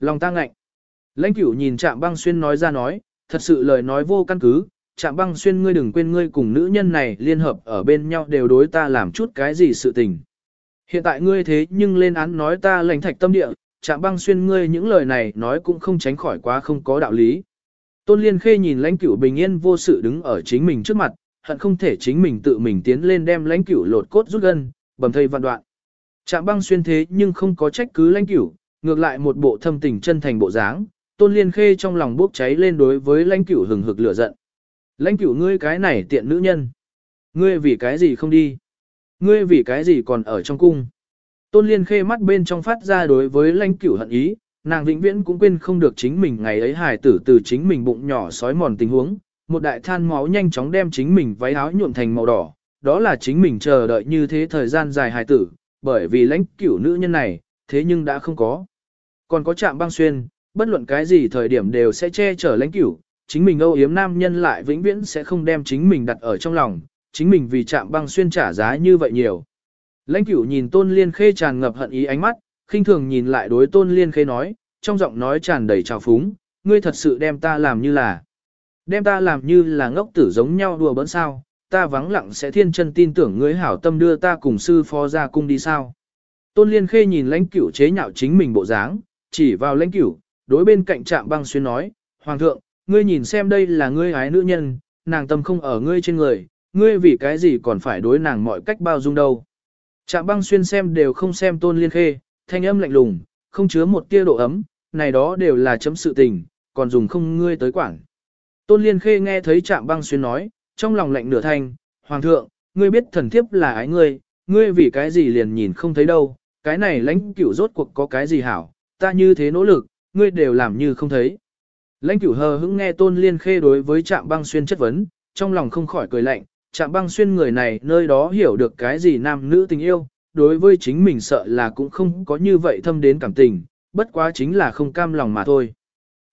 lòng ta ngạnh. Lãnh cửu nhìn Trạm băng xuyên nói ra nói, thật sự lời nói vô căn cứ, Trạm băng xuyên ngươi đừng quên ngươi cùng nữ nhân này liên hợp ở bên nhau đều đối ta làm chút cái gì sự tình. Hiện tại ngươi thế nhưng lên án nói ta lãnh thạch tâm địa, Trạm băng xuyên ngươi những lời này nói cũng không tránh khỏi quá không có đạo lý. Tôn Liên Khê nhìn lãnh cửu bình yên vô sự đứng ở chính mình trước mặt, hận không thể chính mình tự mình tiến lên đem lãnh cửu lột cốt rút gân, bầm thây vạn đoạn. Trạm băng xuyên thế nhưng không có trách cứ lãnh cửu, ngược lại một bộ thâm tình chân thành bộ dáng, Tôn Liên Khê trong lòng bốc cháy lên đối với lãnh cửu hừng hực lửa giận. Lãnh cửu ngươi cái này tiện nữ nhân. Ngươi vì cái gì không đi? Ngươi vì cái gì còn ở trong cung? Tôn Liên Khê mắt bên trong phát ra đối với lãnh cửu hận ý, nàng vĩnh viễn cũng quên không được chính mình ngày ấy hài tử từ chính mình bụng nhỏ sói mòn tình huống, một đại than máu nhanh chóng đem chính mình váy áo nhuộm thành màu đỏ, đó là chính mình chờ đợi như thế thời gian dài hài tử, bởi vì lãnh cửu nữ nhân này, thế nhưng đã không có. Còn có trạm băng xuyên, bất luận cái gì thời điểm đều sẽ che chở lãnh cửu, chính mình âu yếm nam nhân lại vĩnh viễn sẽ không đem chính mình đặt ở trong lòng, chính mình vì trạm băng xuyên trả giá như vậy nhiều. Lãnh cửu nhìn tôn liên khê tràn ngập hận ý ánh mắt, khinh thường nhìn lại đối tôn liên khê nói, trong giọng nói tràn đầy trào phúng, ngươi thật sự đem ta làm như là, đem ta làm như là ngốc tử giống nhau đùa bỡn sao, ta vắng lặng sẽ thiên chân tin tưởng ngươi hảo tâm đưa ta cùng sư phó ra cung đi sao. Tôn liên khê nhìn lãnh cửu chế nhạo chính mình bộ dáng, chỉ vào lãnh cửu, đối bên cạnh trạm băng xuyên nói, Hoàng thượng, ngươi nhìn xem đây là ngươi ái nữ nhân, nàng tâm không ở ngươi trên người, ngươi vì cái gì còn phải đối nàng mọi cách bao dung đâu. Trạm băng xuyên xem đều không xem tôn liên khê, thanh âm lạnh lùng, không chứa một tia độ ấm, này đó đều là chấm sự tình, còn dùng không ngươi tới quảng. Tôn liên khê nghe thấy trạm băng xuyên nói, trong lòng lạnh nửa thanh, Hoàng thượng, ngươi biết thần thiếp là ái ngươi, ngươi vì cái gì liền nhìn không thấy đâu, cái này lãnh cửu rốt cuộc có cái gì hảo, ta như thế nỗ lực, ngươi đều làm như không thấy. Lãnh cửu hờ hững nghe tôn liên khê đối với trạm băng xuyên chất vấn, trong lòng không khỏi cười lạnh, trạm băng xuyên người này nơi đó hiểu được cái gì nam nữ tình yêu, đối với chính mình sợ là cũng không có như vậy thâm đến cảm tình, bất quá chính là không cam lòng mà thôi.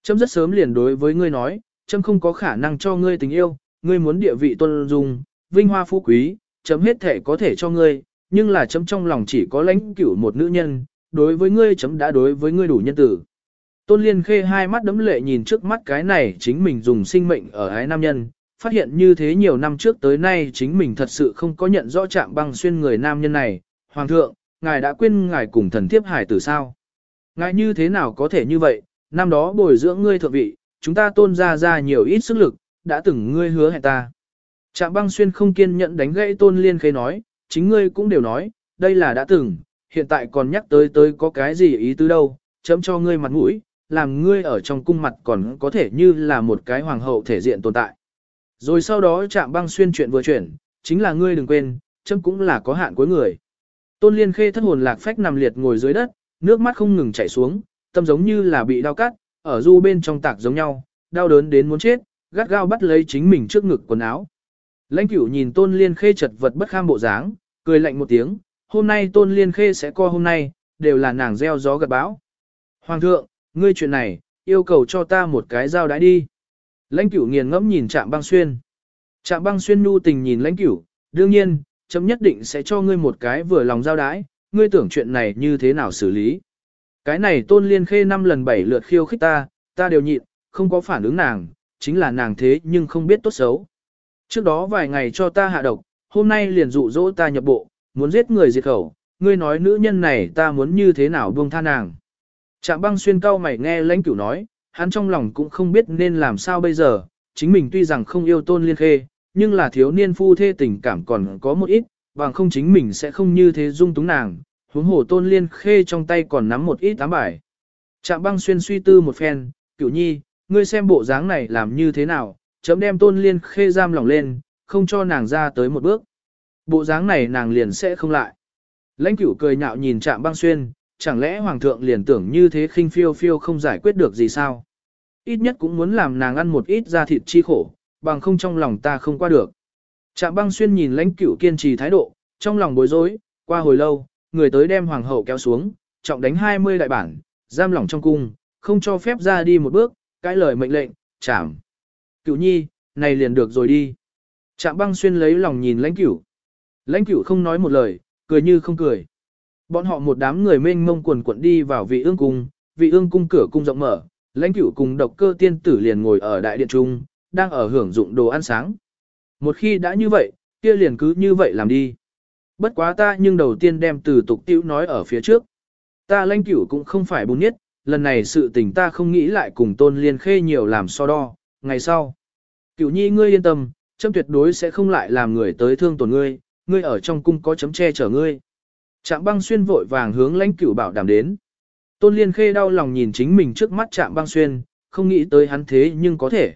Trâm rất sớm liền đối với ngươi nói, Trâm không có khả năng cho ngươi tình yêu, ngươi muốn địa vị tôn dung, vinh hoa phú quý, chấm hết thể có thể cho ngươi, nhưng là chấm trong lòng chỉ có lãnh cửu một nữ nhân, đối với ngươi chấm đã đối với ngươi đủ nhân tử. Tôn Liên Khê hai mắt đấm lệ nhìn trước mắt cái này chính mình dùng sinh mệnh ở ái nam nhân, phát hiện như thế nhiều năm trước tới nay chính mình thật sự không có nhận rõ chạm băng xuyên người nam nhân này. Hoàng thượng, ngài đã quên ngài cùng thần thiếp hải tử sao? Ngài như thế nào có thể như vậy, năm đó bồi dưỡng ngươi thượng vị, chúng ta tôn ra ra nhiều ít sức lực, đã từng ngươi hứa hẹn ta. Trạm băng xuyên không kiên nhẫn đánh gãy tôn liên khê nói, chính ngươi cũng đều nói, đây là đã từng, hiện tại còn nhắc tới tới có cái gì ý tứ đâu, chấm cho ngươi mặt mũi, làm ngươi ở trong cung mặt còn có thể như là một cái hoàng hậu thể diện tồn tại. Rồi sau đó chạm băng xuyên chuyện vừa chuyển, chính là ngươi đừng quên, chấm cũng là có hạn cuối người. Tôn Liên Khê thất hồn lạc phách nằm liệt ngồi dưới đất, nước mắt không ngừng chảy xuống, tâm giống như là bị đau cắt, ở du bên trong tạc giống nhau, đau đớn đến muốn chết, gắt gao bắt lấy chính mình trước ngực quần áo. Lãnh cửu nhìn Tôn Liên Khê chật vật bất kham bộ dáng, cười lạnh một tiếng, hôm nay Tôn Liên Khê sẽ co hôm nay, đều là nàng gieo gió gật bão. Hoàng thượng, ngươi chuyện này, yêu cầu cho ta một cái dao đãi đi. Lãnh cửu nghiền ngẫm nhìn Trạm băng xuyên. Trạm băng xuyên nu tình nhìn lãnh cửu, đương nhiên, chấm nhất định sẽ cho ngươi một cái vừa lòng giao đãi, ngươi tưởng chuyện này như thế nào xử lý. Cái này tôn liên khê năm lần bảy lượt khiêu khích ta, ta đều nhịn, không có phản ứng nàng, chính là nàng thế nhưng không biết tốt xấu. Trước đó vài ngày cho ta hạ độc, hôm nay liền dụ dỗ ta nhập bộ, muốn giết người diệt khẩu, ngươi nói nữ nhân này ta muốn như thế nào buông tha nàng. Trạm băng xuyên cao mày nghe lãnh cửu nói, hắn trong lòng cũng không biết nên làm sao bây giờ, chính mình tuy rằng không yêu tôn liên khê, nhưng là thiếu niên phu thê tình cảm còn có một ít, bằng không chính mình sẽ không như thế dung túng nàng, huống hồ tôn liên khê trong tay còn nắm một ít ám bài. Trạm băng xuyên suy tư một phen, cửu nhi, ngươi xem bộ dáng này làm như thế nào, chấm đem tôn liên khê giam lòng lên, không cho nàng ra tới một bước. Bộ dáng này nàng liền sẽ không lại. Lãnh cửu cười nhạo nhìn trạm băng xuyên, chẳng lẽ hoàng thượng liền tưởng như thế khinh phiêu phiêu không giải quyết được gì sao? Ít nhất cũng muốn làm nàng ăn một ít da thịt chi khổ, bằng không trong lòng ta không qua được. Trạm băng xuyên nhìn lãnh cửu kiên trì thái độ, trong lòng bối rối, qua hồi lâu, người tới đem hoàng hậu kéo xuống, trọng đánh 20 đại bản, giam lỏng trong cung, không cho phép ra đi một bước, cái lời mệnh lệnh, chảm. Cửu nhi, này liền được rồi đi. Trạm băng xuyên lấy lòng nhìn lãnh cửu. Lãnh cửu không nói một lời, cười như không cười. Bọn họ một đám người mênh mông quần quận đi vào vị ương cung, vị ương cung cửa cung rộng mở, lãnh cửu cùng độc cơ tiên tử liền ngồi ở đại điện trung, đang ở hưởng dụng đồ ăn sáng. Một khi đã như vậy, kia liền cứ như vậy làm đi. Bất quá ta nhưng đầu tiên đem từ tục tiểu nói ở phía trước. Ta lãnh cửu cũng không phải bùn nhất, lần này sự tình ta không nghĩ lại cùng tôn liên khê nhiều làm so đo, ngày sau. Cửu nhi ngươi yên tâm, chấm tuyệt đối sẽ không lại làm người tới thương tổn ngươi, ngươi ở trong cung có chấm che chở ngươi. Trạm băng xuyên vội vàng hướng lãnh cửu bảo đảm đến. Tôn liên khê đau lòng nhìn chính mình trước mắt trạm băng xuyên, không nghĩ tới hắn thế nhưng có thể.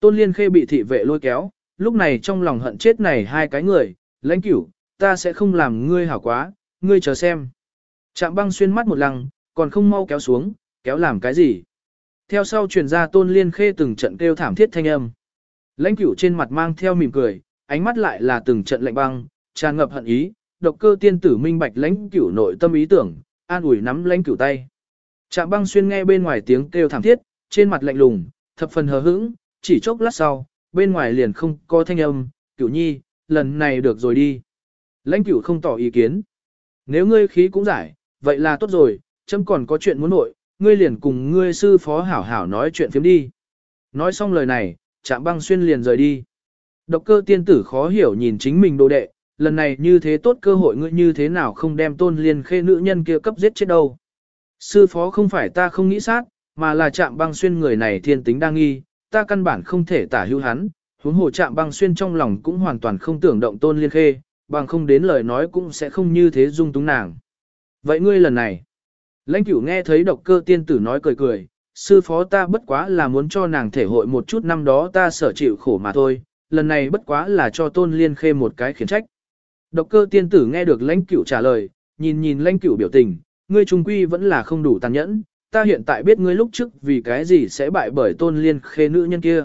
Tôn liên khê bị thị vệ lôi kéo, lúc này trong lòng hận chết này hai cái người, lãnh cửu, ta sẽ không làm ngươi hảo quá, ngươi chờ xem. Trạm băng xuyên mắt một lăng, còn không mau kéo xuống, kéo làm cái gì. Theo sau truyền ra tôn liên khê từng trận kêu thảm thiết thanh âm. Lãnh cửu trên mặt mang theo mỉm cười, ánh mắt lại là từng trận lạnh băng, tràn ngập hận ý, độc cơ tiên tử minh bạch lãnh cửu nội tâm ý tưởng, an ủi nắm lãnh cửu tay. Trạm băng xuyên nghe bên ngoài tiếng kêu thảm thiết, trên mặt lạnh lùng, thập phần hờ hững, chỉ chốc lát sau, bên ngoài liền không có thanh âm, cửu nhi, lần này được rồi đi. Lãnh cửu không tỏ ý kiến. Nếu ngươi khí cũng giải, vậy là tốt rồi, chấm còn có chuyện muốn nội, ngươi liền cùng ngươi sư phó hảo hảo nói chuyện phiếm đi. Nói xong lời này, chạm băng xuyên liền rời đi. Độc cơ tiên tử khó hiểu nhìn chính mình đồ đệ, lần này như thế tốt cơ hội ngươi như thế nào không đem tôn liên khê nữ nhân kia cấp giết chết đâu. Sư phó không phải ta không nghĩ sát, mà là chạm băng xuyên người này thiên tính đang nghi, ta căn bản không thể tả hữu hắn, huống hồ chạm băng xuyên trong lòng cũng hoàn toàn không tưởng động tôn liên khê, bằng không đến lời nói cũng sẽ không như thế dung túng nàng. Vậy ngươi lần này, lãnh cửu nghe thấy độc cơ tiên tử nói cười cười, sư phó ta bất quá là muốn cho nàng thể hội một chút năm đó ta sở chịu khổ mà thôi, lần này bất quá là cho tôn liên khê một cái khiển trách. Độc cơ tiên tử nghe được lãnh cửu trả lời, nhìn nhìn lãnh cửu biểu tình, ngươi trung quy vẫn là không đủ tàn nhẫn, ta hiện tại biết ngươi lúc trước vì cái gì sẽ bại bởi tôn liên khê nữ nhân kia.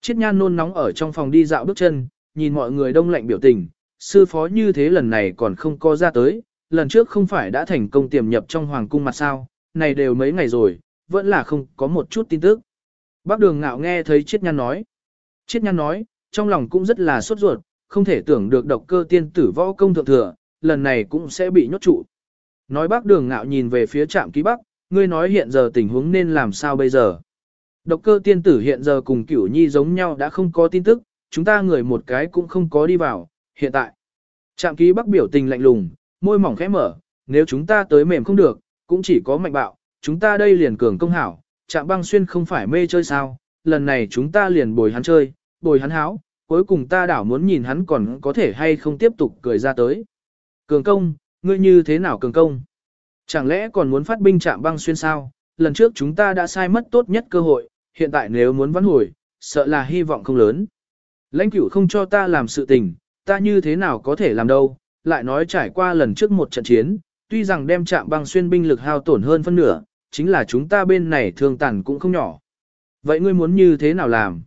Chiết nhan nôn nóng ở trong phòng đi dạo bước chân, nhìn mọi người đông lạnh biểu tình, sư phó như thế lần này còn không có ra tới, lần trước không phải đã thành công tiềm nhập trong hoàng cung mặt sao, này đều mấy ngày rồi, vẫn là không có một chút tin tức. Bác đường ngạo nghe thấy Chiết Nhan nói. Chiết Nhan nói, trong lòng cũng rất là sốt ruột, không thể tưởng được độc cơ tiên tử võ công thượng thừa, lần này cũng sẽ bị nhốt trụ. Nói bác đường ngạo nhìn về phía trạm ký bắc, ngươi nói hiện giờ tình huống nên làm sao bây giờ. Độc cơ tiên tử hiện giờ cùng cửu nhi giống nhau đã không có tin tức, chúng ta người một cái cũng không có đi vào, hiện tại. Trạm ký bắc biểu tình lạnh lùng, môi mỏng khẽ mở, nếu chúng ta tới mềm không được, cũng chỉ có mạnh bạo, chúng ta đây liền cường công hảo, chạm băng xuyên không phải mê chơi sao, lần này chúng ta liền bồi hắn chơi, bồi hắn háo, cuối cùng ta đảo muốn nhìn hắn còn có thể hay không tiếp tục cười ra tới. Cường công, ngươi như thế nào cường công? Chẳng lẽ còn muốn phát binh chạm băng xuyên sao? Lần trước chúng ta đã sai mất tốt nhất cơ hội, hiện tại nếu muốn vãn hồi, sợ là hy vọng không lớn. Lãnh cửu không cho ta làm sự tình, ta như thế nào có thể làm đâu, lại nói trải qua lần trước một trận chiến, tuy rằng đem chạm băng xuyên binh lực hao tổn hơn phân nửa, chính là chúng ta bên này thương tàn cũng không nhỏ. Vậy ngươi muốn như thế nào làm?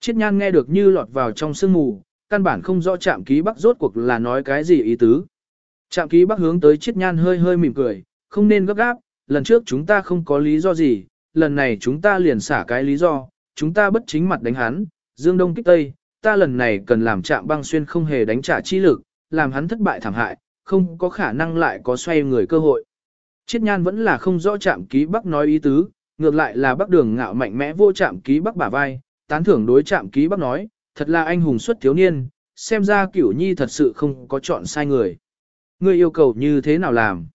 Chiết nhan nghe được như lọt vào trong sương mù, căn bản không rõ chạm ký bắc rốt cuộc là nói cái gì ý tứ. chạm ký bắc hướng tới chiết nhan hơi hơi mỉm cười, không nên gấp gáp, lần trước chúng ta không có lý do gì, lần này chúng ta liền xả cái lý do, chúng ta bất chính mặt đánh hắn, dương đông kích tây, ta lần này cần làm chạm băng xuyên không hề đánh trả chi lực, làm hắn thất bại thảm hại, không có khả năng lại có xoay người cơ hội. Chiết nhan vẫn là không rõ chạm ký bắc nói ý tứ, ngược lại là bắc đường ngạo mạnh mẽ vô chạm ký bắc bả vai, tán thưởng đối chạm ký bắc nói, thật là anh hùng xuất thiếu niên, xem ra cửu nhi thật sự không có chọn sai người. Ngươi yêu cầu như thế nào làm?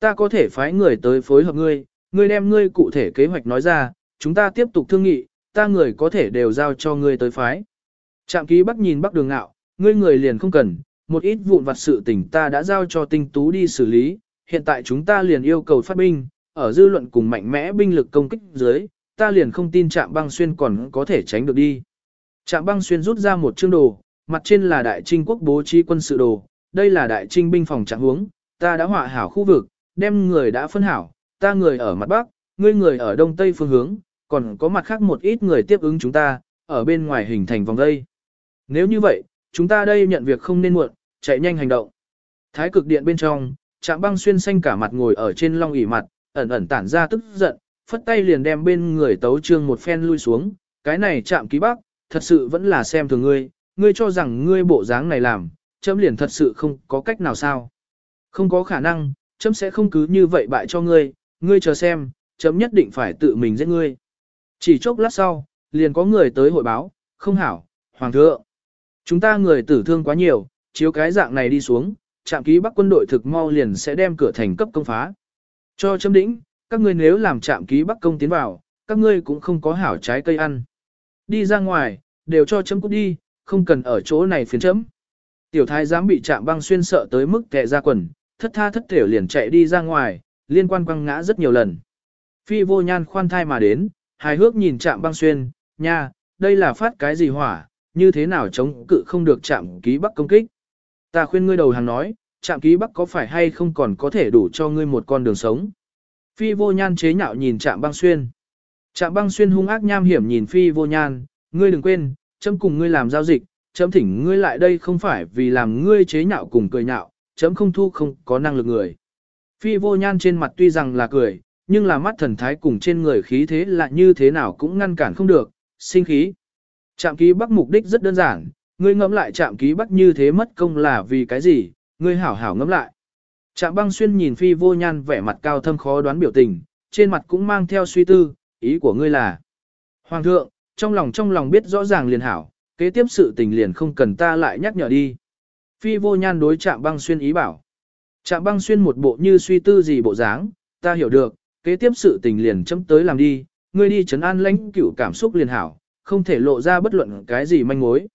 Ta có thể phái người tới phối hợp ngươi, ngươi đem ngươi cụ thể kế hoạch nói ra, chúng ta tiếp tục thương nghị, ta người có thể đều giao cho ngươi tới phái. Trạm ký bắc nhìn bắc đường ngạo, ngươi người liền không cần, một ít vụn vặt sự tình ta đã giao cho tinh tú đi xử lý, hiện tại chúng ta liền yêu cầu phát binh, ở dư luận cùng mạnh mẽ binh lực công kích dưới, ta liền không tin trạm băng xuyên còn có thể tránh được đi. Trạm băng xuyên rút ra một chương đồ, mặt trên là đại trinh quốc bố trí quân sự đồ, đây là đại trinh binh phòng trạng huống, ta đã họa hảo khu vực, đem người đã phân hảo, ta người ở mặt bắc, ngươi người ở đông tây phương hướng, còn có mặt khác một ít người tiếp ứng chúng ta, ở bên ngoài hình thành vòng dây. Nếu như vậy, chúng ta đây nhận việc không nên muộn, chạy nhanh hành động. Thái cực điện bên trong, Trạm Băng xuyên xanh cả mặt ngồi ở trên long ỉ mặt, ẩn ẩn tản ra tức giận, phất tay liền đem bên người tấu trương một phen lui xuống, cái này Trạm Ký bác thật sự vẫn là xem thường ngươi, ngươi cho rằng ngươi bộ dáng này làm, chấm liền thật sự không có cách nào sao? Không có khả năng, chấm sẽ không cứ như vậy bại cho ngươi, ngươi chờ xem, chấm nhất định phải tự mình giết ngươi. Chỉ chốc lát sau, liền có người tới hội báo, không hảo, hoàng thượng. Chúng ta người tử thương quá nhiều, chiếu cái dạng này đi xuống, trạm ký bắc quân đội thực mau liền sẽ đem cửa thành cấp công phá. Cho chấm đĩnh, các ngươi nếu làm trạm ký bắc công tiến vào, các ngươi cũng không có hảo trái cây ăn. Đi ra ngoài, đều cho chấm cút đi, không cần ở chỗ này phiền chấm. Tiểu thái giám bị trạm băng xuyên sợ tới mức kẹ ra quần, thất tha thất thểu liền chạy đi ra ngoài, liên quan quăng ngã rất nhiều lần. Phi vô nhan khoan thai mà đến, hài hước nhìn trạm băng xuyên, nha, đây là phát cái gì hỏa, như thế nào chống cự không được trạm ký bắc công kích. Ta khuyên ngươi đầu hàng nói, Trạm ký bắc có phải hay không còn có thể đủ cho ngươi một con đường sống. Phi vô nhan chế nhạo nhìn Trạm băng xuyên. Trạm băng xuyên hung ác nham hiểm nhìn phi vô nhan, ngươi đừng quên, chấm cùng ngươi làm giao dịch, chấm thỉnh ngươi lại đây không phải vì làm ngươi chế nhạo cùng cười nhạo, chấm không thu không có năng lực người. Phi vô nhan trên mặt tuy rằng là cười, nhưng là mắt thần thái cùng trên người khí thế lại như thế nào cũng ngăn cản không được, sinh khí. Trạm ký bắc mục đích rất đơn giản, ngươi ngẫm lại chạm ký bắc như thế mất công là vì cái gì, ngươi hảo hảo ngẫm lại. Trạm băng xuyên nhìn phi vô nhan vẻ mặt cao thâm khó đoán biểu tình, trên mặt cũng mang theo suy tư, ý của ngươi là. Hoàng thượng, trong lòng trong lòng biết rõ ràng liền hảo, kế tiếp sự tình liền không cần ta lại nhắc nhở đi. Phi vô nhan đối trạm băng xuyên ý bảo. Trạm băng xuyên một bộ như suy tư gì bộ dáng, ta hiểu được, kế tiếp sự tình liền chấm tới làm đi, ngươi đi chấn an lãnh cửu cảm xúc liền hảo, không thể lộ ra bất luận cái gì manh mối.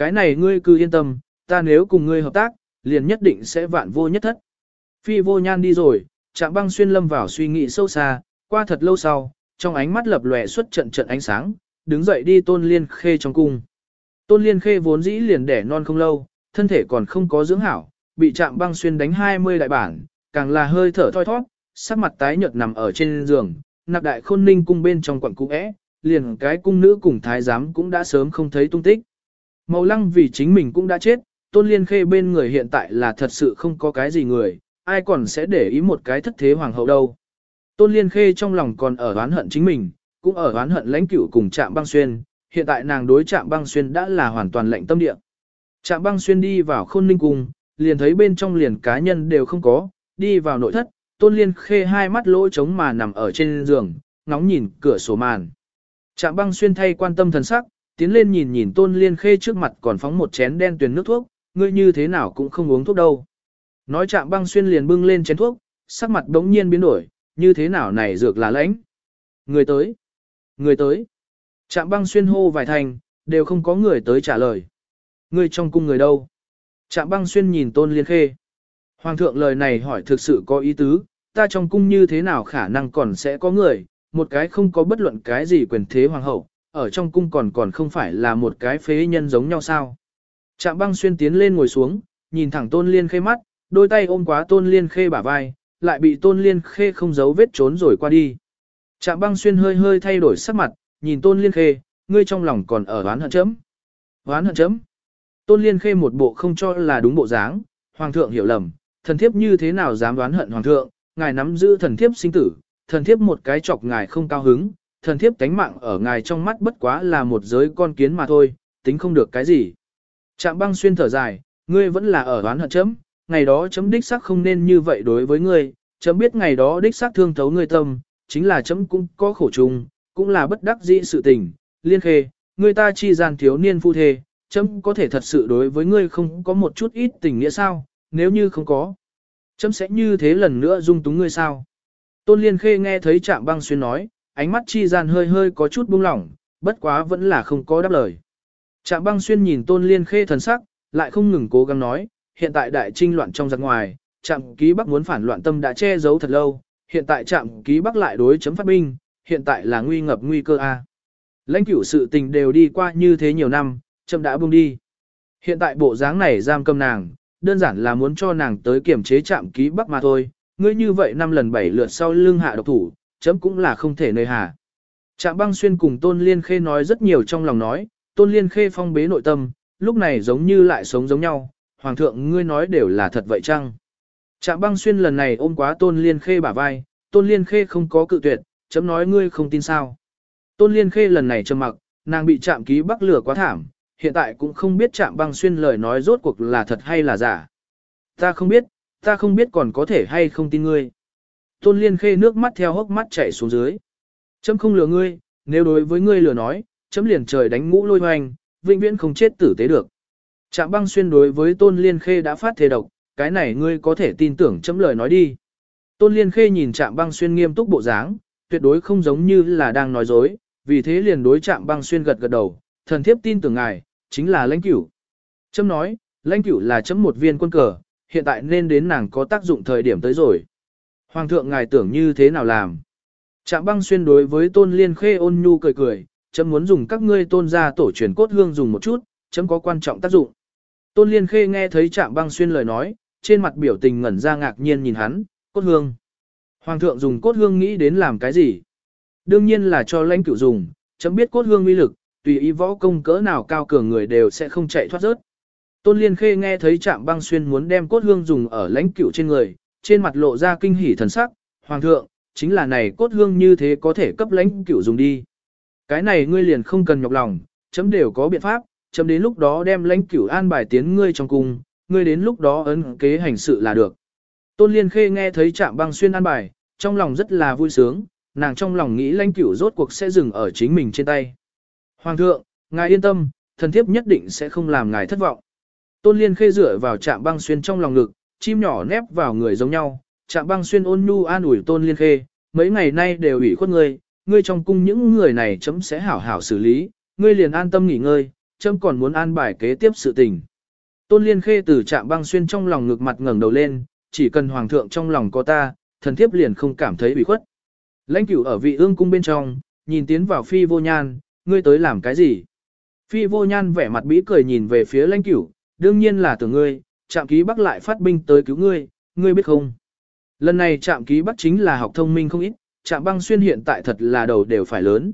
Cái này ngươi cứ yên tâm, ta nếu cùng ngươi hợp tác, liền nhất định sẽ vạn vô nhất thất. Phi vô nhan đi rồi, chạm băng xuyên lâm vào suy nghĩ sâu xa, qua thật lâu sau, trong ánh mắt lập lòe xuất trận trận ánh sáng, đứng dậy đi tôn liên khê trong cung. Tôn liên khê vốn dĩ liền đẻ non không lâu, thân thể còn không có dưỡng hảo, bị chạm băng xuyên đánh 20 đại bản, càng là hơi thở thoi thoát, sắc mặt tái nhợt nằm ở trên giường, nạp đại khôn ninh cung bên trong quận cũ é, liền cái cung nữ cùng thái giám cũng đã sớm không thấy tung tích. Màu lăng vì chính mình cũng đã chết, tôn liên khê bên người hiện tại là thật sự không có cái gì người, ai còn sẽ để ý một cái thất thế hoàng hậu đâu. Tôn liên khê trong lòng còn ở oán hận chính mình, cũng ở oán hận lãnh cửu cùng trạm băng xuyên, hiện tại nàng đối trạm băng xuyên đã là hoàn toàn lệnh tâm địa. Trạm băng xuyên đi vào khôn ninh cung, liền thấy bên trong liền cá nhân đều không có, đi vào nội thất, tôn liên khê hai mắt lỗ trống mà nằm ở trên giường, ngóng nhìn cửa sổ màn. Trạm băng xuyên thay quan tâm thần sắc, tiến lên nhìn nhìn tôn liên khê trước mặt còn phóng một chén đen tuyền nước thuốc, ngươi như thế nào cũng không uống thuốc đâu. Nói chạm băng xuyên liền bưng lên chén thuốc, sắc mặt đống nhiên biến đổi, như thế nào này dược là lãnh. Người tới, người tới. Chạm băng xuyên hô vài thành, đều không có người tới trả lời. Người trong cung người đâu? Chạm băng xuyên nhìn tôn liên khê. Hoàng thượng lời này hỏi thực sự có ý tứ, ta trong cung như thế nào khả năng còn sẽ có người, một cái không có bất luận cái gì quyền thế hoàng hậu, ở trong cung còn còn không phải là một cái phế nhân giống nhau sao. Trạm băng xuyên tiến lên ngồi xuống, nhìn thẳng tôn liên khê mắt, đôi tay ôm quá tôn liên khê bả vai, lại bị tôn liên khê không giấu vết trốn rồi qua đi. Trạm băng xuyên hơi hơi thay đổi sắc mặt, nhìn tôn liên khê, ngươi trong lòng còn ở oán hận chấm. Oán hận chấm. Tôn liên khê một bộ không cho là đúng bộ dáng, hoàng thượng hiểu lầm, thần thiếp như thế nào dám đoán hận hoàng thượng, ngài nắm giữ thần thiếp sinh tử, thần thiếp một cái chọc ngài không cao hứng, thần thiếp tánh mạng ở ngài trong mắt bất quá là một giới con kiến mà thôi, tính không được cái gì. Trạm băng xuyên thở dài, ngươi vẫn là ở đoán hận chấm, ngày đó chấm đích xác không nên như vậy đối với ngươi, chấm biết ngày đó đích xác thương thấu ngươi tâm, chính là chấm cũng có khổ chung, cũng là bất đắc dĩ sự tình, liên khê, ngươi ta chi gian thiếu niên phu thê, chấm có thể thật sự đối với ngươi không có một chút ít tình nghĩa sao, nếu như không có. Chấm sẽ như thế lần nữa dung túng ngươi sao. Tôn liên khê nghe thấy trạm băng xuyên nói, ánh mắt chi gian hơi hơi có chút buông lỏng, bất quá vẫn là không có đáp lời. Trạm băng xuyên nhìn tôn liên khê thần sắc, lại không ngừng cố gắng nói, hiện tại đại trinh loạn trong giặc ngoài, trạm ký bắc muốn phản loạn tâm đã che giấu thật lâu, hiện tại trạm ký bắc lại đối chấm phát binh, hiện tại là nguy ngập nguy cơ A. Lãnh cửu sự tình đều đi qua như thế nhiều năm, chấm đã buông đi. Hiện tại bộ dáng này giam cầm nàng, đơn giản là muốn cho nàng tới kiểm chế trạm ký bắc mà thôi, ngươi như vậy năm lần bảy lượt sau lưng hạ độc thủ, chấm cũng là không thể nơi hà, Trạm băng xuyên cùng Tôn Liên Khê nói rất nhiều trong lòng nói, Tôn Liên Khê phong bế nội tâm, lúc này giống như lại sống giống nhau, Hoàng thượng ngươi nói đều là thật vậy chăng? Trạm băng xuyên lần này ôm quá Tôn Liên Khê bả vai, Tôn Liên Khê không có cự tuyệt, chấm nói ngươi không tin sao. Tôn Liên Khê lần này trầm mặc, nàng bị trạm ký bắc lửa quá thảm, hiện tại cũng không biết trạm băng xuyên lời nói rốt cuộc là thật hay là giả. Ta không biết, ta không biết còn có thể hay không tin ngươi. Tôn Liên Khê nước mắt theo hốc mắt chảy xuống dưới. Chấm không lừa ngươi, nếu đối với ngươi lừa nói, chấm liền trời đánh ngũ lôi hoành, vĩnh viễn không chết tử tế được. Trạm băng xuyên đối với Tôn Liên Khê đã phát thế độc, cái này ngươi có thể tin tưởng chấm lời nói đi. Tôn Liên Khê nhìn Trạm băng xuyên nghiêm túc bộ dáng, tuyệt đối không giống như là đang nói dối, vì thế liền đối Trạm băng xuyên gật gật đầu, thần thiếp tin tưởng ngài, chính là lãnh cửu. Chấm nói, lãnh cửu là chấm một viên quân cờ, hiện tại nên đến nàng có tác dụng thời điểm tới rồi. Hoàng thượng ngài tưởng như thế nào làm? Trạm băng xuyên đối với tôn liên khê ôn nhu cười cười, chấm muốn dùng các ngươi tôn ra tổ truyền cốt hương dùng một chút, chấm có quan trọng tác dụng. Tôn liên khê nghe thấy trạm băng xuyên lời nói, trên mặt biểu tình ngẩn ra ngạc nhiên nhìn hắn, cốt hương. Hoàng thượng dùng cốt hương nghĩ đến làm cái gì? Đương nhiên là cho lãnh cửu dùng, chấm biết cốt hương uy lực, tùy ý võ công cỡ nào cao cường người đều sẽ không chạy thoát rớt. Tôn Liên Khê nghe thấy Trạm Băng Xuyên muốn đem cốt hương dùng ở lãnh cửu trên người, trên mặt lộ ra kinh hỉ thần sắc, "Hoàng thượng, chính là này cốt hương như thế có thể cấp lãnh cửu dùng đi. Cái này ngươi liền không cần nhọc lòng, chấm đều có biện pháp, chấm đến lúc đó đem lãnh cửu an bài tiến ngươi trong cung, ngươi đến lúc đó ấn kế hành sự là được." Tôn Liên Khê nghe thấy Trạm Băng Xuyên an bài, trong lòng rất là vui sướng, nàng trong lòng nghĩ lãnh cửu rốt cuộc sẽ dừng ở chính mình trên tay. "Hoàng thượng, ngài yên tâm, thần thiếp nhất định sẽ không làm ngài thất vọng." Tôn Liên khê dựa vào trạm băng xuyên trong lòng ngực, chim nhỏ nép vào người giống nhau, trạm băng xuyên ôn nhu an ủi Tôn Liên khê, mấy ngày nay đều ủy khuất ngươi, ngươi trong cung những người này chấm sẽ hảo hảo xử lý, ngươi liền an tâm nghỉ ngơi, chấm còn muốn an bài kế tiếp sự tình. Tôn Liên khê từ trạm băng xuyên trong lòng ngực mặt ngẩng đầu lên, chỉ cần hoàng thượng trong lòng có ta, thần thiếp liền không cảm thấy ủy khuất. Lãnh cửu ở vị ương cung bên trong, nhìn tiến vào phi vô nhan, ngươi tới làm cái gì? Phi vô nhan vẻ mặt bĩ cười nhìn về phía lãnh cửu, đương nhiên là từ ngươi, trạm ký bắc lại phát binh tới cứu ngươi, ngươi biết không? Lần này trạm ký bắc chính là học thông minh không ít, trạm băng xuyên hiện tại thật là đầu đều phải lớn.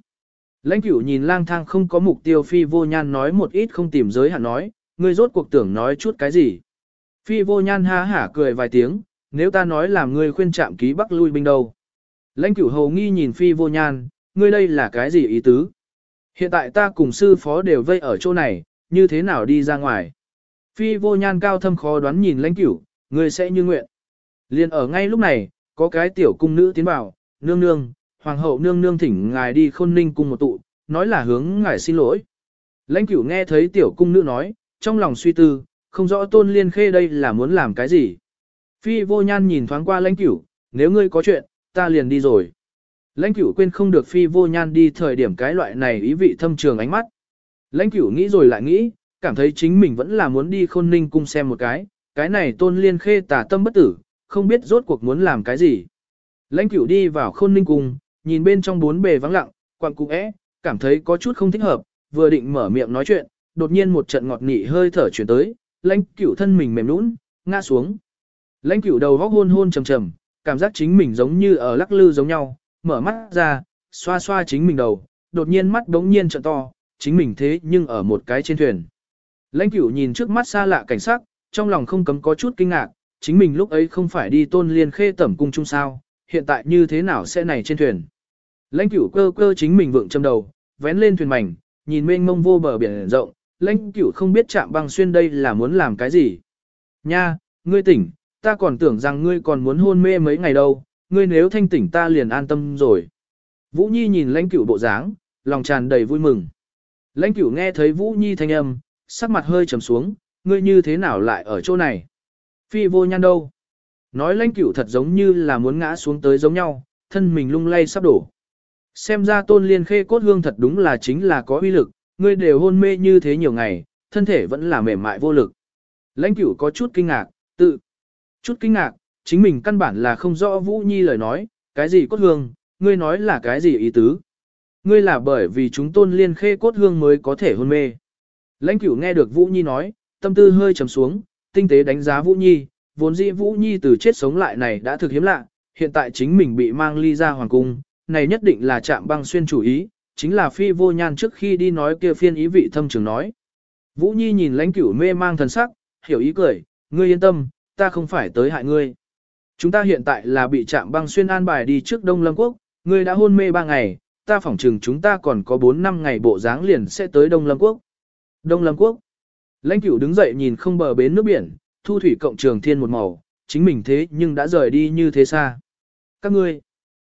Lãnh cửu nhìn lang thang không có mục tiêu phi vô nhan nói một ít không tìm giới hạn nói, ngươi rốt cuộc tưởng nói chút cái gì. Phi vô nhan ha hả cười vài tiếng, nếu ta nói làm ngươi khuyên trạm ký bắc lui binh đâu. Lãnh cửu hầu nghi nhìn phi vô nhan, ngươi đây là cái gì ý tứ? Hiện tại ta cùng sư phó đều vây ở chỗ này, như thế nào đi ra ngoài? Phi vô nhan cao thâm khó đoán nhìn lãnh cửu, người sẽ như nguyện. Liên ở ngay lúc này, có cái tiểu cung nữ tiến vào, nương nương, hoàng hậu nương nương thỉnh ngài đi khôn ninh cung một tụ, nói là hướng ngài xin lỗi. Lãnh cửu nghe thấy tiểu cung nữ nói, trong lòng suy tư, không rõ tôn liên khê đây là muốn làm cái gì. Phi vô nhan nhìn thoáng qua lãnh cửu, nếu ngươi có chuyện, ta liền đi rồi. Lãnh cửu quên không được phi vô nhan đi thời điểm cái loại này ý vị thâm trường ánh mắt. Lãnh cửu nghĩ rồi lại nghĩ, cảm thấy chính mình vẫn là muốn đi khôn ninh cung xem một cái, cái này tôn liên khê tà tâm bất tử, không biết rốt cuộc muốn làm cái gì. Lãnh cửu đi vào khôn ninh cung, nhìn bên trong bốn bề vắng lặng, quặng cung é, cảm thấy có chút không thích hợp, vừa định mở miệng nói chuyện, đột nhiên một trận ngọt nị hơi thở chuyển tới, lãnh cửu thân mình mềm nũng, ngã xuống. Lãnh cửu đầu góc hôn hôn trầm trầm, cảm giác chính mình giống như ở lắc lư giống nhau, mở mắt ra, xoa xoa chính mình đầu, đột nhiên mắt đống nhiên trận to, chính mình thế nhưng ở một cái trên thuyền. Lãnh cửu nhìn trước mắt xa lạ cảnh sắc, trong lòng không cấm có chút kinh ngạc, chính mình lúc ấy không phải đi tôn liên khê tẩm cung chung sao, hiện tại như thế nào sẽ này trên thuyền. Lãnh cửu cơ cơ chính mình vượng châm đầu, vén lên thuyền mảnh, nhìn mênh mông vô bờ biển rộng, lãnh cửu không biết chạm băng xuyên đây là muốn làm cái gì. Nha, ngươi tỉnh, ta còn tưởng rằng ngươi còn muốn hôn mê mấy ngày đâu, ngươi nếu thanh tỉnh ta liền an tâm rồi. Vũ Nhi nhìn lãnh cửu bộ dáng, lòng tràn đầy vui mừng. Lãnh cửu nghe thấy Vũ Nhi thanh âm, sắc mặt hơi trầm xuống, ngươi như thế nào lại ở chỗ này? Phi vô nhan đâu? Nói lãnh cửu thật giống như là muốn ngã xuống tới giống nhau, thân mình lung lay sắp đổ. Xem ra tôn liên khê cốt hương thật đúng là chính là có uy lực, ngươi đều hôn mê như thế nhiều ngày, thân thể vẫn là mềm mại vô lực. Lãnh cửu có chút kinh ngạc, tự, chút kinh ngạc, chính mình căn bản là không rõ Vũ Nhi lời nói, cái gì cốt hương, ngươi nói là cái gì ý tứ. Ngươi là bởi vì chúng tôn liên khê cốt hương mới có thể hôn mê. Lãnh cửu nghe được Vũ Nhi nói, tâm tư hơi trầm xuống, tinh tế đánh giá Vũ Nhi, vốn dĩ Vũ Nhi từ chết sống lại này đã thực hiếm lạ, hiện tại chính mình bị mang ly ra hoàng cung, này nhất định là chạm băng xuyên chủ ý, chính là phi vô nhan trước khi đi nói kia phiên ý vị thâm trường nói. Vũ Nhi nhìn lãnh cửu mê mang thần sắc, hiểu ý cười, ngươi yên tâm, ta không phải tới hại ngươi. Chúng ta hiện tại là bị chạm băng xuyên an bài đi trước Đông Lâm Quốc, ngươi đã hôn mê ba ngày, ta phỏng chừng chúng ta còn có 4 năm ngày bộ dáng liền sẽ tới Đông Lâm Quốc. Đông Lâm Quốc. Lãnh cửu đứng dậy nhìn không bờ bến nước biển, thu thủy cộng trường thiên một màu, chính mình thế nhưng đã rời đi như thế xa. Các ngươi,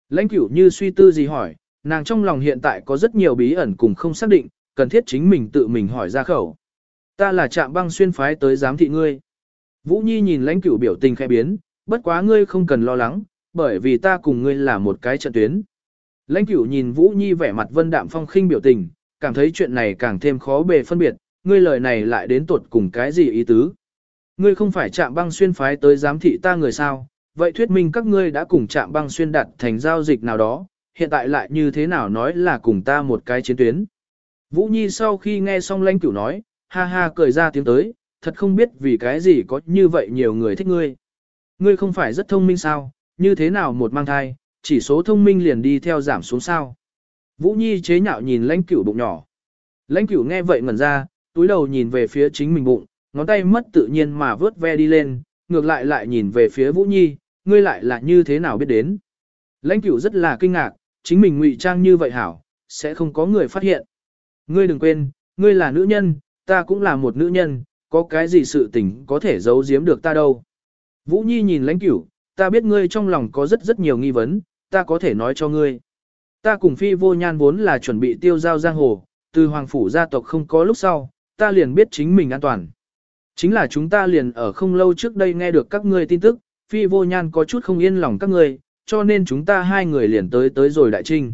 lãnh cửu như suy tư gì hỏi, nàng trong lòng hiện tại có rất nhiều bí ẩn cùng không xác định, cần thiết chính mình tự mình hỏi ra khẩu. Ta là trạm băng xuyên phái tới giám thị ngươi. Vũ Nhi nhìn lãnh cửu biểu tình khẽ biến, bất quá ngươi không cần lo lắng, bởi vì ta cùng ngươi là một cái trận tuyến. Lãnh cửu nhìn Vũ Nhi vẻ mặt vân đạm phong khinh biểu tình, cảm thấy chuyện này càng thêm khó bề phân biệt, ngươi lời này lại đến tuột cùng cái gì ý tứ. Ngươi không phải chạm băng xuyên phái tới giám thị ta người sao, vậy thuyết minh các ngươi đã cùng chạm băng xuyên đặt thành giao dịch nào đó, hiện tại lại như thế nào nói là cùng ta một cái chiến tuyến. Vũ Nhi sau khi nghe xong lãnh cửu nói, ha ha cười ra tiếng tới, thật không biết vì cái gì có như vậy nhiều người thích ngươi. Ngươi không phải rất thông minh sao, như thế nào một mang thai, chỉ số thông minh liền đi theo giảm xuống sao. Vũ Nhi chế nhạo nhìn lãnh cửu bụng nhỏ. Lãnh cửu nghe vậy ngẩn ra, túi đầu nhìn về phía chính mình bụng, ngón tay mất tự nhiên mà vớt ve đi lên, ngược lại lại nhìn về phía Vũ Nhi, ngươi lại là như thế nào biết đến. Lãnh cửu rất là kinh ngạc, chính mình ngụy trang như vậy hảo, sẽ không có người phát hiện. Ngươi đừng quên, ngươi là nữ nhân, ta cũng là một nữ nhân, có cái gì sự tình có thể giấu giếm được ta đâu. Vũ Nhi nhìn lãnh cửu, ta biết ngươi trong lòng có rất rất nhiều nghi vấn, ta có thể nói cho ngươi. Ta cùng phi vô nhan vốn là chuẩn bị tiêu giao giang hồ, từ hoàng phủ gia tộc không có lúc sau, ta liền biết chính mình an toàn. Chính là chúng ta liền ở không lâu trước đây nghe được các ngươi tin tức, phi vô nhan có chút không yên lòng các ngươi, cho nên chúng ta hai người liền tới tới rồi đại trinh.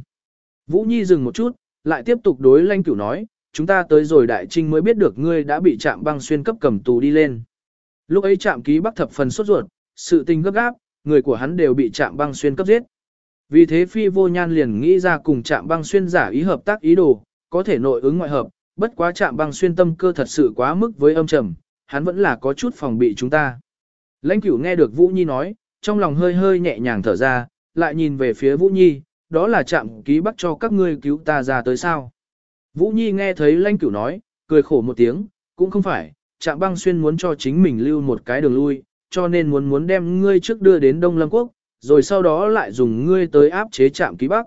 Vũ Nhi dừng một chút, lại tiếp tục đối lanh cửu nói, chúng ta tới rồi đại trinh mới biết được ngươi đã bị trạm băng xuyên cấp cầm tù đi lên. Lúc ấy trạm ký bắc thập phần sốt ruột, sự tình gấp gáp, người của hắn đều bị trạm băng xuyên cấp giết. Vì thế phi vô nhan liền nghĩ ra cùng trạm băng xuyên giả ý hợp tác ý đồ, có thể nội ứng ngoại hợp, bất quá trạm băng xuyên tâm cơ thật sự quá mức với âm trầm, hắn vẫn là có chút phòng bị chúng ta. Lãnh cửu nghe được Vũ Nhi nói, trong lòng hơi hơi nhẹ nhàng thở ra, lại nhìn về phía Vũ Nhi, đó là trạm ký bắt cho các ngươi cứu ta ra tới sao. Vũ Nhi nghe thấy lãnh cửu nói, cười khổ một tiếng, cũng không phải, trạm băng xuyên muốn cho chính mình lưu một cái đường lui, cho nên muốn muốn đem ngươi trước đưa đến Đông Lâm Quốc, rồi sau đó lại dùng ngươi tới áp chế trạm ký bắc.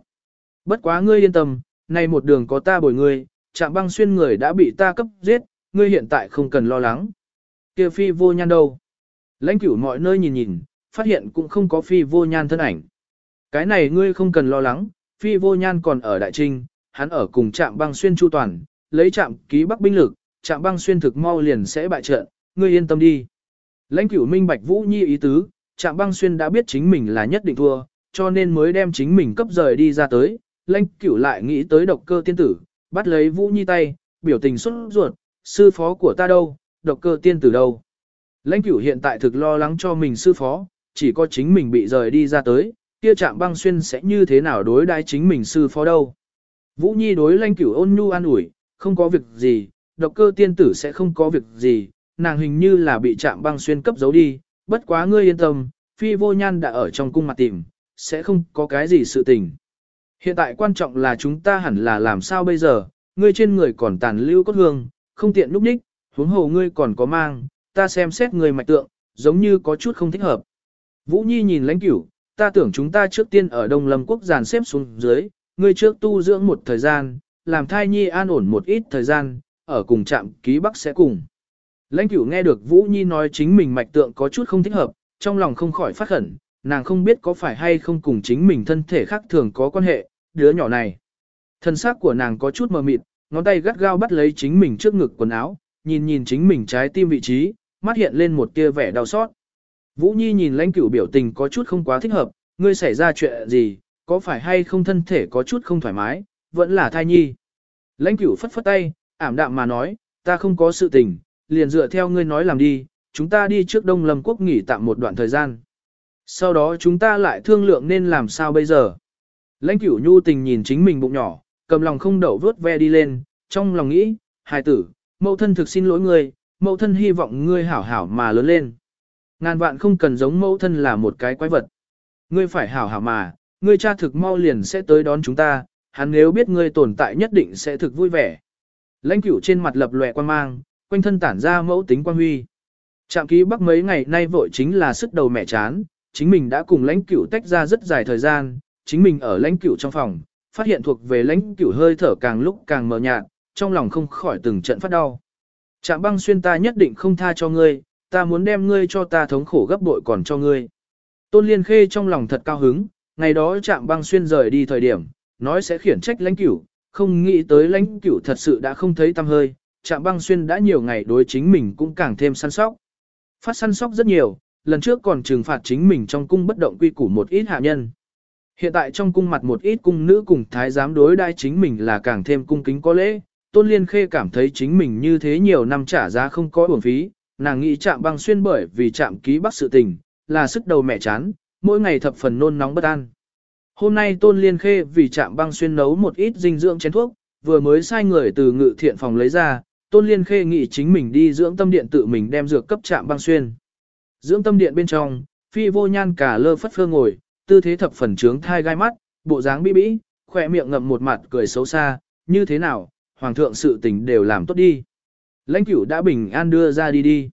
Bất quá ngươi yên tâm, nay một đường có ta bồi ngươi, trạm băng xuyên người đã bị ta cấp giết, ngươi hiện tại không cần lo lắng. kia phi vô nhan đâu? Lãnh cửu mọi nơi nhìn nhìn, phát hiện cũng không có phi vô nhan thân ảnh. Cái này ngươi không cần lo lắng, phi vô nhan còn ở Đại Trinh, hắn ở cùng trạm băng xuyên chu toàn, lấy trạm ký bắc binh lực, trạm băng xuyên thực mau liền sẽ bại trận, ngươi yên tâm đi. Lãnh cửu minh bạch vũ nhi ý tứ, trạm băng xuyên đã biết chính mình là nhất định thua, cho nên mới đem chính mình cấp rời đi ra tới. Lãnh cửu lại nghĩ tới độc cơ tiên tử, bắt lấy vũ nhi tay, biểu tình xuất ruột, sư phó của ta đâu, độc cơ tiên tử đâu. Lãnh cửu hiện tại thực lo lắng cho mình sư phó, chỉ có chính mình bị rời đi ra tới, kia trạm băng xuyên sẽ như thế nào đối đãi chính mình sư phó đâu. Vũ Nhi đối lãnh cửu ôn nhu an ủi, không có việc gì, độc cơ tiên tử sẽ không có việc gì, nàng hình như là bị trạm băng xuyên cấp giấu đi, bất quá ngươi yên tâm, phi vô nhan đã ở trong cung mặt tìm, sẽ không có cái gì sự tình. Hiện tại quan trọng là chúng ta hẳn là làm sao bây giờ, ngươi trên người còn tàn lưu cốt hương, không tiện núp ních, huống hồ ngươi còn có mang, ta xem xét người mạch tượng, giống như có chút không thích hợp. Vũ Nhi nhìn lãnh cửu, ta tưởng chúng ta trước tiên ở Đông Lâm Quốc giàn xếp xuống dưới, ngươi trước tu dưỡng một thời gian, làm thai nhi an ổn một ít thời gian, ở cùng trạm ký bắc sẽ cùng. Lãnh cửu nghe được Vũ Nhi nói chính mình mạch tượng có chút không thích hợp, trong lòng không khỏi phát khẩn, nàng không biết có phải hay không cùng chính mình thân thể khác thường có quan hệ, đứa nhỏ này. Thân xác của nàng có chút mờ mịt, ngón tay gắt gao bắt lấy chính mình trước ngực quần áo, nhìn nhìn chính mình trái tim vị trí, mắt hiện lên một tia vẻ đau xót. Vũ Nhi nhìn lãnh cửu biểu tình có chút không quá thích hợp, ngươi xảy ra chuyện gì, có phải hay không thân thể có chút không thoải mái, vẫn là thai nhi. Lãnh cửu phất phất tay, ảm đạm mà nói, ta không có sự tình, liền dựa theo ngươi nói làm đi, chúng ta đi trước Đông Lâm Quốc nghỉ tạm một đoạn thời gian. Sau đó chúng ta lại thương lượng nên làm sao bây giờ. Lãnh cửu nhu tình nhìn chính mình bụng nhỏ, cầm lòng không đậu vớt ve đi lên, trong lòng nghĩ, hài tử, mẫu thân thực xin lỗi ngươi, mẫu thân hy vọng ngươi hảo hảo mà lớn lên. Ngàn vạn không cần giống mẫu thân là một cái quái vật. Ngươi phải hảo hảo mà, ngươi cha thực mau liền sẽ tới đón chúng ta, hắn nếu biết ngươi tồn tại nhất định sẽ thực vui vẻ. Lãnh cửu trên mặt lập lòe quan mang, quanh thân tản ra mẫu tính quan huy. Trạm ký bắc mấy ngày nay vội chính là sức đầu mẹ chán, chính mình đã cùng lãnh cửu tách ra rất dài thời gian, chính mình ở lãnh cửu trong phòng, phát hiện thuộc về lãnh cửu hơi thở càng lúc càng mờ nhạt, trong lòng không khỏi từng trận phát đau. Trạm băng xuyên ta nhất định không tha cho ngươi, ta muốn đem ngươi cho ta thống khổ gấp bội còn cho ngươi. Tôn Liên Khê trong lòng thật cao hứng, ngày đó Trạm băng xuyên rời đi thời điểm, nói sẽ khiển trách lãnh cửu, không nghĩ tới lãnh cửu thật sự đã không thấy tâm hơi, Trạm băng xuyên đã nhiều ngày đối chính mình cũng càng thêm săn sóc. Phát săn sóc rất nhiều, lần trước còn trừng phạt chính mình trong cung bất động quy củ một ít hạ nhân. Hiện tại trong cung mặt một ít cung nữ cùng thái giám đối đai chính mình là càng thêm cung kính có lễ, Tôn Liên Khê cảm thấy chính mình như thế nhiều năm trả giá không có uổng phí, nàng nghĩ chạm băng xuyên bởi vì chạm ký bắc sự tình, là sức đầu mẹ chán, mỗi ngày thập phần nôn nóng bất an. Hôm nay Tôn Liên Khê vì chạm băng xuyên nấu một ít dinh dưỡng chén thuốc, vừa mới sai người từ ngự thiện phòng lấy ra, Tôn Liên Khê nghĩ chính mình đi dưỡng tâm điện tự mình đem dược cấp chạm băng xuyên. Dưỡng tâm điện bên trong, phi vô nhan cả lơ phất phơ ngồi, tư thế thập phần trướng thai gai mắt, bộ dáng bí bĩ, khỏe miệng ngậm một mặt cười xấu xa, như thế nào, hoàng thượng sự tình đều làm tốt đi. Lãnh cửu đã bình an đưa ra đi đi.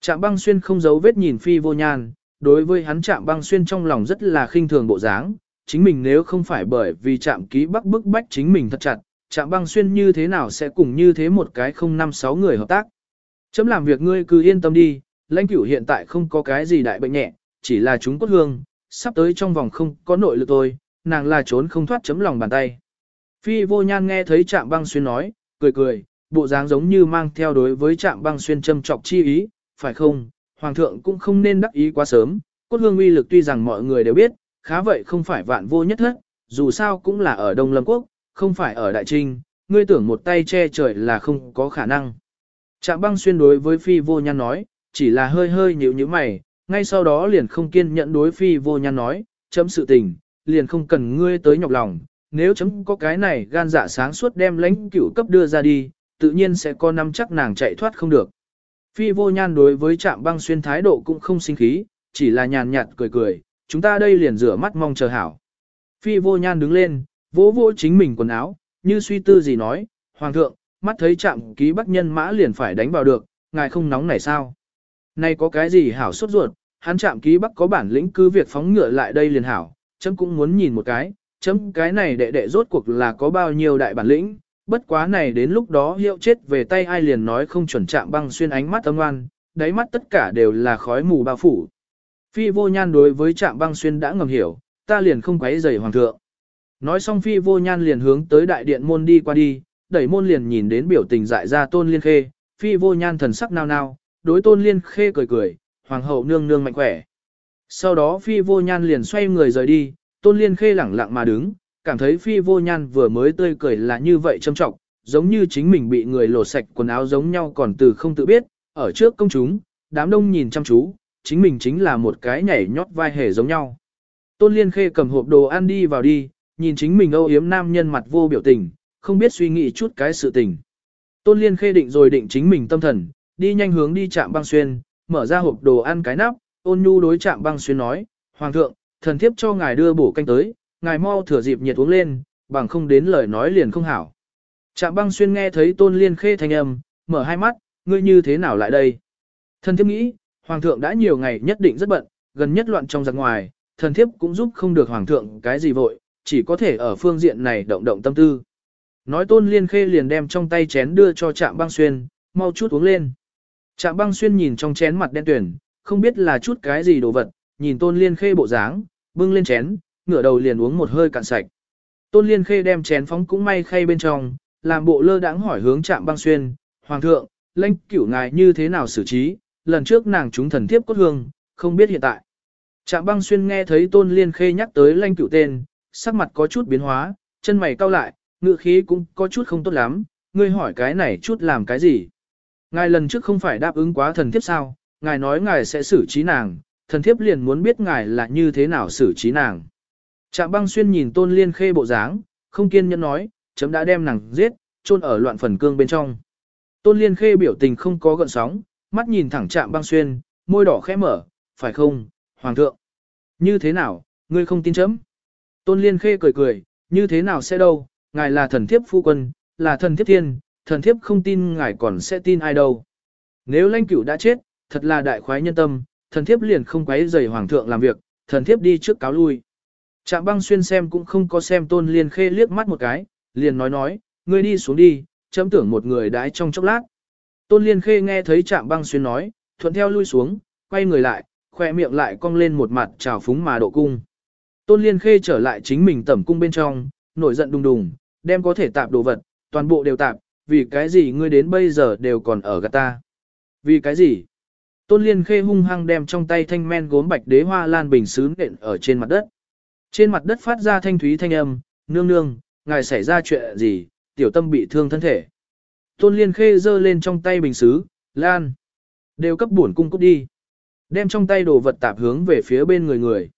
Trạm băng xuyên không giấu vết nhìn phi vô nhan, đối với hắn trạm băng xuyên trong lòng rất là khinh thường bộ dáng, chính mình nếu không phải bởi vì trạm ký bắc bức bách chính mình thật chặt, trạm băng xuyên như thế nào sẽ cùng như thế một cái không năm sáu người hợp tác. Chấm làm việc ngươi cứ yên tâm đi, lãnh cửu hiện tại không có cái gì đại bệnh nhẹ, chỉ là chúng cốt hương, sắp tới trong vòng không có nội lực tôi, nàng là trốn không thoát chấm lòng bàn tay. Phi vô nhan nghe thấy trạm băng xuyên nói, cười cười, bộ dáng giống như mang theo đối với trạm băng xuyên châm trọc chi ý, phải không, hoàng thượng cũng không nên đắc ý quá sớm, cốt hương uy lực tuy rằng mọi người đều biết, khá vậy không phải vạn vô nhất hết, dù sao cũng là ở Đông Lâm Quốc, không phải ở Đại Trinh, ngươi tưởng một tay che trời là không có khả năng. Trạm băng xuyên đối với phi vô nhan nói, chỉ là hơi hơi nhíu nhíu mày, ngay sau đó liền không kiên nhẫn đối phi vô nhan nói, chấm sự tình, liền không cần ngươi tới nhọc lòng, nếu chấm có cái này gan dạ sáng suốt đem lãnh cửu cấp đưa ra đi, tự nhiên sẽ có năm chắc nàng chạy thoát không được. Phi vô nhan đối với trạm băng xuyên thái độ cũng không sinh khí, chỉ là nhàn nhạt cười cười, chúng ta đây liền rửa mắt mong chờ hảo. Phi vô nhan đứng lên, vỗ vỗ chính mình quần áo, như suy tư gì nói, Hoàng thượng, mắt thấy chạm ký bắc nhân mã liền phải đánh vào được, ngài không nóng này sao? Nay có cái gì hảo sốt ruột, hắn chạm ký bắc có bản lĩnh cứ việc phóng ngựa lại đây liền hảo, chấm cũng muốn nhìn một cái, chấm cái này đệ đệ rốt cuộc là có bao nhiêu đại bản lĩnh, bất quá này đến lúc đó hiệu chết về tay ai liền nói không chuẩn chạm băng xuyên ánh mắt âm ngoan, đáy mắt tất cả đều là khói mù bao phủ. Phi vô nhan đối với trạm băng xuyên đã ngầm hiểu, ta liền không quấy rầy hoàng thượng. Nói xong phi vô nhan liền hướng tới đại điện môn đi qua đi, đẩy môn liền nhìn đến biểu tình dại ra tôn liên khê, phi vô nhan thần sắc nao nao, đối tôn liên khê cười cười, hoàng hậu nương nương mạnh khỏe. Sau đó phi vô nhan liền xoay người rời đi, tôn liên khê lẳng lặng mà đứng, cảm thấy phi vô nhan vừa mới tươi cười là như vậy trâm trọng, giống như chính mình bị người lột sạch quần áo giống nhau còn từ không tự biết, ở trước công chúng, đám đông nhìn chăm chú, chính mình chính là một cái nhảy nhót vai hề giống nhau. Tôn Liên Khê cầm hộp đồ ăn đi vào đi, nhìn chính mình âu yếm nam nhân mặt vô biểu tình, không biết suy nghĩ chút cái sự tình. Tôn Liên Khê định rồi định chính mình tâm thần, đi nhanh hướng đi chạm băng xuyên, mở ra hộp đồ ăn cái nắp, ôn nhu đối chạm băng xuyên nói, Hoàng thượng, thần thiếp cho ngài đưa bổ canh tới, ngài mau thừa dịp nhiệt uống lên, bằng không đến lời nói liền không hảo. Trạm băng xuyên nghe thấy tôn liên khê thanh âm, mở hai mắt, ngươi như thế nào lại đây? Thần thiếp nghĩ, hoàng thượng đã nhiều ngày nhất định rất bận, gần nhất loạn trong giặc ngoài, thần thiếp cũng giúp không được hoàng thượng cái gì vội, chỉ có thể ở phương diện này động động tâm tư. Nói tôn liên khê liền đem trong tay chén đưa cho trạm băng xuyên, mau chút uống lên. Trạm băng xuyên nhìn trong chén mặt đen tuyển, không biết là chút cái gì đồ vật, nhìn tôn liên khê bộ dáng, bưng lên chén, ngửa đầu liền uống một hơi cạn sạch. Tôn Liên Khê đem chén phóng cũng may khay bên trong, làm bộ lơ đãng hỏi hướng Trạm Băng Xuyên, "Hoàng thượng, lãnh cửu ngài như thế nào xử trí? Lần trước nàng chúng thần thiếp cốt hương, không biết hiện tại." Trạm Băng Xuyên nghe thấy Tôn Liên Khê nhắc tới lãnh cửu tên, sắc mặt có chút biến hóa, chân mày cau lại, ngựa khí cũng có chút không tốt lắm, ngươi hỏi cái này chút làm cái gì? Ngài lần trước không phải đáp ứng quá thần thiếp sao? Ngài nói ngài sẽ xử trí nàng, thần thiếp liền muốn biết ngài là như thế nào xử trí nàng. Trạm băng xuyên nhìn tôn liên khê bộ dáng, không kiên nhẫn nói, chấm đã đem nàng giết, chôn ở loạn phần cương bên trong. Tôn liên khê biểu tình không có gợn sóng, mắt nhìn thẳng trạm băng xuyên, môi đỏ khẽ mở, phải không, hoàng thượng? Như thế nào, ngươi không tin chấm? Tôn liên khê cười cười, như thế nào sẽ đâu, ngài là thần thiếp phu quân, là thần thiếp thiên, thần thiếp không tin ngài còn sẽ tin ai đâu. Nếu lãnh cửu đã chết, thật là đại khoái nhân tâm, thần thiếp liền không quấy rầy hoàng thượng làm việc, thần thiếp đi trước cáo lui. Trạm băng xuyên xem cũng không có xem tôn liên khê liếc mắt một cái, liền nói nói, ngươi đi xuống đi, chấm tưởng một người đái trong chốc lát. Tôn liên khê nghe thấy trạm băng xuyên nói, thuận theo lui xuống, quay người lại, khoe miệng lại cong lên một mặt trào phúng mà độ cung. Tôn Liên Khê trở lại chính mình tẩm cung bên trong, nổi giận đùng đùng, đem có thể tạp đồ vật, toàn bộ đều tạp, vì cái gì ngươi đến bây giờ đều còn ở gạt ta. Vì cái gì? Tôn Liên Khê hung hăng đem trong tay thanh men gốm bạch đế hoa lan bình sứ nện ở trên mặt đất. Trên mặt đất phát ra thanh thúy thanh âm, nương nương, ngài xảy ra chuyện gì, tiểu tâm bị thương thân thể. Tôn Liên Khê giơ lên trong tay bình sứ, lan. Đều cấp bổn cung cút đi. Đem trong tay đồ vật tạp hướng về phía bên người người.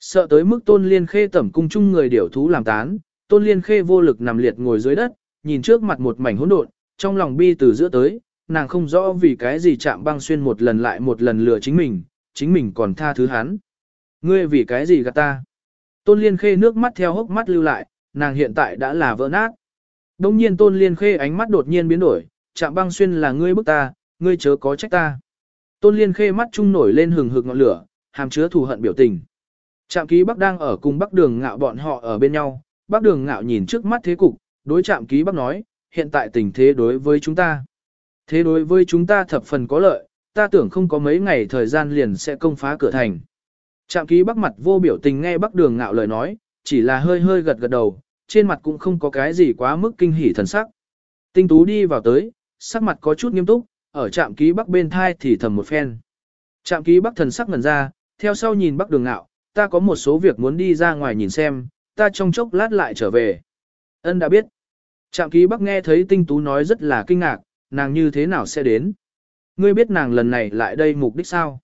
Sợ tới mức Tôn Liên Khê tẩm cung chung người điểu thú làm tán, Tôn Liên Khê vô lực nằm liệt ngồi dưới đất, nhìn trước mặt một mảnh hỗn độn, trong lòng bi từ giữa tới, nàng không rõ vì cái gì chạm băng xuyên một lần lại một lần lừa chính mình, chính mình còn tha thứ hắn. Ngươi vì cái gì gạt ta? Tôn Liên Khê nước mắt theo hốc mắt lưu lại, nàng hiện tại đã là vỡ nát. Đông nhiên Tôn Liên Khê ánh mắt đột nhiên biến đổi, chạm băng xuyên là ngươi bức ta, ngươi chớ có trách ta. Tôn Liên Khê mắt trung nổi lên hừng hực ngọn lửa, hàm chứa thù hận biểu tình. Trạm ký Bắc đang ở cùng Bắc Đường Ngạo bọn họ ở bên nhau, Bắc Đường Ngạo nhìn trước mắt thế cục, đối trạm ký Bắc nói, hiện tại tình thế đối với chúng ta. Thế đối với chúng ta thập phần có lợi, ta tưởng không có mấy ngày thời gian liền sẽ công phá cửa thành. Trạm ký Bắc mặt vô biểu tình nghe Bắc Đường Ngạo lời nói, chỉ là hơi hơi gật gật đầu, trên mặt cũng không có cái gì quá mức kinh hỉ thần sắc. Tinh Tú đi vào tới, sắc mặt có chút nghiêm túc, ở trạm ký Bắc bên thai thì thầm một phen. Trạm ký Bắc thần sắc ngần ra, theo sau nhìn Bắc Đường Ngạo, ta có một số việc muốn đi ra ngoài nhìn xem, ta trong chốc lát lại trở về. Ân đã biết. Trạm ký bắc nghe thấy tinh tú nói rất là kinh ngạc, nàng như thế nào sẽ đến. Ngươi biết nàng lần này lại đây mục đích sao?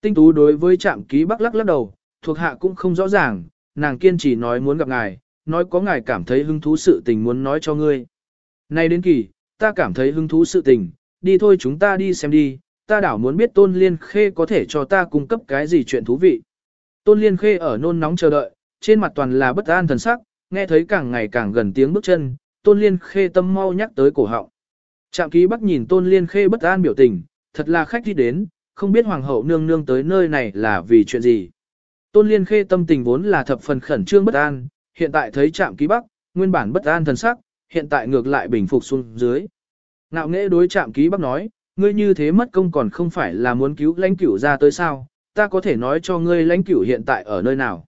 Tinh tú đối với trạm ký bắc lắc lắc đầu, thuộc hạ cũng không rõ ràng, nàng kiên trì nói muốn gặp ngài, nói có ngài cảm thấy hứng thú sự tình muốn nói cho ngươi. Nay đến kỳ, ta cảm thấy hứng thú sự tình, đi thôi chúng ta đi xem đi, ta đảo muốn biết tôn liên khê có thể cho ta cung cấp cái gì chuyện thú vị. Tôn Liên Khê ở nôn nóng chờ đợi, trên mặt toàn là bất an thần sắc, nghe thấy càng ngày càng gần tiếng bước chân, Tôn Liên Khê tâm mau nhắc tới cổ họng. Trạm ký bắc nhìn Tôn Liên Khê bất an biểu tình, thật là khách đi đến, không biết Hoàng hậu nương nương tới nơi này là vì chuyện gì. Tôn Liên Khê tâm tình vốn là thập phần khẩn trương bất an, hiện tại thấy trạm ký bắc, nguyên bản bất an thần sắc, hiện tại ngược lại bình phục xuống dưới. Ngạo nghễ đối trạm ký bắc nói, ngươi như thế mất công còn không phải là muốn cứu lãnh cửu ra tới sao, ta có thể nói cho ngươi lãnh cửu hiện tại ở nơi nào.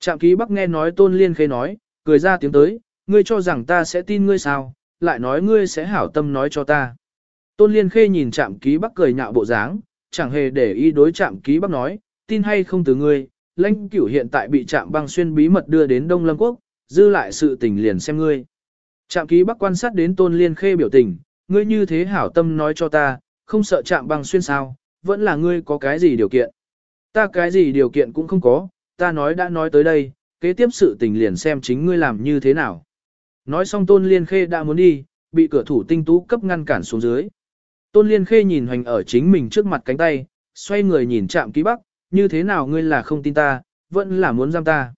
Trạm ký bắc nghe nói tôn liên khê nói, cười ra tiếng tới, ngươi cho rằng ta sẽ tin ngươi sao, lại nói ngươi sẽ hảo tâm nói cho ta. Tôn liên khê nhìn trạm ký bắc cười nhạo bộ dáng, chẳng hề để ý đối trạm ký bắc nói, tin hay không từ ngươi, lãnh cửu hiện tại bị trạm băng xuyên bí mật đưa đến Đông Lâm Quốc, dư lại sự tình liền xem ngươi. Trạm ký bắc quan sát đến tôn liên khê biểu tình, ngươi như thế hảo tâm nói cho ta, không sợ trạm băng xuyên sao, vẫn là ngươi có cái gì điều kiện. Ta cái gì điều kiện cũng không có, ta nói đã nói tới đây, kế tiếp sự tình liền xem chính ngươi làm như thế nào. Nói xong Tôn Liên Khê đã muốn đi, bị cửa thủ tinh tú cấp ngăn cản xuống dưới. Tôn Liên Khê nhìn hoành ở chính mình trước mặt cánh tay, xoay người nhìn chạm ký bắc, như thế nào ngươi là không tin ta, vẫn là muốn giam ta.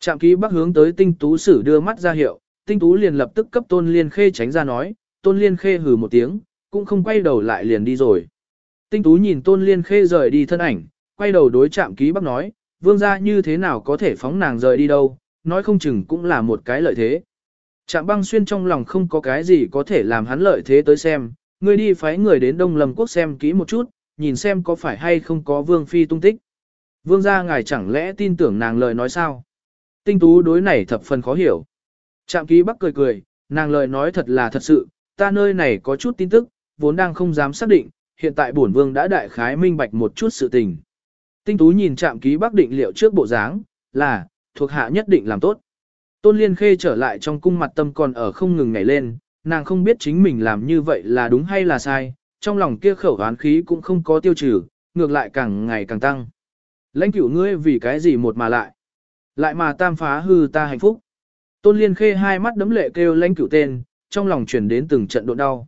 Chạm ký bắc hướng tới tinh tú sử đưa mắt ra hiệu, tinh tú liền lập tức cấp Tôn Liên Khê tránh ra nói, Tôn Liên Khê hừ một tiếng, cũng không quay đầu lại liền đi rồi. Tinh tú nhìn Tôn Liên Khê rời đi thân ảnh, quay đầu đối chạm ký bắc nói, vương gia như thế nào có thể phóng nàng rời đi đâu, nói không chừng cũng là một cái lợi thế. Trạm băng xuyên trong lòng không có cái gì có thể làm hắn lợi thế tới xem, người đi phái người đến Đông Lâm Quốc xem kỹ một chút, nhìn xem có phải hay không có vương phi tung tích. Vương gia ngài chẳng lẽ tin tưởng nàng lời nói sao? Tinh tú đối này thập phần khó hiểu. Trạm ký bắc cười cười, nàng lời nói thật là thật sự, ta nơi này có chút tin tức, vốn đang không dám xác định, hiện tại bổn vương đã đại khái minh bạch một chút sự tình. Tinh tú nhìn chạm ký bác định liệu trước bộ dáng, là, thuộc hạ nhất định làm tốt. Tôn Liên Khê trở lại trong cung mặt tâm còn ở không ngừng nhảy lên, nàng không biết chính mình làm như vậy là đúng hay là sai, trong lòng kia khẩu oán khí cũng không có tiêu trừ, ngược lại càng ngày càng tăng. Lãnh cửu ngươi vì cái gì một mà lại? Lại mà tam phá hư ta hạnh phúc. Tôn Liên Khê hai mắt đấm lệ kêu lãnh cửu tên, trong lòng chuyển đến từng trận độ đau.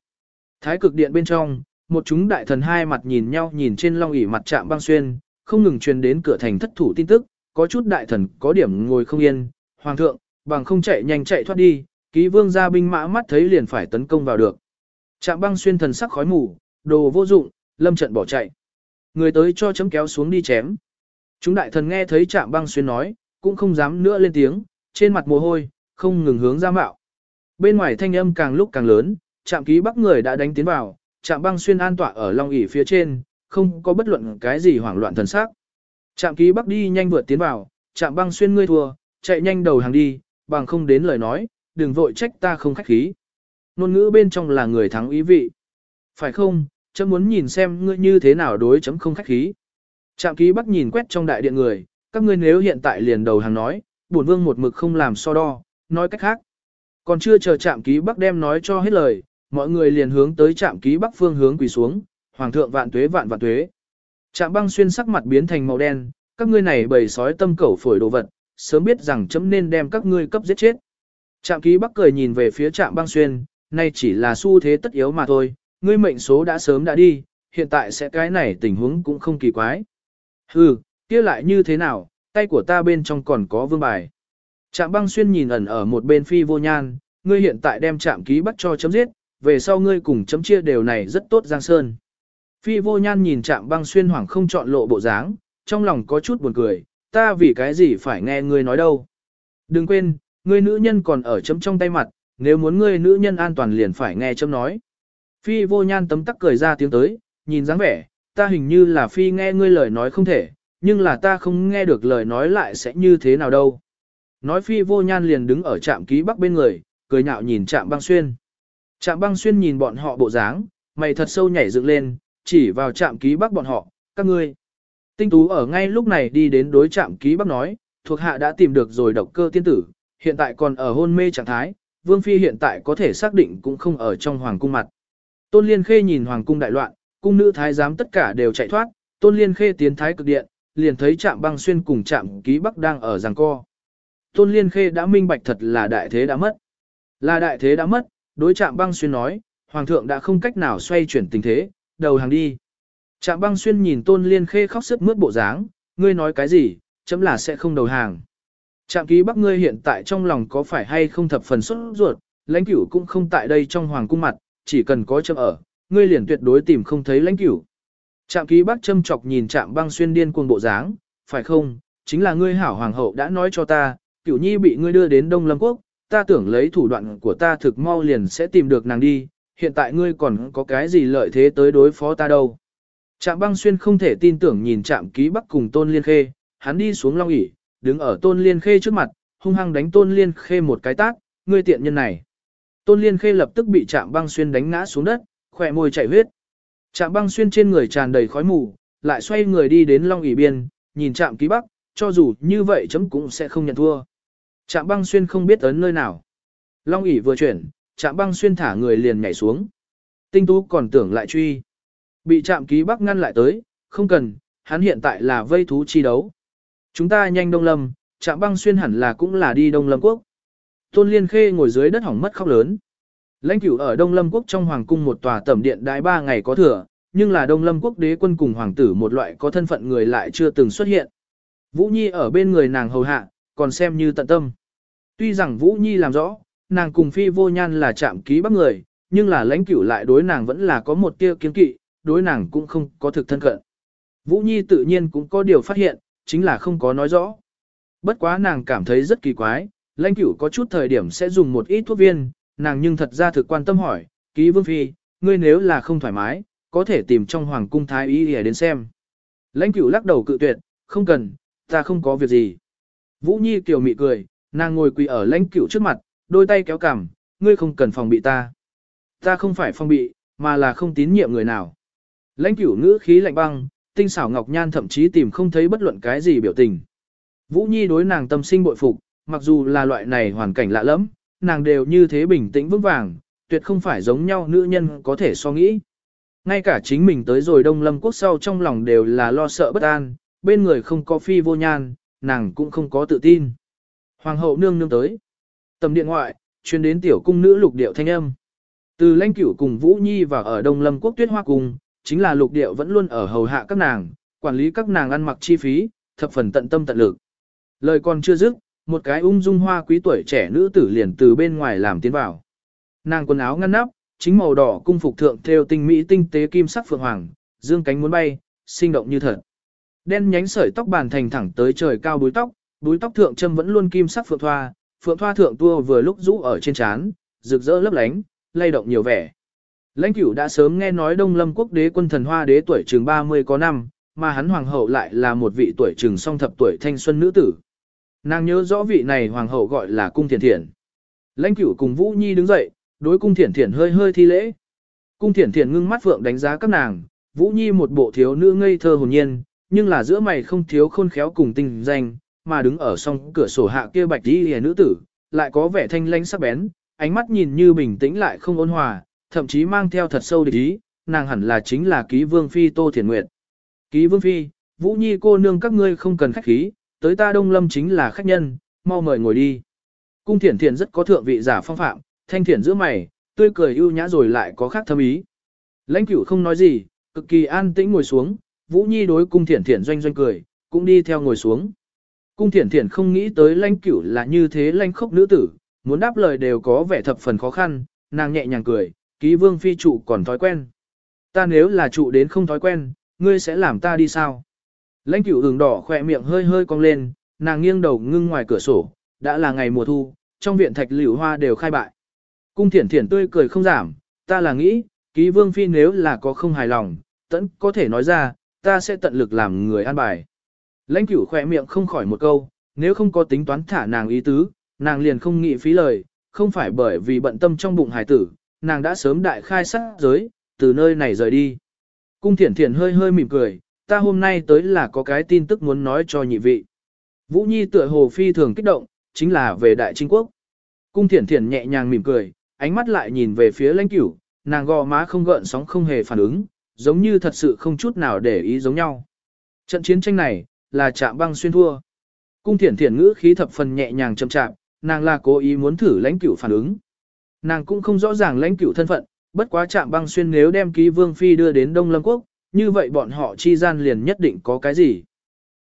Thái cực điện bên trong, một chúng đại thần hai mặt nhìn nhau nhìn trên long ỷ mặt chạm băng xuyên, không ngừng truyền đến cửa thành thất thủ tin tức, có chút đại thần có điểm ngồi không yên, hoàng thượng, bằng không chạy nhanh chạy thoát đi, ký vương gia binh mã mắt thấy liền phải tấn công vào được. Trạm băng xuyên thần sắc khói mù, đồ vô dụng, lâm trận bỏ chạy. Người tới cho chấm kéo xuống đi chém. Chúng đại thần nghe thấy trạm băng xuyên nói, cũng không dám nữa lên tiếng, trên mặt mồ hôi, không ngừng hướng ra mạo. Bên ngoài thanh âm càng lúc càng lớn, trạm ký bắc người đã đánh tiến vào, trạm băng xuyên an tọa ở long ỷ phía trên, không có bất luận cái gì hoảng loạn thần sắc. Trạm ký bắc đi nhanh vượt tiến vào, trạm băng xuyên ngươi thua, chạy nhanh đầu hàng đi, bằng không đến lời nói, đừng vội trách ta không khách khí. Nôn ngữ bên trong là người thắng ý vị. Phải không, chấm muốn nhìn xem ngươi như thế nào đối chấm không khách khí. Trạm ký bắc nhìn quét trong đại điện người, các ngươi nếu hiện tại liền đầu hàng nói, bổn vương một mực không làm so đo, nói cách khác. Còn chưa chờ trạm ký bắc đem nói cho hết lời, mọi người liền hướng tới trạm ký bắc phương hướng quỳ xuống, hoàng thượng vạn tuế vạn vạn tuế. Trạm băng xuyên sắc mặt biến thành màu đen, các ngươi này bầy sói tâm cẩu phổi đồ vật, sớm biết rằng chấm nên đem các ngươi cấp giết chết. Trạm ký bắc cười nhìn về phía trạm băng xuyên, nay chỉ là xu thế tất yếu mà thôi, ngươi mệnh số đã sớm đã đi, hiện tại sẽ cái này tình huống cũng không kỳ quái. Hừ, kia lại như thế nào, tay của ta bên trong còn có vương bài. Trạm băng xuyên nhìn ẩn ở một bên phi vô nhan, ngươi hiện tại đem trạm ký bắt cho chấm giết, về sau ngươi cùng chấm chia đều này rất tốt giang sơn. Phi vô nhan nhìn trạm băng xuyên hoảng không chọn lộ bộ dáng, trong lòng có chút buồn cười, ta vì cái gì phải nghe ngươi nói đâu. Đừng quên, ngươi nữ nhân còn ở chấm trong tay mặt, nếu muốn ngươi nữ nhân an toàn liền phải nghe chấm nói. Phi vô nhan tấm tắc cười ra tiếng tới, nhìn dáng vẻ, ta hình như là phi nghe ngươi lời nói không thể, nhưng là ta không nghe được lời nói lại sẽ như thế nào đâu. Nói phi vô nhan liền đứng ở trạm ký bắc bên người, cười nhạo nhìn trạm băng xuyên. Trạm băng xuyên nhìn bọn họ bộ dáng, mày thật sâu nhảy dựng lên, chỉ vào trạm ký bắc bọn họ, các ngươi. Tinh tú ở ngay lúc này đi đến đối trạm ký bắc nói, thuộc hạ đã tìm được rồi độc cơ tiên tử, hiện tại còn ở hôn mê trạng thái, vương phi hiện tại có thể xác định cũng không ở trong hoàng cung mặt. Tôn Liên Khê nhìn hoàng cung đại loạn, cung nữ thái giám tất cả đều chạy thoát, Tôn Liên Khê tiến thái cực điện, liền thấy Trạm Băng Xuyên cùng Trạm Ký Bắc đang ở giằng co. Tôn Liên Khê đã minh bạch thật là đại thế đã mất. Là đại thế đã mất, đối Trạm Băng Xuyên nói, hoàng thượng đã không cách nào xoay chuyển tình thế, đầu hàng đi. Trạm Băng Xuyên nhìn Tôn Liên Khê khóc sức mướt bộ dáng, ngươi nói cái gì, chấm là sẽ không đầu hàng. Trạm Ký Bắc ngươi hiện tại trong lòng có phải hay không thập phần xuất ruột, lãnh cửu cũng không tại đây trong hoàng cung mặt, chỉ cần có chấm ở, ngươi liền tuyệt đối tìm không thấy lãnh cửu. Trạm ký bác châm chọc nhìn trạm băng xuyên điên cuồng bộ dáng, phải không, chính là ngươi hảo hoàng hậu đã nói cho ta, cửu nhi bị ngươi đưa đến Đông Lâm Quốc, ta tưởng lấy thủ đoạn của ta thực mau liền sẽ tìm được nàng đi, hiện tại ngươi còn có cái gì lợi thế tới đối phó ta đâu. Trạm băng xuyên không thể tin tưởng nhìn trạm ký bắc cùng tôn liên khê, hắn đi xuống long ỉ, đứng ở tôn liên khê trước mặt, hung hăng đánh tôn liên khê một cái tát, ngươi tiện nhân này. Tôn liên khê lập tức bị trạm băng xuyên đánh ngã xuống đất, khỏe môi chảy huyết. Trạm băng xuyên trên người tràn đầy khói mù, lại xoay người đi đến Long ỉ biên, nhìn trạm ký bắc, cho dù như vậy chấm cũng sẽ không nhận thua. Trạm băng xuyên không biết ấn nơi nào. Long ỉ vừa chuyển, trạm băng xuyên thả người liền nhảy xuống. Tinh tú còn tưởng lại truy. Bị trạm ký bắc ngăn lại tới, không cần, hắn hiện tại là vây thú chi đấu. Chúng ta nhanh đông lâm, trạm băng xuyên hẳn là cũng là đi đông lâm quốc. Tôn Liên Khê ngồi dưới đất hỏng mất khóc lớn. Lãnh cửu ở Đông Lâm Quốc trong Hoàng cung một tòa tẩm điện đại ba ngày có thừa, nhưng là Đông Lâm Quốc đế quân cùng hoàng tử một loại có thân phận người lại chưa từng xuất hiện. Vũ Nhi ở bên người nàng hầu hạ, còn xem như tận tâm. Tuy rằng Vũ Nhi làm rõ, nàng cùng phi vô nhan là chạm ký bắt người, nhưng là lãnh cửu lại đối nàng vẫn là có một tia kiến kỵ, đối nàng cũng không có thực thân cận. Vũ Nhi tự nhiên cũng có điều phát hiện, chính là không có nói rõ. Bất quá nàng cảm thấy rất kỳ quái, lãnh cửu có chút thời điểm sẽ dùng một ít thuốc viên, nàng nhưng thật ra thực quan tâm hỏi, ký vương phi, ngươi nếu là không thoải mái, có thể tìm trong hoàng cung thái y để đến xem. Lãnh cửu lắc đầu cự tuyệt, không cần, ta không có việc gì. Vũ Nhi kiều mị cười, nàng ngồi quỳ ở lãnh cửu trước mặt, đôi tay kéo cằm, ngươi không cần phòng bị ta. Ta không phải phòng bị, mà là không tín nhiệm người nào. Lãnh cửu ngữ khí lạnh băng, tinh xảo ngọc nhan thậm chí tìm không thấy bất luận cái gì biểu tình. Vũ Nhi đối nàng tâm sinh bội phục, mặc dù là loại này hoàn cảnh lạ lẫm, nàng đều như thế bình tĩnh vững vàng, tuyệt không phải giống nhau nữ nhân có thể so nghĩ. Ngay cả chính mình tới rồi Đông Lâm Quốc sau trong lòng đều là lo sợ bất an, bên người không có phi vô nhan, nàng cũng không có tự tin. Hoàng hậu nương nương tới. Tầm điện ngoại, chuyên đến tiểu cung nữ lục điệu thanh âm. Từ lãnh cửu cùng Vũ Nhi và ở Đông Lâm Quốc tuyết hoa cung, chính là lục điệu vẫn luôn ở hầu hạ các nàng, quản lý các nàng ăn mặc chi phí, thập phần tận tâm tận lực. Lời còn chưa dứt, một cái ung dung hoa quý tuổi trẻ nữ tử liền từ bên ngoài làm tiến vào. Nàng quần áo ngăn nắp, chính màu đỏ cung phục thượng theo tinh mỹ tinh tế kim sắc phượng hoàng, dương cánh muốn bay, sinh động như thật. Đen nhánh sợi tóc bàn thành thẳng tới trời cao búi tóc, búi tóc thượng châm vẫn luôn kim sắc phượng thoa, phượng thoa thượng tua vừa lúc rũ ở trên trán, rực rỡ lấp lánh, lay động nhiều vẻ. Lãnh cửu đã sớm nghe nói Đông Lâm quốc đế quân thần hoa đế tuổi trường 30 có năm, mà hắn hoàng hậu lại là một vị tuổi trường song thập tuổi thanh xuân nữ tử. Nàng nhớ rõ vị này hoàng hậu gọi là cung thiền thiền. Lãnh cửu cùng Vũ Nhi đứng dậy, đối cung thiền thiền hơi hơi thi lễ. Cung thiền thiền ngưng mắt Phượng đánh giá các nàng, Vũ Nhi một bộ thiếu nữ ngây thơ hồn nhiên, nhưng là giữa mày không thiếu khôn khéo cùng tình danh, mà đứng ở song cửa sổ hạ kia bạch đi hề nữ tử, lại có vẻ thanh lãnh sắc bén, ánh mắt nhìn như bình tĩnh lại không ôn hòa, thậm chí mang theo thật sâu địch ý, nàng hẳn là chính là ký vương phi Tô Thiền Nguyệt. Ký vương phi, Vũ Nhi cô nương các ngươi không cần khách khí, tới ta Đông Lâm chính là khách nhân, mau mời ngồi đi. Cung Thiển Thiển rất có thượng vị giả phong phạm, thanh thiển giữa mày, tươi cười ưu nhã rồi lại có khác thâm ý. Lãnh Cửu không nói gì, cực kỳ an tĩnh ngồi xuống, Vũ Nhi đối Cung Thiển Thiển doanh doanh cười, cũng đi theo ngồi xuống. Cung Thiển Thiển không nghĩ tới Lanh Cửu là như thế Lanh khốc nữ tử, muốn đáp lời đều có vẻ thập phần khó khăn, nàng nhẹ nhàng cười, ký vương phi trụ còn thói quen. Ta nếu là trụ đến không thói quen, ngươi sẽ làm ta đi sao? Lãnh cửu hừng đỏ khỏe miệng hơi hơi cong lên, nàng nghiêng đầu ngưng ngoài cửa sổ, đã là ngày mùa thu, trong viện thạch liễu hoa đều khai bại. Cung thiển thiển tươi cười không giảm, ta là nghĩ, ký vương phi nếu là có không hài lòng, tẫn có thể nói ra, ta sẽ tận lực làm người an bài. Lãnh cửu khỏe miệng không khỏi một câu, nếu không có tính toán thả nàng ý tứ, nàng liền không nghĩ phí lời, không phải bởi vì bận tâm trong bụng hài tử, nàng đã sớm đại khai sát giới, từ nơi này rời đi. Cung thiển thiển hơi hơi mỉm cười, ta hôm nay tới là có cái tin tức muốn nói cho nhị vị. Vũ Nhi tựa hồ phi thường kích động, chính là về Đại chính Quốc. Cung thiển thiển nhẹ nhàng mỉm cười, ánh mắt lại nhìn về phía lãnh cửu, nàng gò má không gợn sóng không hề phản ứng, giống như thật sự không chút nào để ý giống nhau. Trận chiến tranh này, là chạm băng xuyên thua. Cung thiển thiển ngữ khí thập phần nhẹ nhàng chậm chạm, nàng là cố ý muốn thử lãnh cửu phản ứng. Nàng cũng không rõ ràng lãnh cửu thân phận, bất quá chạm băng xuyên nếu đem ký vương phi đưa đến Đông Lâm Quốc, như vậy bọn họ chi gian liền nhất định có cái gì.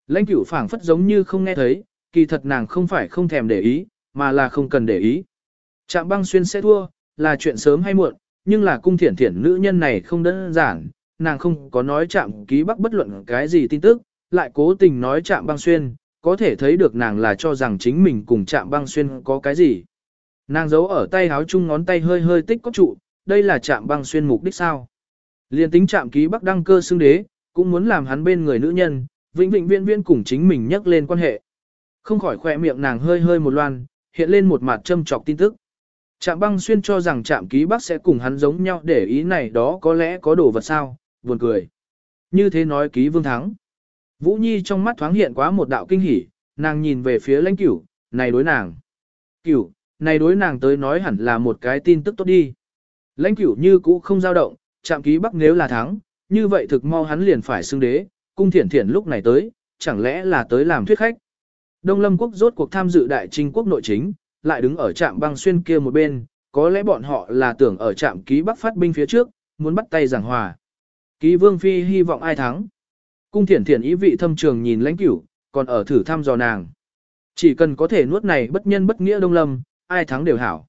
Lãnh cửu phảng phất giống như không nghe thấy, kỳ thật nàng không phải không thèm để ý, mà là không cần để ý. Trạm băng xuyên sẽ thua, là chuyện sớm hay muộn, nhưng là cung thiển thiển nữ nhân này không đơn giản, nàng không có nói chạm ký bắc bất luận cái gì tin tức, lại cố tình nói chạm băng xuyên, có thể thấy được nàng là cho rằng chính mình cùng chạm băng xuyên có cái gì. Nàng giấu ở tay háo chung ngón tay hơi hơi tích có trụ, đây là chạm băng xuyên mục đích sao. Liên tính chạm ký bắc đăng cơ xưng đế, cũng muốn làm hắn bên người nữ nhân, vĩnh vĩnh viên viên cùng chính mình nhắc lên quan hệ. Không khỏi khỏe miệng nàng hơi hơi một loan, hiện lên một mặt châm trọc tin tức. Trạm băng xuyên cho rằng trạm ký bắc sẽ cùng hắn giống nhau để ý này đó có lẽ có đồ vật sao, buồn cười. Như thế nói ký vương thắng. Vũ Nhi trong mắt thoáng hiện quá một đạo kinh hỉ, nàng nhìn về phía lãnh cửu, này đối nàng. Cửu, này đối nàng tới nói hẳn là một cái tin tức tốt đi. Lãnh cửu như cũ không dao động, chạm ký bắc nếu là thắng, như vậy thực mau hắn liền phải xưng đế, cung thiển thiển lúc này tới, chẳng lẽ là tới làm thuyết khách. Đông Lâm quốc rốt cuộc tham dự đại trinh quốc nội chính, lại đứng ở trạm băng xuyên kia một bên, có lẽ bọn họ là tưởng ở trạm ký bắc phát binh phía trước, muốn bắt tay giảng hòa. Ký vương phi hy vọng ai thắng. Cung thiển thiển ý vị thâm trường nhìn lãnh cửu, còn ở thử thăm dò nàng. Chỉ cần có thể nuốt này bất nhân bất nghĩa đông lâm, ai thắng đều hảo.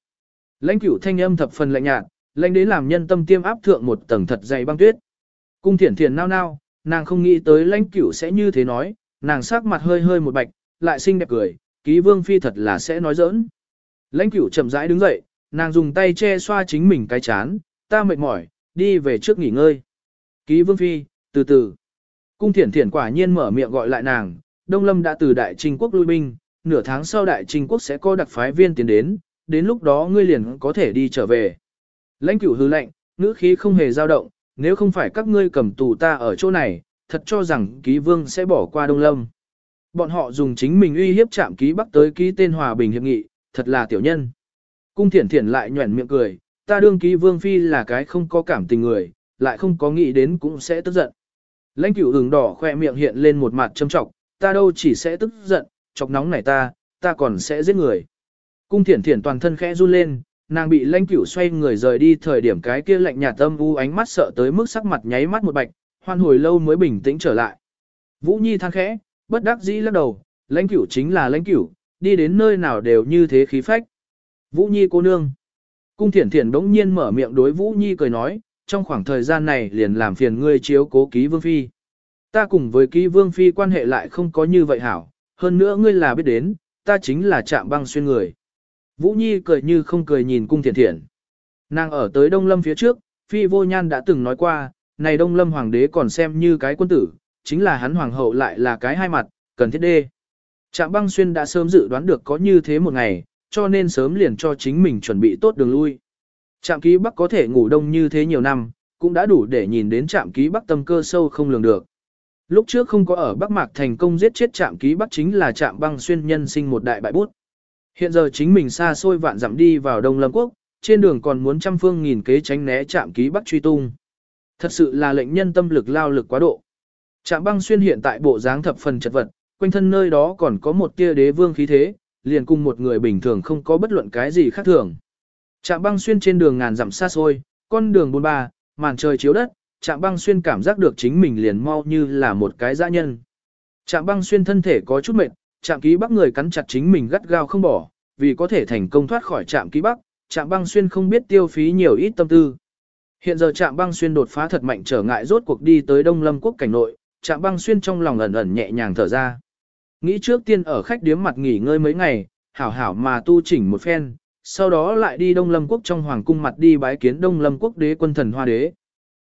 Lãnh cửu thanh âm thập phần lạnh nhạt, lãnh đến làm nhân tâm tiêm áp thượng một tầng thật dày băng tuyết. Cung thiển thiển nao nao, nàng không nghĩ tới lãnh cửu sẽ như thế nói, nàng sắc mặt hơi hơi một bạch, lại xinh đẹp cười, ký vương phi thật là sẽ nói giỡn. Lãnh cửu chậm rãi đứng dậy, nàng dùng tay che xoa chính mình cái chán, ta mệt mỏi, đi về trước nghỉ ngơi. Ký vương phi, từ từ. Cung thiển thiển quả nhiên mở miệng gọi lại nàng, Đông Lâm đã từ Đại Trinh Quốc lui binh, nửa tháng sau Đại Trinh Quốc sẽ có đặc phái viên tiến đến, đến lúc đó ngươi liền có thể đi trở về. Lãnh cửu hư lệnh, ngữ khí không hề dao động, nếu không phải các ngươi cầm tù ta ở chỗ này, thật cho rằng ký vương sẽ bỏ qua Đông Lâm. Bọn họ dùng chính mình uy hiếp chạm ký bắc tới ký tên hòa bình hiệp nghị, thật là tiểu nhân. Cung thiển thiển lại nhuẩn miệng cười, ta đương ký vương phi là cái không có cảm tình người, lại không có nghĩ đến cũng sẽ tức giận. Lãnh cửu hừng đỏ khoe miệng hiện lên một mặt châm trọng, ta đâu chỉ sẽ tức giận, chọc nóng này ta, ta còn sẽ giết người. Cung thiển thiển toàn thân khẽ run lên, nàng bị lãnh cửu xoay người rời đi thời điểm cái kia lạnh nhạt tâm u ánh mắt sợ tới mức sắc mặt nháy mắt một bạch, hoan hồi lâu mới bình tĩnh trở lại. Vũ Nhi than khẽ, bất đắc dĩ lắc đầu, lãnh cửu chính là lãnh cửu, đi đến nơi nào đều như thế khí phách. Vũ Nhi cô nương. Cung thiển thiển đống nhiên mở miệng đối Vũ Nhi cười nói, trong khoảng thời gian này liền làm phiền ngươi chiếu cố ký vương phi. Ta cùng với ký vương phi quan hệ lại không có như vậy hảo, hơn nữa ngươi là biết đến, ta chính là chạm băng xuyên người. Vũ Nhi cười như không cười nhìn cung thiện thiện. Nàng ở tới Đông Lâm phía trước, Phi Vô Nhan đã từng nói qua, này Đông Lâm Hoàng đế còn xem như cái quân tử, chính là hắn Hoàng hậu lại là cái hai mặt, cần thiết đê. Trạm băng xuyên đã sớm dự đoán được có như thế một ngày, cho nên sớm liền cho chính mình chuẩn bị tốt đường lui. Trạm ký bắc có thể ngủ đông như thế nhiều năm, cũng đã đủ để nhìn đến trạm ký bắc tâm cơ sâu không lường được. Lúc trước không có ở Bắc Mạc thành công giết chết trạm ký bắc chính là trạm băng xuyên nhân sinh một đại bại bút. Hiện giờ chính mình xa xôi vạn dặm đi vào Đông Lâm Quốc, trên đường còn muốn trăm phương nghìn kế tránh né trạm ký bắc truy tung. Thật sự là lệnh nhân tâm lực lao lực quá độ. Trạm băng xuyên hiện tại bộ dáng thập phần chật vật, quanh thân nơi đó còn có một tia đế vương khí thế, liền cùng một người bình thường không có bất luận cái gì khác thường. Trạm băng xuyên trên đường ngàn dặm xa xôi, con đường bôn ba, màn trời chiếu đất, Trạm băng xuyên cảm giác được chính mình liền mau như là một cái dã nhân. Trạm băng xuyên thân thể có chút mệt, trạm ký bắc người cắn chặt chính mình gắt gao không bỏ, vì có thể thành công thoát khỏi trạm ký bắc, trạm băng xuyên không biết tiêu phí nhiều ít tâm tư. Hiện giờ trạm băng xuyên đột phá thật mạnh trở ngại rốt cuộc đi tới Đông Lâm quốc cảnh nội, trạm băng xuyên trong lòng ẩn ẩn nhẹ nhàng thở ra. Nghĩ trước tiên ở khách điếm mặt nghỉ ngơi mấy ngày, hảo hảo mà tu chỉnh một phen, sau đó lại đi Đông Lâm quốc trong hoàng cung mặt đi bái kiến Đông Lâm quốc đế quân thần hoa đế.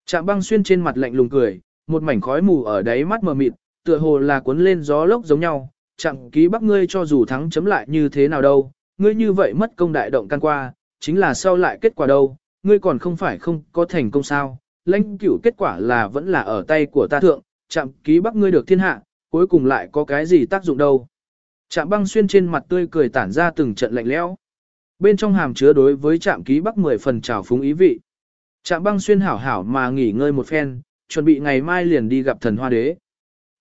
Trạm băng xuyên trên mặt lạnh lùng cười, một mảnh khói mù ở đáy mắt mờ mịt, tựa hồ là cuốn lên gió lốc giống nhau, Trạm ký bắc ngươi cho dù thắng chấm lại như thế nào đâu, ngươi như vậy mất công đại động can qua, chính là sau lại kết quả đâu, ngươi còn không phải không có thành công sao, lãnh cửu kết quả là vẫn là ở tay của ta thượng, Trạm ký bắc ngươi được thiên hạ, cuối cùng lại có cái gì tác dụng đâu. Trạm băng xuyên trên mặt tươi cười tản ra từng trận lạnh lẽo. Bên trong hàm chứa đối với trạm ký bắc 10 phần trào phúng ý vị. Trạm băng xuyên hảo hảo mà nghỉ ngơi một phen, chuẩn bị ngày mai liền đi gặp thần hoa đế.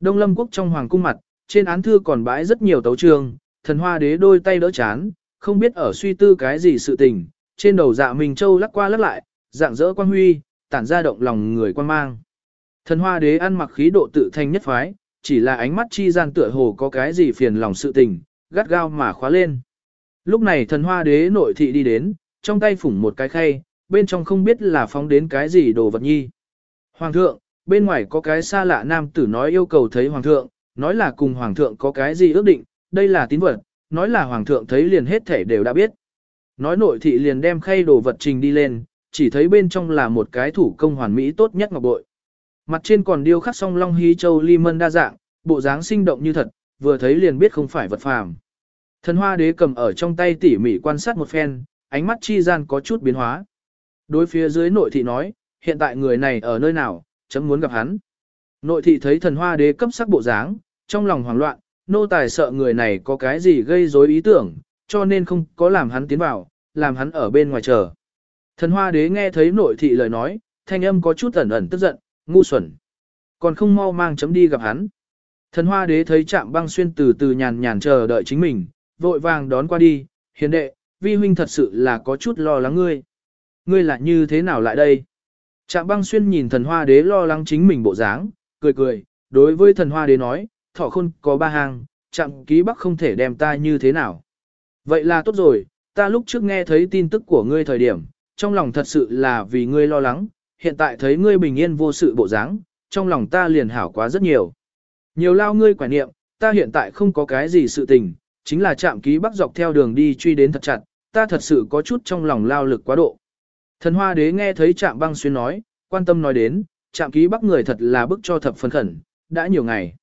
Đông lâm quốc trong hoàng cung mặt, trên án thư còn bãi rất nhiều tấu trường, thần hoa đế đôi tay đỡ chán, không biết ở suy tư cái gì sự tình, trên đầu dạ mình châu lắc qua lắc lại, dạng dỡ quan huy, tản ra động lòng người quan mang. Thần hoa đế ăn mặc khí độ tự thanh nhất phái, chỉ là ánh mắt chi gian tựa hồ có cái gì phiền lòng sự tình, gắt gao mà khóa lên. Lúc này thần hoa đế nội thị đi đến, trong tay phủng một cái khay, bên trong không biết là phóng đến cái gì đồ vật nhi. Hoàng thượng, bên ngoài có cái xa lạ nam tử nói yêu cầu thấy hoàng thượng, nói là cùng hoàng thượng có cái gì ước định, đây là tín vật, nói là hoàng thượng thấy liền hết thể đều đã biết. Nói nội thị liền đem khay đồ vật trình đi lên, chỉ thấy bên trong là một cái thủ công hoàn mỹ tốt nhất ngọc bội. Mặt trên còn điêu khắc song long hí châu ly mân đa dạng, bộ dáng sinh động như thật, vừa thấy liền biết không phải vật phàm. Thần hoa đế cầm ở trong tay tỉ mỉ quan sát một phen, ánh mắt chi gian có chút biến hóa. Đối phía dưới nội thị nói, hiện tại người này ở nơi nào, chấm muốn gặp hắn. Nội thị thấy thần hoa đế cấp sắc bộ dáng, trong lòng hoảng loạn, nô tài sợ người này có cái gì gây rối ý tưởng, cho nên không có làm hắn tiến vào, làm hắn ở bên ngoài chờ. Thần hoa đế nghe thấy nội thị lời nói, thanh âm có chút ẩn ẩn tức giận, ngu xuẩn. Còn không mau mang chấm đi gặp hắn. Thần hoa đế thấy chạm băng xuyên từ từ nhàn nhàn chờ đợi chính mình, vội vàng đón qua đi, hiền đệ, vi huynh thật sự là có chút lo lắng ngươi. Ngươi là như thế nào lại đây? Trạm băng xuyên nhìn thần hoa đế lo lắng chính mình bộ dáng, cười cười, đối với thần hoa đế nói, thọ khôn có ba hàng, trạm ký bắc không thể đem ta như thế nào. Vậy là tốt rồi, ta lúc trước nghe thấy tin tức của ngươi thời điểm, trong lòng thật sự là vì ngươi lo lắng, hiện tại thấy ngươi bình yên vô sự bộ dáng, trong lòng ta liền hảo quá rất nhiều. Nhiều lao ngươi quả niệm, ta hiện tại không có cái gì sự tình, chính là chạm ký bắc dọc theo đường đi truy đến thật chặt, ta thật sự có chút trong lòng lao lực quá độ. Thần hoa đế nghe thấy chạm băng xuyên nói, quan tâm nói đến, chạm ký bắc người thật là bức cho thập phần khẩn, đã nhiều ngày.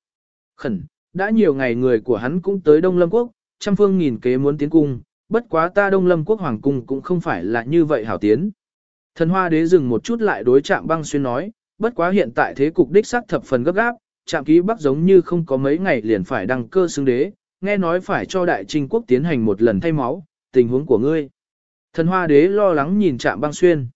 Khẩn, đã nhiều ngày người của hắn cũng tới Đông Lâm Quốc, trăm phương nghìn kế muốn tiến cung, bất quá ta Đông Lâm Quốc Hoàng Cung cũng không phải là như vậy hảo tiến. Thần hoa đế dừng một chút lại đối chạm băng xuyên nói, bất quá hiện tại thế cục đích xác thập phần gấp gáp, chạm ký bắc giống như không có mấy ngày liền phải đăng cơ xưng đế, nghe nói phải cho đại trinh quốc tiến hành một lần thay máu, tình huống của ngươi. Thần hoa đế lo lắng nhìn trạm băng xuyên.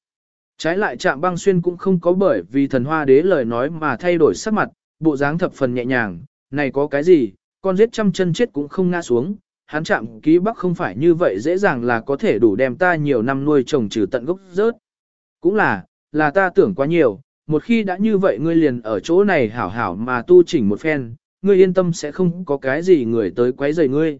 Trái lại trạm băng xuyên cũng không có bởi vì thần hoa đế lời nói mà thay đổi sắc mặt, bộ dáng thập phần nhẹ nhàng, này có cái gì, con giết trăm chân chết cũng không ngã xuống, hắn chạm ký bắc không phải như vậy dễ dàng là có thể đủ đem ta nhiều năm nuôi trồng trừ tận gốc rớt. Cũng là, là ta tưởng quá nhiều, một khi đã như vậy ngươi liền ở chỗ này hảo hảo mà tu chỉnh một phen, ngươi yên tâm sẽ không có cái gì người tới quấy rầy ngươi.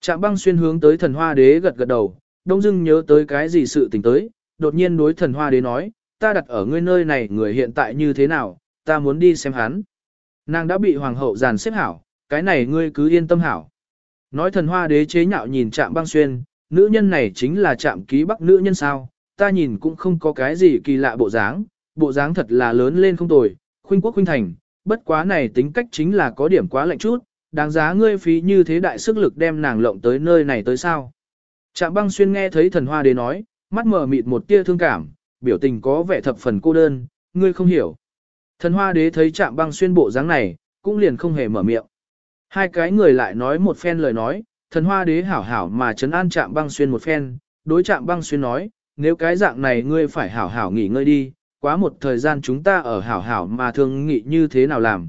Trạm băng xuyên hướng tới thần hoa đế gật gật đầu, đông dưng nhớ tới cái gì sự tình tới, đột nhiên đối thần hoa đế nói, ta đặt ở ngươi nơi này người hiện tại như thế nào, ta muốn đi xem hắn. Nàng đã bị hoàng hậu giàn xếp hảo, cái này ngươi cứ yên tâm hảo. Nói thần hoa đế chế nhạo nhìn trạm băng xuyên, nữ nhân này chính là trạm ký bắc nữ nhân sao, ta nhìn cũng không có cái gì kỳ lạ bộ dáng, bộ dáng thật là lớn lên không tồi, khuynh quốc khuynh thành, bất quá này tính cách chính là có điểm quá lạnh chút, đáng giá ngươi phí như thế đại sức lực đem nàng lộng tới nơi này tới sao. Trạm băng xuyên nghe thấy thần hoa đế nói, mắt mở mịt một tia thương cảm, biểu tình có vẻ thập phần cô đơn, ngươi không hiểu. Thần hoa đế thấy trạm băng xuyên bộ dáng này, cũng liền không hề mở miệng. Hai cái người lại nói một phen lời nói, thần hoa đế hảo hảo mà trấn an trạm băng xuyên một phen, đối trạm băng xuyên nói, nếu cái dạng này ngươi phải hảo hảo nghỉ ngơi đi, quá một thời gian chúng ta ở hảo hảo mà thường nghị như thế nào làm.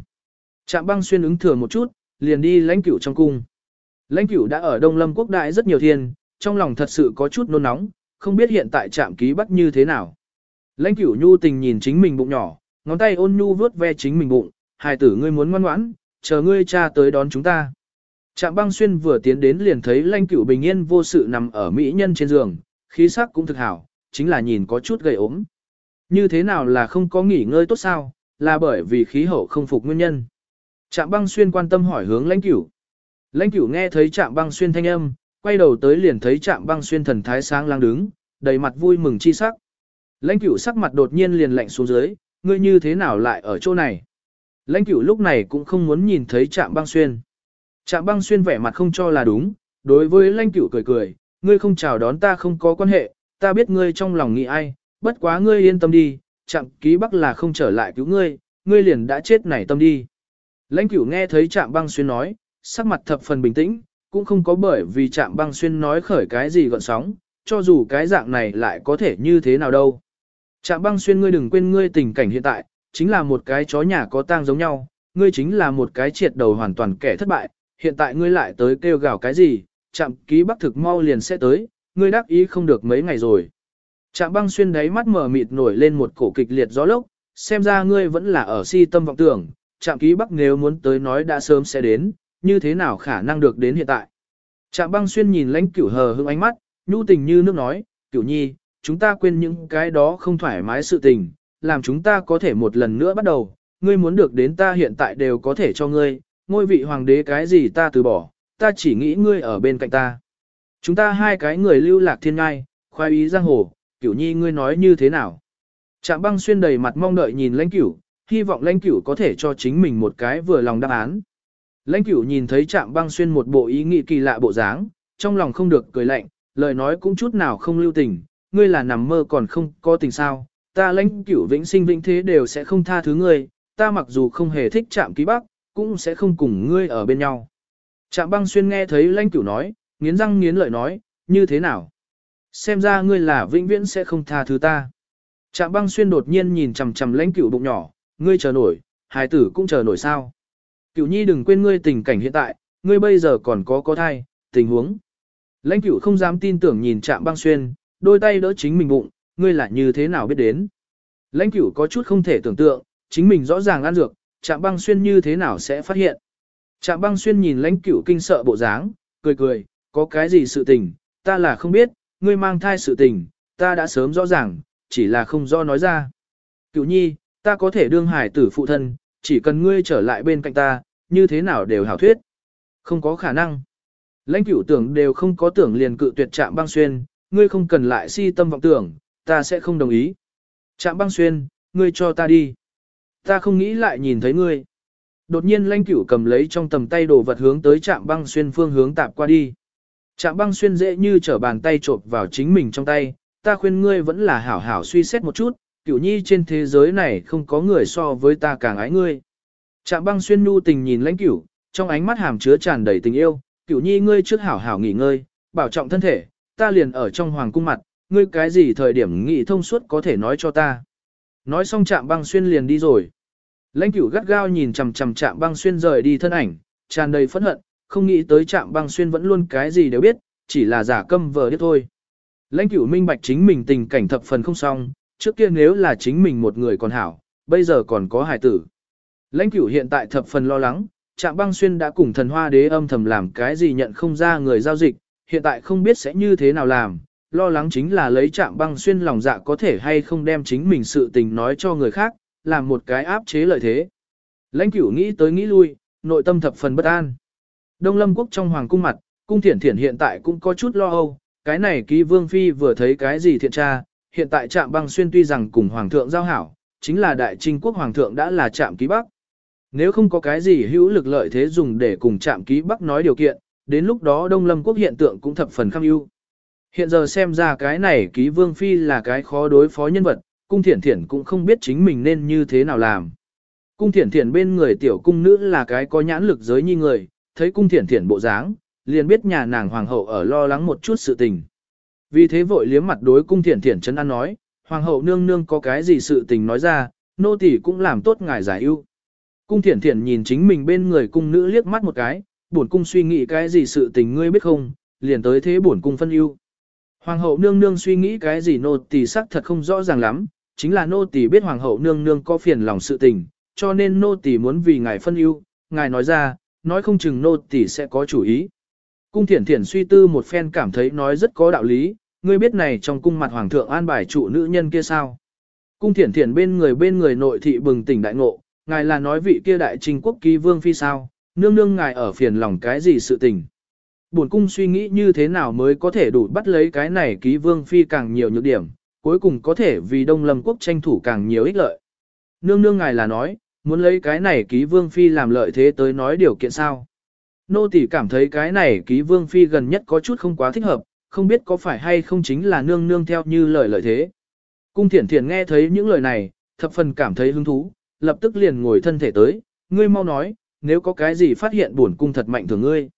Trạm băng xuyên ứng thừa một chút, liền đi lãnh cửu trong cung. Lãnh cửu đã ở Đông Lâm Quốc Đại rất nhiều thiên, trong lòng thật sự có chút nôn nóng, không biết hiện tại trạm ký bắt như thế nào. Lãnh cửu nhu tình nhìn chính mình bụng nhỏ, ngón tay ôn nhu vuốt ve chính mình bụng, hài tử ngươi muốn ngoan ngoãn, chờ ngươi cha tới đón chúng ta. Trạm băng xuyên vừa tiến đến liền thấy lãnh cửu bình yên vô sự nằm ở mỹ nhân trên giường, khí sắc cũng thực hảo, chính là nhìn có chút gầy ốm. Như thế nào là không có nghỉ ngơi tốt sao, là bởi vì khí hậu không phục nguyên nhân. Trạm băng xuyên quan tâm hỏi hướng lãnh cửu. Lãnh cửu nghe thấy trạm băng xuyên thanh âm, quay đầu tới liền thấy trạm băng xuyên thần thái sáng lang đứng, đầy mặt vui mừng chi sắc. Lãnh cửu sắc mặt đột nhiên liền lạnh xuống dưới, ngươi như thế nào lại ở chỗ này? Lãnh cửu lúc này cũng không muốn nhìn thấy trạm băng xuyên. Trạm băng xuyên vẻ mặt không cho là đúng, đối với lãnh cửu cười cười, ngươi không chào đón ta không có quan hệ, ta biết ngươi trong lòng nghĩ ai, bất quá ngươi yên tâm đi, trạm ký bắc là không trở lại cứu ngươi, ngươi liền đã chết nảy tâm đi. Lãnh cửu nghe thấy trạm băng xuyên nói, sắc mặt thập phần bình tĩnh, cũng không có bởi vì trạm băng xuyên nói khởi cái gì gọn sóng, cho dù cái dạng này lại có thể như thế nào đâu. Trạm băng xuyên ngươi đừng quên ngươi tình cảnh hiện tại, chính là một cái chó nhà có tang giống nhau, ngươi chính là một cái triệt đầu hoàn toàn kẻ thất bại, hiện tại ngươi lại tới kêu gào cái gì, trạm ký bắc thực mau liền sẽ tới, ngươi đáp ý không được mấy ngày rồi. Trạm băng xuyên đáy mắt mở mịt nổi lên một cổ kịch liệt gió lốc, xem ra ngươi vẫn là ở si tâm vọng tưởng, trạm ký bắc nếu muốn tới nói đã sớm sẽ đến, như thế nào khả năng được đến hiện tại. Trạm băng xuyên nhìn lãnh cửu hờ hững ánh mắt, nhu tình như nước nói, cửu nhi, chúng ta quên những cái đó không thoải mái sự tình, làm chúng ta có thể một lần nữa bắt đầu, ngươi muốn được đến ta hiện tại đều có thể cho ngươi, ngôi vị hoàng đế cái gì ta từ bỏ, ta chỉ nghĩ ngươi ở bên cạnh ta. Chúng ta hai cái người lưu lạc thiên ngai, khoai ý giang hồ, cửu nhi ngươi nói như thế nào. Trạm băng xuyên đầy mặt mong đợi nhìn lãnh cửu, hy vọng lãnh cửu có thể cho chính mình một cái vừa lòng đáp án. Lãnh cửu nhìn thấy trạm băng xuyên một bộ ý nghĩ kỳ lạ bộ dáng, trong lòng không được cười lạnh, lời nói cũng chút nào không lưu tình, ngươi là nằm mơ còn không có tình sao, ta lãnh cửu vĩnh sinh vĩnh thế đều sẽ không tha thứ ngươi, ta mặc dù không hề thích trạm ký bắc, cũng sẽ không cùng ngươi ở bên nhau. Trạm băng xuyên nghe thấy lãnh cửu nói, nghiến răng nghiến lợi nói, như thế nào? Xem ra ngươi là vĩnh viễn sẽ không tha thứ ta. Trạm băng xuyên đột nhiên nhìn chằm chằm lãnh cửu bụng nhỏ, ngươi chờ nổi, hài tử cũng chờ nổi sao. Cửu nhi đừng quên ngươi tình cảnh hiện tại, ngươi bây giờ còn có có thai, tình huống. Lãnh cửu không dám tin tưởng nhìn trạm băng xuyên, đôi tay đỡ chính mình bụng, ngươi là như thế nào biết đến. Lãnh cửu có chút không thể tưởng tượng, chính mình rõ ràng ăn dược, trạm băng xuyên như thế nào sẽ phát hiện. Trạm băng xuyên nhìn lãnh cửu kinh sợ bộ dáng, cười cười, có cái gì sự tình, ta là không biết, ngươi mang thai sự tình, ta đã sớm rõ ràng, chỉ là không do nói ra. Cựu nhi, ta có thể đương hải tử phụ thân, chỉ cần ngươi trở lại bên cạnh ta, như thế nào đều hảo thuyết. Không có khả năng. Lãnh cửu tưởng đều không có tưởng liền cự tuyệt trạm băng xuyên, ngươi không cần lại si tâm vọng tưởng, ta sẽ không đồng ý. Trạm băng xuyên, ngươi cho ta đi. Ta không nghĩ lại nhìn thấy ngươi. Đột nhiên lãnh cửu cầm lấy trong tầm tay đồ vật hướng tới trạm băng xuyên phương hướng tạp qua đi. Trạm băng xuyên dễ như trở bàn tay trộp vào chính mình trong tay, ta khuyên ngươi vẫn là hảo hảo suy xét một chút, cửu nhi trên thế giới này không có người so với ta càng ái ngươi. Trạm băng xuyên nu tình nhìn lãnh cửu, trong ánh mắt hàm chứa tràn đầy tình yêu, cửu nhi ngươi trước hảo hảo nghỉ ngơi, bảo trọng thân thể, ta liền ở trong hoàng cung mặt, ngươi cái gì thời điểm nghị thông suốt có thể nói cho ta. Nói xong trạm băng xuyên liền đi rồi. Lãnh cửu gắt gao nhìn chằm chằm trạm băng xuyên rời đi thân ảnh, tràn đầy phẫn hận, không nghĩ tới trạm băng xuyên vẫn luôn cái gì đều biết, chỉ là giả câm vờ biết thôi. Lãnh cửu minh bạch chính mình tình cảnh thập phần không xong, trước kia nếu là chính mình một người còn hảo, bây giờ còn có hài tử. Lãnh cửu hiện tại thập phần lo lắng, trạm băng xuyên đã cùng thần hoa đế âm thầm làm cái gì nhận không ra người giao dịch, hiện tại không biết sẽ như thế nào làm, lo lắng chính là lấy trạm băng xuyên lòng dạ có thể hay không đem chính mình sự tình nói cho người khác, làm một cái áp chế lợi thế. Lãnh cửu nghĩ tới nghĩ lui, nội tâm thập phần bất an. Đông Lâm quốc trong hoàng cung mặt, cung thiển thiển hiện tại cũng có chút lo âu, cái này ký vương phi vừa thấy cái gì thiện tra, hiện tại trạm băng xuyên tuy rằng cùng hoàng thượng giao hảo, chính là đại trinh quốc hoàng thượng đã là trạm ký bắc. Nếu không có cái gì hữu lực lợi thế dùng để cùng chạm ký bắc nói điều kiện, đến lúc đó Đông Lâm quốc hiện tượng cũng thập phần kham ưu. Hiện giờ xem ra cái này ký vương phi là cái khó đối phó nhân vật, cung thiển thiển cũng không biết chính mình nên như thế nào làm. Cung thiển thiển bên người tiểu cung nữ là cái có nhãn lực giới nhi người, thấy cung thiển thiển bộ dáng, liền biết nhà nàng hoàng hậu ở lo lắng một chút sự tình. Vì thế vội liếm mặt đối cung thiển thiển chấn an nói, hoàng hậu nương nương có cái gì sự tình nói ra, nô tỳ cũng làm tốt ngài giải ưu. Cung thiển thiển nhìn chính mình bên người cung nữ liếc mắt một cái, bổn cung suy nghĩ cái gì sự tình ngươi biết không, liền tới thế bổn cung phân ưu. Hoàng hậu nương nương suy nghĩ cái gì nô tỳ sắc thật không rõ ràng lắm, chính là nô tỳ biết hoàng hậu nương nương có phiền lòng sự tình, cho nên nô tỳ muốn vì ngài phân ưu, ngài nói ra, nói không chừng nô tỷ sẽ có chủ ý. Cung thiển thiển suy tư một phen cảm thấy nói rất có đạo lý, ngươi biết này trong cung mặt hoàng thượng an bài trụ nữ nhân kia sao. Cung thiển thiển bên người bên người nội thị bừng tỉnh đại ngộ, ngài là nói vị kia đại trình quốc ký vương phi sao, nương nương ngài ở phiền lòng cái gì sự tình. Bổn cung suy nghĩ như thế nào mới có thể đủ bắt lấy cái này ký vương phi càng nhiều nhược điểm, cuối cùng có thể vì Đông Lâm quốc tranh thủ càng nhiều ích lợi. Nương nương ngài là nói, muốn lấy cái này ký vương phi làm lợi thế tới nói điều kiện sao. Nô tỷ cảm thấy cái này ký vương phi gần nhất có chút không quá thích hợp, không biết có phải hay không chính là nương nương theo như lời lợi thế. Cung thiển thiển nghe thấy những lời này, thập phần cảm thấy hứng thú, lập tức liền ngồi thân thể tới, ngươi mau nói, nếu có cái gì phát hiện buồn cung thật mạnh thường ngươi.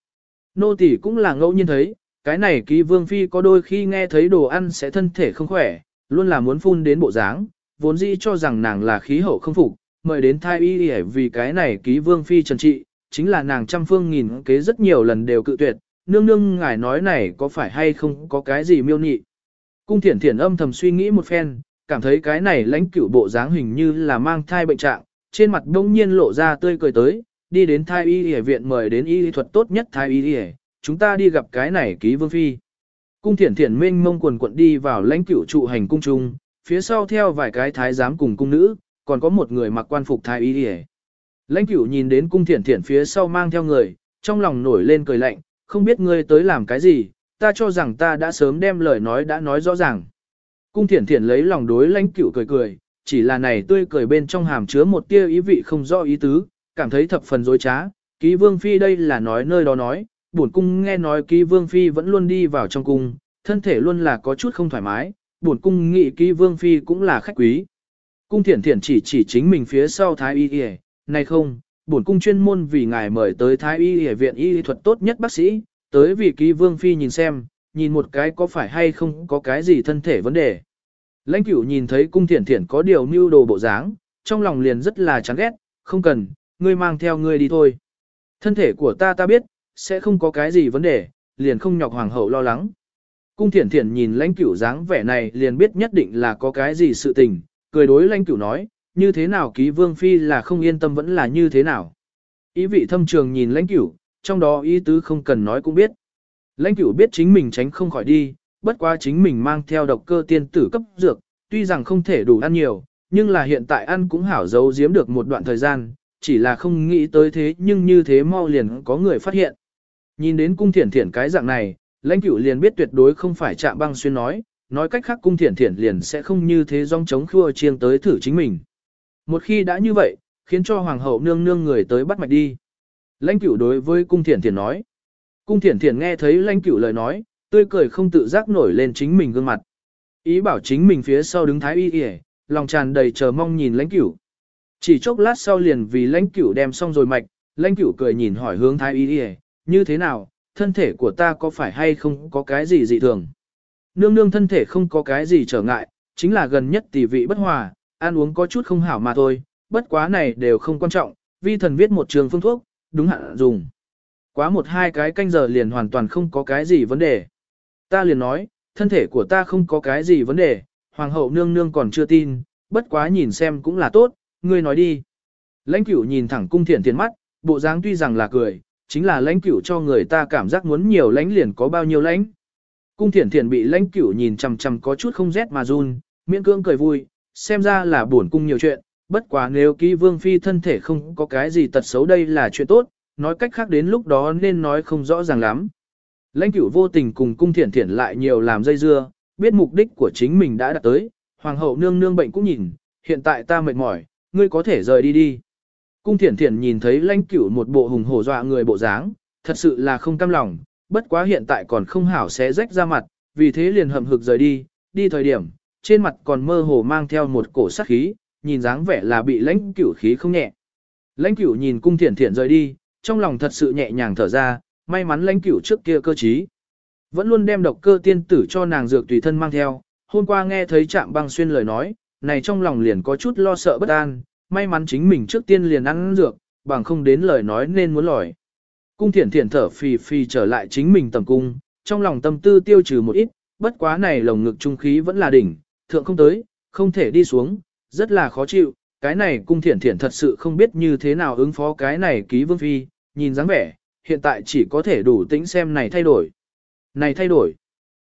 Nô tỷ cũng là ngẫu nhiên thấy, cái này ký vương phi có đôi khi nghe thấy đồ ăn sẽ thân thể không khỏe, luôn là muốn phun đến bộ dáng, vốn dĩ cho rằng nàng là khí hậu không phục, mời đến thai y để vì cái này ký vương phi trần trị, chính là nàng trăm phương nghìn kế rất nhiều lần đều cự tuyệt, nương nương ngài nói này có phải hay không có cái gì miêu nhị. Cung thiển thiển âm thầm suy nghĩ một phen, cảm thấy cái này lãnh cửu bộ dáng hình như là mang thai bệnh trạng, trên mặt đông nhiên lộ ra tươi cười tới, đi đến thai y y viện mời đến y thuật tốt nhất thai y y, chúng ta đi gặp cái này ký vương phi. Cung thiển thiển minh mông quần quận đi vào lãnh cửu trụ hành cung trung, phía sau theo vài cái thái giám cùng cung nữ, còn có một người mặc quan phục thái y yề. Lãnh cửu nhìn đến cung thiển thiển phía sau mang theo người, trong lòng nổi lên cười lạnh, không biết ngươi tới làm cái gì, ta cho rằng ta đã sớm đem lời nói đã nói rõ ràng. Cung thiển thiển lấy lòng đối lãnh cửu cười cười, chỉ là này tươi cười bên trong hàm chứa một tia ý vị không rõ ý tứ, cảm thấy thập phần dối trá. Ký vương phi đây là nói nơi đó nói, bổn cung nghe nói ký vương phi vẫn luôn đi vào trong cung, thân thể luôn là có chút không thoải mái, bổn cung nghĩ ký vương phi cũng là khách quý. Cung thiển thiển chỉ chỉ chính mình phía sau thái y y, này không, bổn cung chuyên môn vì ngài mời tới thái y y viện y thuật tốt nhất bác sĩ, tới vì ký vương phi nhìn xem, nhìn một cái có phải hay không có cái gì thân thể vấn đề. Lãnh cửu nhìn thấy cung thiển thiển có điều mưu đồ bộ dáng, trong lòng liền rất là chán ghét, không cần, ngươi mang theo ngươi đi thôi. Thân thể của ta ta biết, sẽ không có cái gì vấn đề, liền không nhọc hoàng hậu lo lắng. Cung thiển thiển nhìn lãnh cửu dáng vẻ này liền biết nhất định là có cái gì sự tình, cười đối lãnh cửu nói, như thế nào ký vương phi là không yên tâm vẫn là như thế nào. Ý vị thâm trường nhìn lãnh cửu, trong đó ý tứ không cần nói cũng biết. Lãnh cửu biết chính mình tránh không khỏi đi, bất quá chính mình mang theo độc cơ tiên tử cấp dược, tuy rằng không thể đủ ăn nhiều, nhưng là hiện tại ăn cũng hảo giấu giếm được một đoạn thời gian, chỉ là không nghĩ tới thế nhưng như thế mau liền có người phát hiện. Nhìn đến cung thiển thiển cái dạng này, lãnh cửu liền biết tuyệt đối không phải chạm băng xuyên nói, nói cách khác cung thiển thiển liền sẽ không như thế rong chống khua chiêng tới thử chính mình. Một khi đã như vậy, khiến cho hoàng hậu nương nương người tới bắt mạch đi. Lãnh cửu đối với cung thiển thiển nói. Cung thiển thiển nghe thấy lãnh cửu lời nói, tươi cười không tự giác nổi lên chính mình gương mặt. Ý bảo chính mình phía sau đứng thái y y, lòng tràn đầy chờ mong nhìn lãnh cửu. Chỉ chốc lát sau liền vì lãnh cửu đem xong rồi mạch, lãnh cửu cười nhìn hỏi hướng thái y y, như thế nào, thân thể của ta có phải hay không có cái gì dị thường. Nương nương thân thể không có cái gì trở ngại, chính là gần nhất tỷ vị bất hòa, ăn uống có chút không hảo mà thôi, bất quá này đều không quan trọng, vi thần viết một trường phương thuốc, đúng hạn dùng. Quá một hai cái canh giờ liền hoàn toàn không có cái gì vấn đề. Ta liền nói, thân thể của ta không có cái gì vấn đề, hoàng hậu nương nương còn chưa tin, bất quá nhìn xem cũng là tốt, ngươi nói đi. Lãnh cửu nhìn thẳng cung thiện thiện mắt, bộ dáng tuy rằng là cười, chính là lãnh cửu cho người ta cảm giác muốn nhiều lãnh liền có bao nhiêu lãnh. Cung Thiển Thiển bị lãnh cửu nhìn chằm chằm có chút không rét mà run, miễn cưỡng cười vui, xem ra là buồn cung nhiều chuyện, bất quá nếu ký vương phi thân thể không có cái gì tật xấu đây là chuyện tốt, nói cách khác đến lúc đó nên nói không rõ ràng lắm. Lãnh cửu vô tình cùng cung thiển thiển lại nhiều làm dây dưa, biết mục đích của chính mình đã đạt tới, hoàng hậu nương nương bệnh cũng nhìn, hiện tại ta mệt mỏi, ngươi có thể rời đi đi. Cung thiển thiển nhìn thấy lãnh cửu một bộ hùng hổ dọa người bộ dáng, thật sự là không cam lòng, bất quá hiện tại còn không hảo xé rách ra mặt, vì thế liền hậm hực rời đi, đi thời điểm, trên mặt còn mơ hồ mang theo một cổ sát khí, nhìn dáng vẻ là bị lãnh cửu khí không nhẹ. Lãnh cửu nhìn cung thiển thiển rời đi, trong lòng thật sự nhẹ nhàng thở ra, may mắn lãnh cửu trước kia cơ trí. Vẫn luôn đem độc cơ tiên tử cho nàng dược tùy thân mang theo, hôm qua nghe thấy trạm băng xuyên lời nói, này trong lòng liền có chút lo sợ bất an, may mắn chính mình trước tiên liền ăn dược, bằng không đến lời nói nên muốn lòi. Cung thiển thiển thở phì phì trở lại chính mình tầm cung, trong lòng tâm tư tiêu trừ một ít, bất quá này lồng ngực trung khí vẫn là đỉnh, thượng không tới, không thể đi xuống, rất là khó chịu, cái này cung thiển thiển thật sự không biết như thế nào ứng phó cái này ký vương phi, nhìn dáng vẻ, hiện tại chỉ có thể đủ tĩnh xem này thay đổi. Này thay đổi.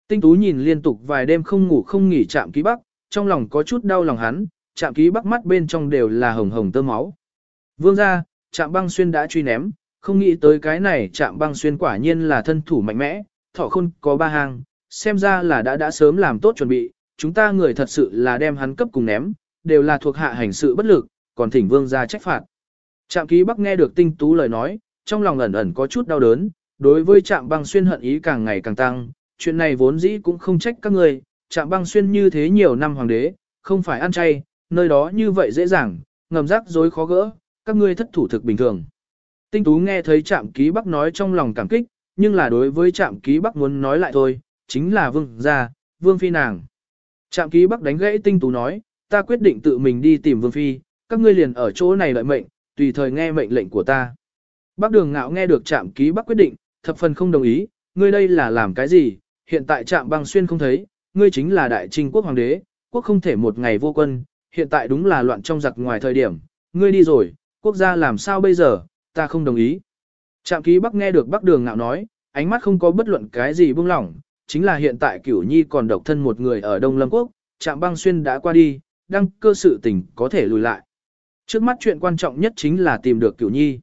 Tinh tú nhìn liên tục vài đêm không ngủ không nghỉ chạm ký bắc, trong lòng có chút đau lòng hắn, chạm ký bắc mắt bên trong đều là hồng hồng tơ máu. Vương ra, chạm băng xuyên đã truy ném, không nghĩ tới cái này chạm băng xuyên quả nhiên là thân thủ mạnh mẽ, thọ khôn có ba hàng, xem ra là đã đã sớm làm tốt chuẩn bị, chúng ta người thật sự là đem hắn cấp cùng ném, đều là thuộc hạ hành sự bất lực, còn thỉnh vương ra trách phạt. Trạm ký bắc nghe được tinh tú lời nói, trong lòng ẩn ẩn có chút đau đớn, đối với trạm băng xuyên hận ý càng ngày càng tăng, chuyện này vốn dĩ cũng không trách các người, trạm băng xuyên như thế nhiều năm hoàng đế, không phải ăn chay, nơi đó như vậy dễ dàng, ngầm rắc rối khó gỡ, các ngươi thất thủ thực bình thường. Tinh tú nghe thấy trạm ký bắc nói trong lòng cảm kích, nhưng là đối với trạm ký bắc muốn nói lại thôi, chính là vương gia, vương phi nàng. Trạm ký bắc đánh gãy tinh tú nói, ta quyết định tự mình đi tìm vương phi, các ngươi liền ở chỗ này đợi mệnh, tùy thời nghe mệnh lệnh của ta. Bắc đường ngạo nghe được trạm ký bắc quyết định, thập phần không đồng ý, ngươi đây là làm cái gì, hiện tại trạm băng xuyên không thấy, ngươi chính là đại trinh quốc hoàng đế, quốc không thể một ngày vô quân, hiện tại đúng là loạn trong giặc ngoài thời điểm, ngươi đi rồi, quốc gia làm sao bây giờ, ta không đồng ý. Trạm ký bắc nghe được bắc đường ngạo nói, ánh mắt không có bất luận cái gì buông lỏng, chính là hiện tại cửu nhi còn độc thân một người ở Đông Lâm Quốc, trạm băng xuyên đã qua đi, đăng cơ sự tình có thể lùi lại. Trước mắt chuyện quan trọng nhất chính là tìm được cửu nhi.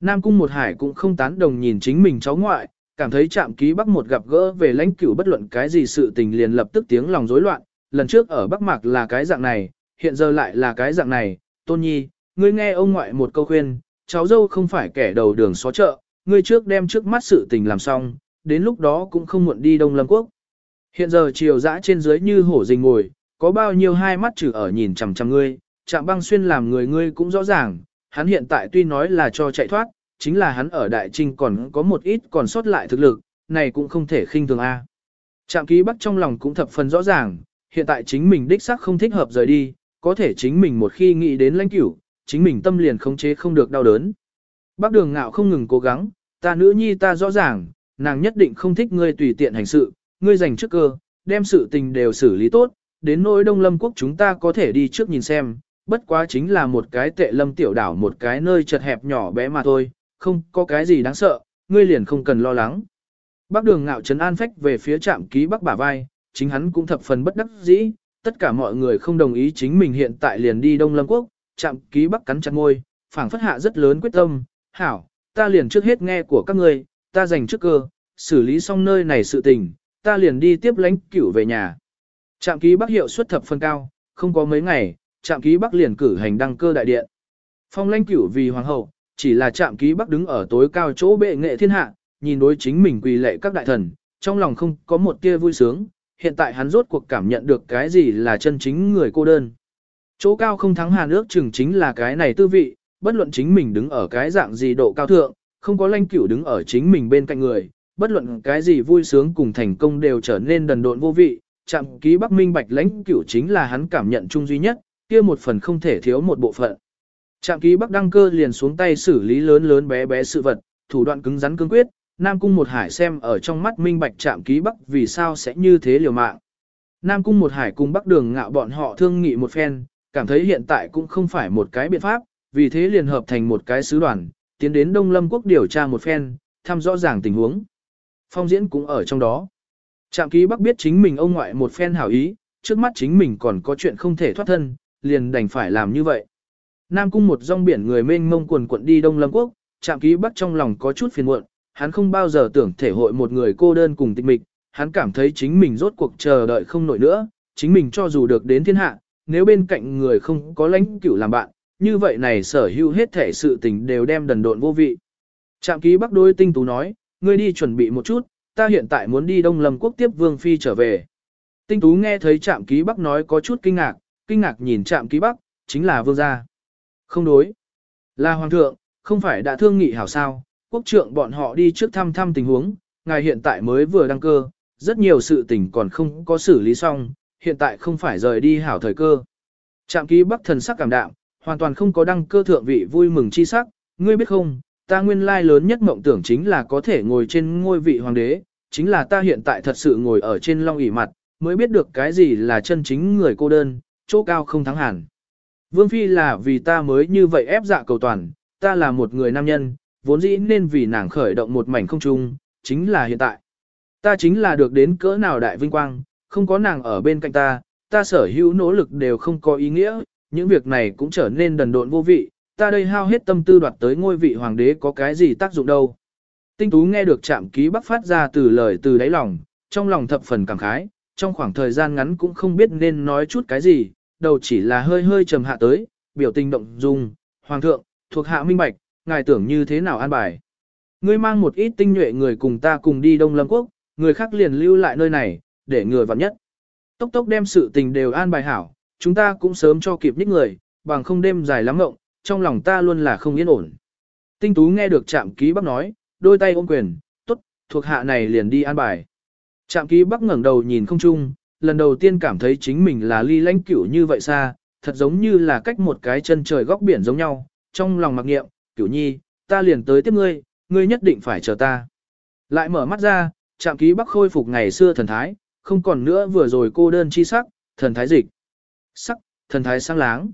Nam Cung Một Hải cũng không tán đồng nhìn chính mình cháu ngoại, cảm thấy Trạm ký Bắc một gặp gỡ về lãnh cửu bất luận cái gì sự tình liền lập tức tiếng lòng rối loạn, lần trước ở Bắc Mạc là cái dạng này, hiện giờ lại là cái dạng này, Tôn Nhi, ngươi nghe ông ngoại một câu khuyên, cháu dâu không phải kẻ đầu đường xó chợ, ngươi trước đem trước mắt sự tình làm xong, đến lúc đó cũng không muộn đi Đông Lâm Quốc. Hiện giờ chiều dã trên dưới như hổ rình ngồi, có bao nhiêu hai mắt trừ ở nhìn chằm chằm ngươi, chạm băng xuyên làm người ngươi cũng rõ ràng, hắn hiện tại tuy nói là cho chạy thoát, chính là hắn ở đại trinh còn có một ít còn sót lại thực lực, này cũng không thể khinh thường a. Trạm ký bắc trong lòng cũng thập phần rõ ràng, hiện tại chính mình đích xác không thích hợp rời đi, có thể chính mình một khi nghĩ đến lãnh cửu, chính mình tâm liền khống chế không được đau đớn. Bác đường ngạo không ngừng cố gắng, ta nữ nhi ta rõ ràng, nàng nhất định không thích ngươi tùy tiện hành sự, ngươi dành trước cơ, đem sự tình đều xử lý tốt, đến nỗi đông lâm quốc chúng ta có thể đi trước nhìn xem, bất quá chính là một cái tệ lâm tiểu đảo một cái nơi chật hẹp nhỏ bé mà thôi, không có cái gì đáng sợ, ngươi liền không cần lo lắng. Bác đường ngạo trấn an phách về phía trạm ký bắc bả vai, chính hắn cũng thập phần bất đắc dĩ, tất cả mọi người không đồng ý chính mình hiện tại liền đi Đông Lâm Quốc, trạm ký bắc cắn chặt môi, phảng phất hạ rất lớn quyết tâm, hảo, ta liền trước hết nghe của các ngươi, ta dành trước cơ, xử lý xong nơi này sự tình, ta liền đi tiếp lãnh cửu về nhà. Trạm ký bắc hiệu suất thập phân cao, không có mấy ngày, trạm ký bắc liền cử hành đăng cơ đại điện. Phong lãnh cửu vì hoàng hậu, chỉ là trạm ký bắc đứng ở tối cao chỗ bệ nghệ thiên hạ, nhìn đối chính mình quỳ lệ các đại thần, trong lòng không có một tia vui sướng, hiện tại hắn rốt cuộc cảm nhận được cái gì là chân chính người cô đơn. Chỗ cao không thắng hàn ước chừng chính là cái này tư vị, bất luận chính mình đứng ở cái dạng gì độ cao thượng, không có lãnh cửu đứng ở chính mình bên cạnh người, bất luận cái gì vui sướng cùng thành công đều trở nên đần độn vô vị, chạm ký Bắc Minh Bạch lãnh cửu chính là hắn cảm nhận chung duy nhất, kia một phần không thể thiếu một bộ phận. Trạm ký Bắc Đăng Cơ liền xuống tay xử lý lớn lớn bé bé sự vật, thủ đoạn cứng rắn cương quyết, Nam Cung một hải xem ở trong mắt Minh Bạch Trạm ký Bắc vì sao sẽ như thế liều mạng. Nam Cung một hải cùng Bắc Đường ngạo bọn họ thương nghị một phen, cảm thấy hiện tại cũng không phải một cái biện pháp, vì thế liền hợp thành một cái sứ đoàn, tiến đến Đông Lâm Quốc điều tra một phen, thăm rõ ràng tình huống. Phong diễn cũng ở trong đó. Trạm ký Bắc biết chính mình ông ngoại một phen hảo ý, trước mắt chính mình còn có chuyện không thể thoát thân, liền đành phải làm như vậy. Nam cung một dòng biển người mênh mông quần quận đi Đông Lâm Quốc, trạm ký Bắc trong lòng có chút phiền muộn, hắn không bao giờ tưởng thể hội một người cô đơn cùng tịch mịch, hắn cảm thấy chính mình rốt cuộc chờ đợi không nổi nữa, chính mình cho dù được đến thiên hạ, nếu bên cạnh người không có lãnh cửu làm bạn, như vậy này sở hữu hết thể sự tình đều đem đần độn vô vị. Trạm ký bắc đôi tinh tú nói, ngươi đi chuẩn bị một chút, ta hiện tại muốn đi Đông Lâm quốc tiếp Vương Phi trở về. Tinh tú nghe thấy trạm ký bắc nói có chút kinh ngạc, kinh ngạc nhìn trạm ký bắc, chính là Vương gia. Không đối. Là Hoàng thượng, không phải đã thương nghị hảo sao, quốc trượng bọn họ đi trước thăm thăm tình huống, ngài hiện tại mới vừa đăng cơ, rất nhiều sự tình còn không có xử lý xong, hiện tại không phải rời đi hảo thời cơ. Trạm ký bắc thần sắc cảm đạm, hoàn toàn không có đăng cơ thượng vị vui mừng chi sắc, ngươi biết không, ta nguyên lai lớn nhất mộng tưởng chính là có thể ngồi trên ngôi vị hoàng đế, chính là ta hiện tại thật sự ngồi ở trên long ỷ mặt, mới biết được cái gì là chân chính người cô đơn, chỗ cao không thắng hẳn. Vương Phi là vì ta mới như vậy ép dạ cầu toàn, ta là một người nam nhân, vốn dĩ nên vì nàng khởi động một mảnh không trung, chính là hiện tại. Ta chính là được đến cỡ nào đại vinh quang, không có nàng ở bên cạnh ta, ta sở hữu nỗ lực đều không có ý nghĩa, những việc này cũng trở nên đần độn vô vị, ta đây hao hết tâm tư đoạt tới ngôi vị hoàng đế có cái gì tác dụng đâu. Tinh tú nghe được chạm ký bắc phát ra từ lời từ đáy lòng, trong lòng thập phần cảm khái, trong khoảng thời gian ngắn cũng không biết nên nói chút cái gì, đầu chỉ là hơi hơi trầm hạ tới, biểu tình động dung, hoàng thượng, thuộc hạ minh bạch, ngài tưởng như thế nào an bài. Ngươi mang một ít tinh nhuệ người cùng ta cùng đi Đông Lâm Quốc, người khác liền lưu lại nơi này, để người vặn nhất. Tốc tốc đem sự tình đều an bài hảo, chúng ta cũng sớm cho kịp nhích người, bằng không đêm dài lắm ngộng, trong lòng ta luôn là không yên ổn. Tinh tú nghe được trạm ký bắc nói, đôi tay ôm quyền, tốt, thuộc hạ này liền đi an bài. Trạm ký bắc ngẩng đầu nhìn không chung, lần đầu tiên cảm thấy chính mình là ly lãnh cửu như vậy xa, thật giống như là cách một cái chân trời góc biển giống nhau, trong lòng mặc nghiệm, cửu nhi, ta liền tới tiếp ngươi, ngươi nhất định phải chờ ta. Lại mở mắt ra, trạm ký bắc khôi phục ngày xưa thần thái, không còn nữa vừa rồi cô đơn chi sắc, thần thái dịch. Sắc, thần thái sáng láng.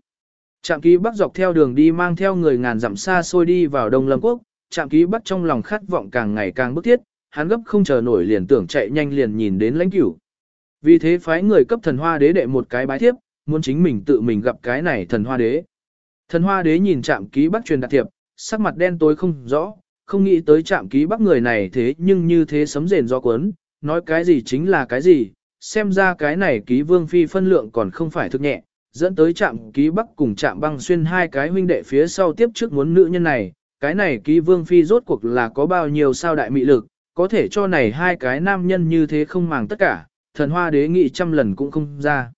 Trạm ký bắc dọc theo đường đi mang theo người ngàn dặm xa xôi đi vào Đông Lâm Quốc, trạm ký bắc trong lòng khát vọng càng ngày càng bức thiết, hắn gấp không chờ nổi liền tưởng chạy nhanh liền nhìn đến lãnh cửu. Vì thế phái người cấp thần hoa đế đệ một cái bái thiếp, muốn chính mình tự mình gặp cái này thần hoa đế. Thần hoa đế nhìn trạm ký bắc truyền đạt thiệp, sắc mặt đen tối không rõ, không nghĩ tới trạm ký bắc người này thế nhưng như thế sấm rền do cuốn, nói cái gì chính là cái gì, xem ra cái này ký vương phi phân lượng còn không phải thực nhẹ, dẫn tới trạm ký bắc cùng trạm băng xuyên hai cái huynh đệ phía sau tiếp trước muốn nữ nhân này, cái này ký vương phi rốt cuộc là có bao nhiêu sao đại mị lực, có thể cho này hai cái nam nhân như thế không màng tất cả, thần hoa đế nghị trăm lần cũng không ra.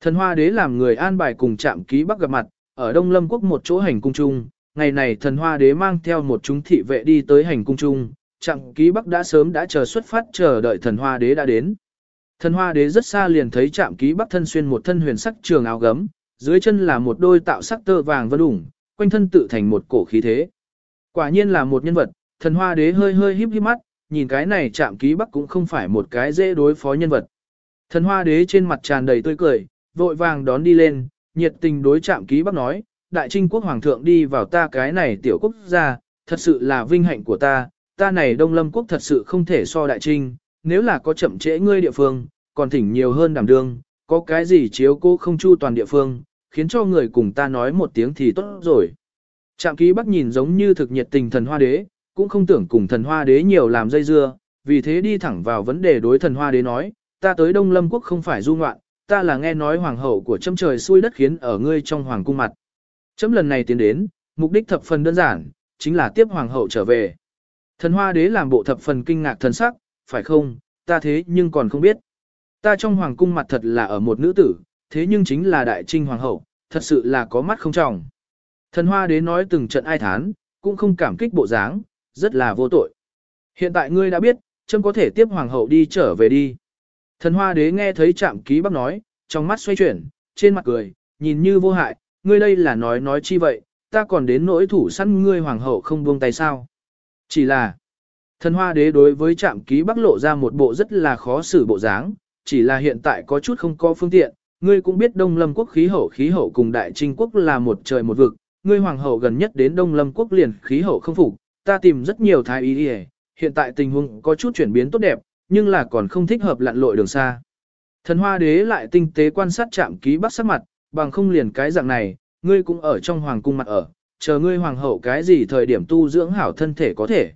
Thần hoa đế làm người an bài cùng trạm ký bắc gặp mặt, ở Đông Lâm Quốc một chỗ hành cung chung, ngày này thần hoa đế mang theo một chúng thị vệ đi tới hành cung chung, trạm ký bắc đã sớm đã chờ xuất phát chờ đợi thần hoa đế đã đến. Thần hoa đế rất xa liền thấy trạm ký bắc thân xuyên một thân huyền sắc trường áo gấm, dưới chân là một đôi tạo sắc tơ vàng vân ủng, quanh thân tự thành một cổ khí thế. Quả nhiên là một nhân vật, thần hoa đế hơi hơi híp híp mắt, nhìn cái này trạm ký bắc cũng không phải một cái dễ đối phó nhân vật. Thần hoa đế trên mặt tràn đầy tươi cười, vội vàng đón đi lên, nhiệt tình đối trạm ký bắc nói, đại trinh quốc hoàng thượng đi vào ta cái này tiểu quốc gia, thật sự là vinh hạnh của ta, ta này đông lâm quốc thật sự không thể so đại trinh, nếu là có chậm trễ ngươi địa phương, còn thỉnh nhiều hơn đảm đương, có cái gì chiếu cô không chu toàn địa phương, khiến cho người cùng ta nói một tiếng thì tốt rồi. Trạm ký bắc nhìn giống như thực nhiệt tình thần hoa đế, cũng không tưởng cùng thần hoa đế nhiều làm dây dưa, vì thế đi thẳng vào vấn đề đối thần hoa đế nói, ta tới Đông Lâm Quốc không phải du ngoạn, ta là nghe nói hoàng hậu của châm trời xuôi đất khiến ở ngươi trong hoàng cung mặt. Chấm lần này tiến đến, mục đích thập phần đơn giản, chính là tiếp hoàng hậu trở về. Thần hoa đế làm bộ thập phần kinh ngạc thần sắc, phải không, ta thế nhưng còn không biết. Ta trong hoàng cung mặt thật là ở một nữ tử, thế nhưng chính là đại trinh hoàng hậu, thật sự là có mắt không trọng. Thần hoa đế nói từng trận ai thán, cũng không cảm kích bộ dáng, rất là vô tội. Hiện tại ngươi đã biết, chấm có thể tiếp hoàng hậu đi trở về đi. Thần hoa đế nghe thấy Trạm ký bác nói, trong mắt xoay chuyển, trên mặt cười, nhìn như vô hại, ngươi đây là nói nói chi vậy, ta còn đến nỗi thủ săn ngươi hoàng hậu không buông tay sao. Chỉ là, thần hoa đế đối với trạm ký bắc lộ ra một bộ rất là khó xử bộ dáng, chỉ là hiện tại có chút không có phương tiện, ngươi cũng biết Đông Lâm quốc khí hậu khí hậu cùng Đại Trinh quốc là một trời một vực, ngươi hoàng hậu gần nhất đến Đông Lâm quốc liền khí hậu không phục, ta tìm rất nhiều thái y hiện tại tình huống có chút chuyển biến tốt đẹp, nhưng là còn không thích hợp lặn lội đường xa. Thần Hoa Đế lại tinh tế quan sát trạm ký bắc sắc mặt, bằng không liền cái dạng này, ngươi cũng ở trong hoàng cung mặt ở, chờ ngươi hoàng hậu cái gì thời điểm tu dưỡng hảo thân thể có thể.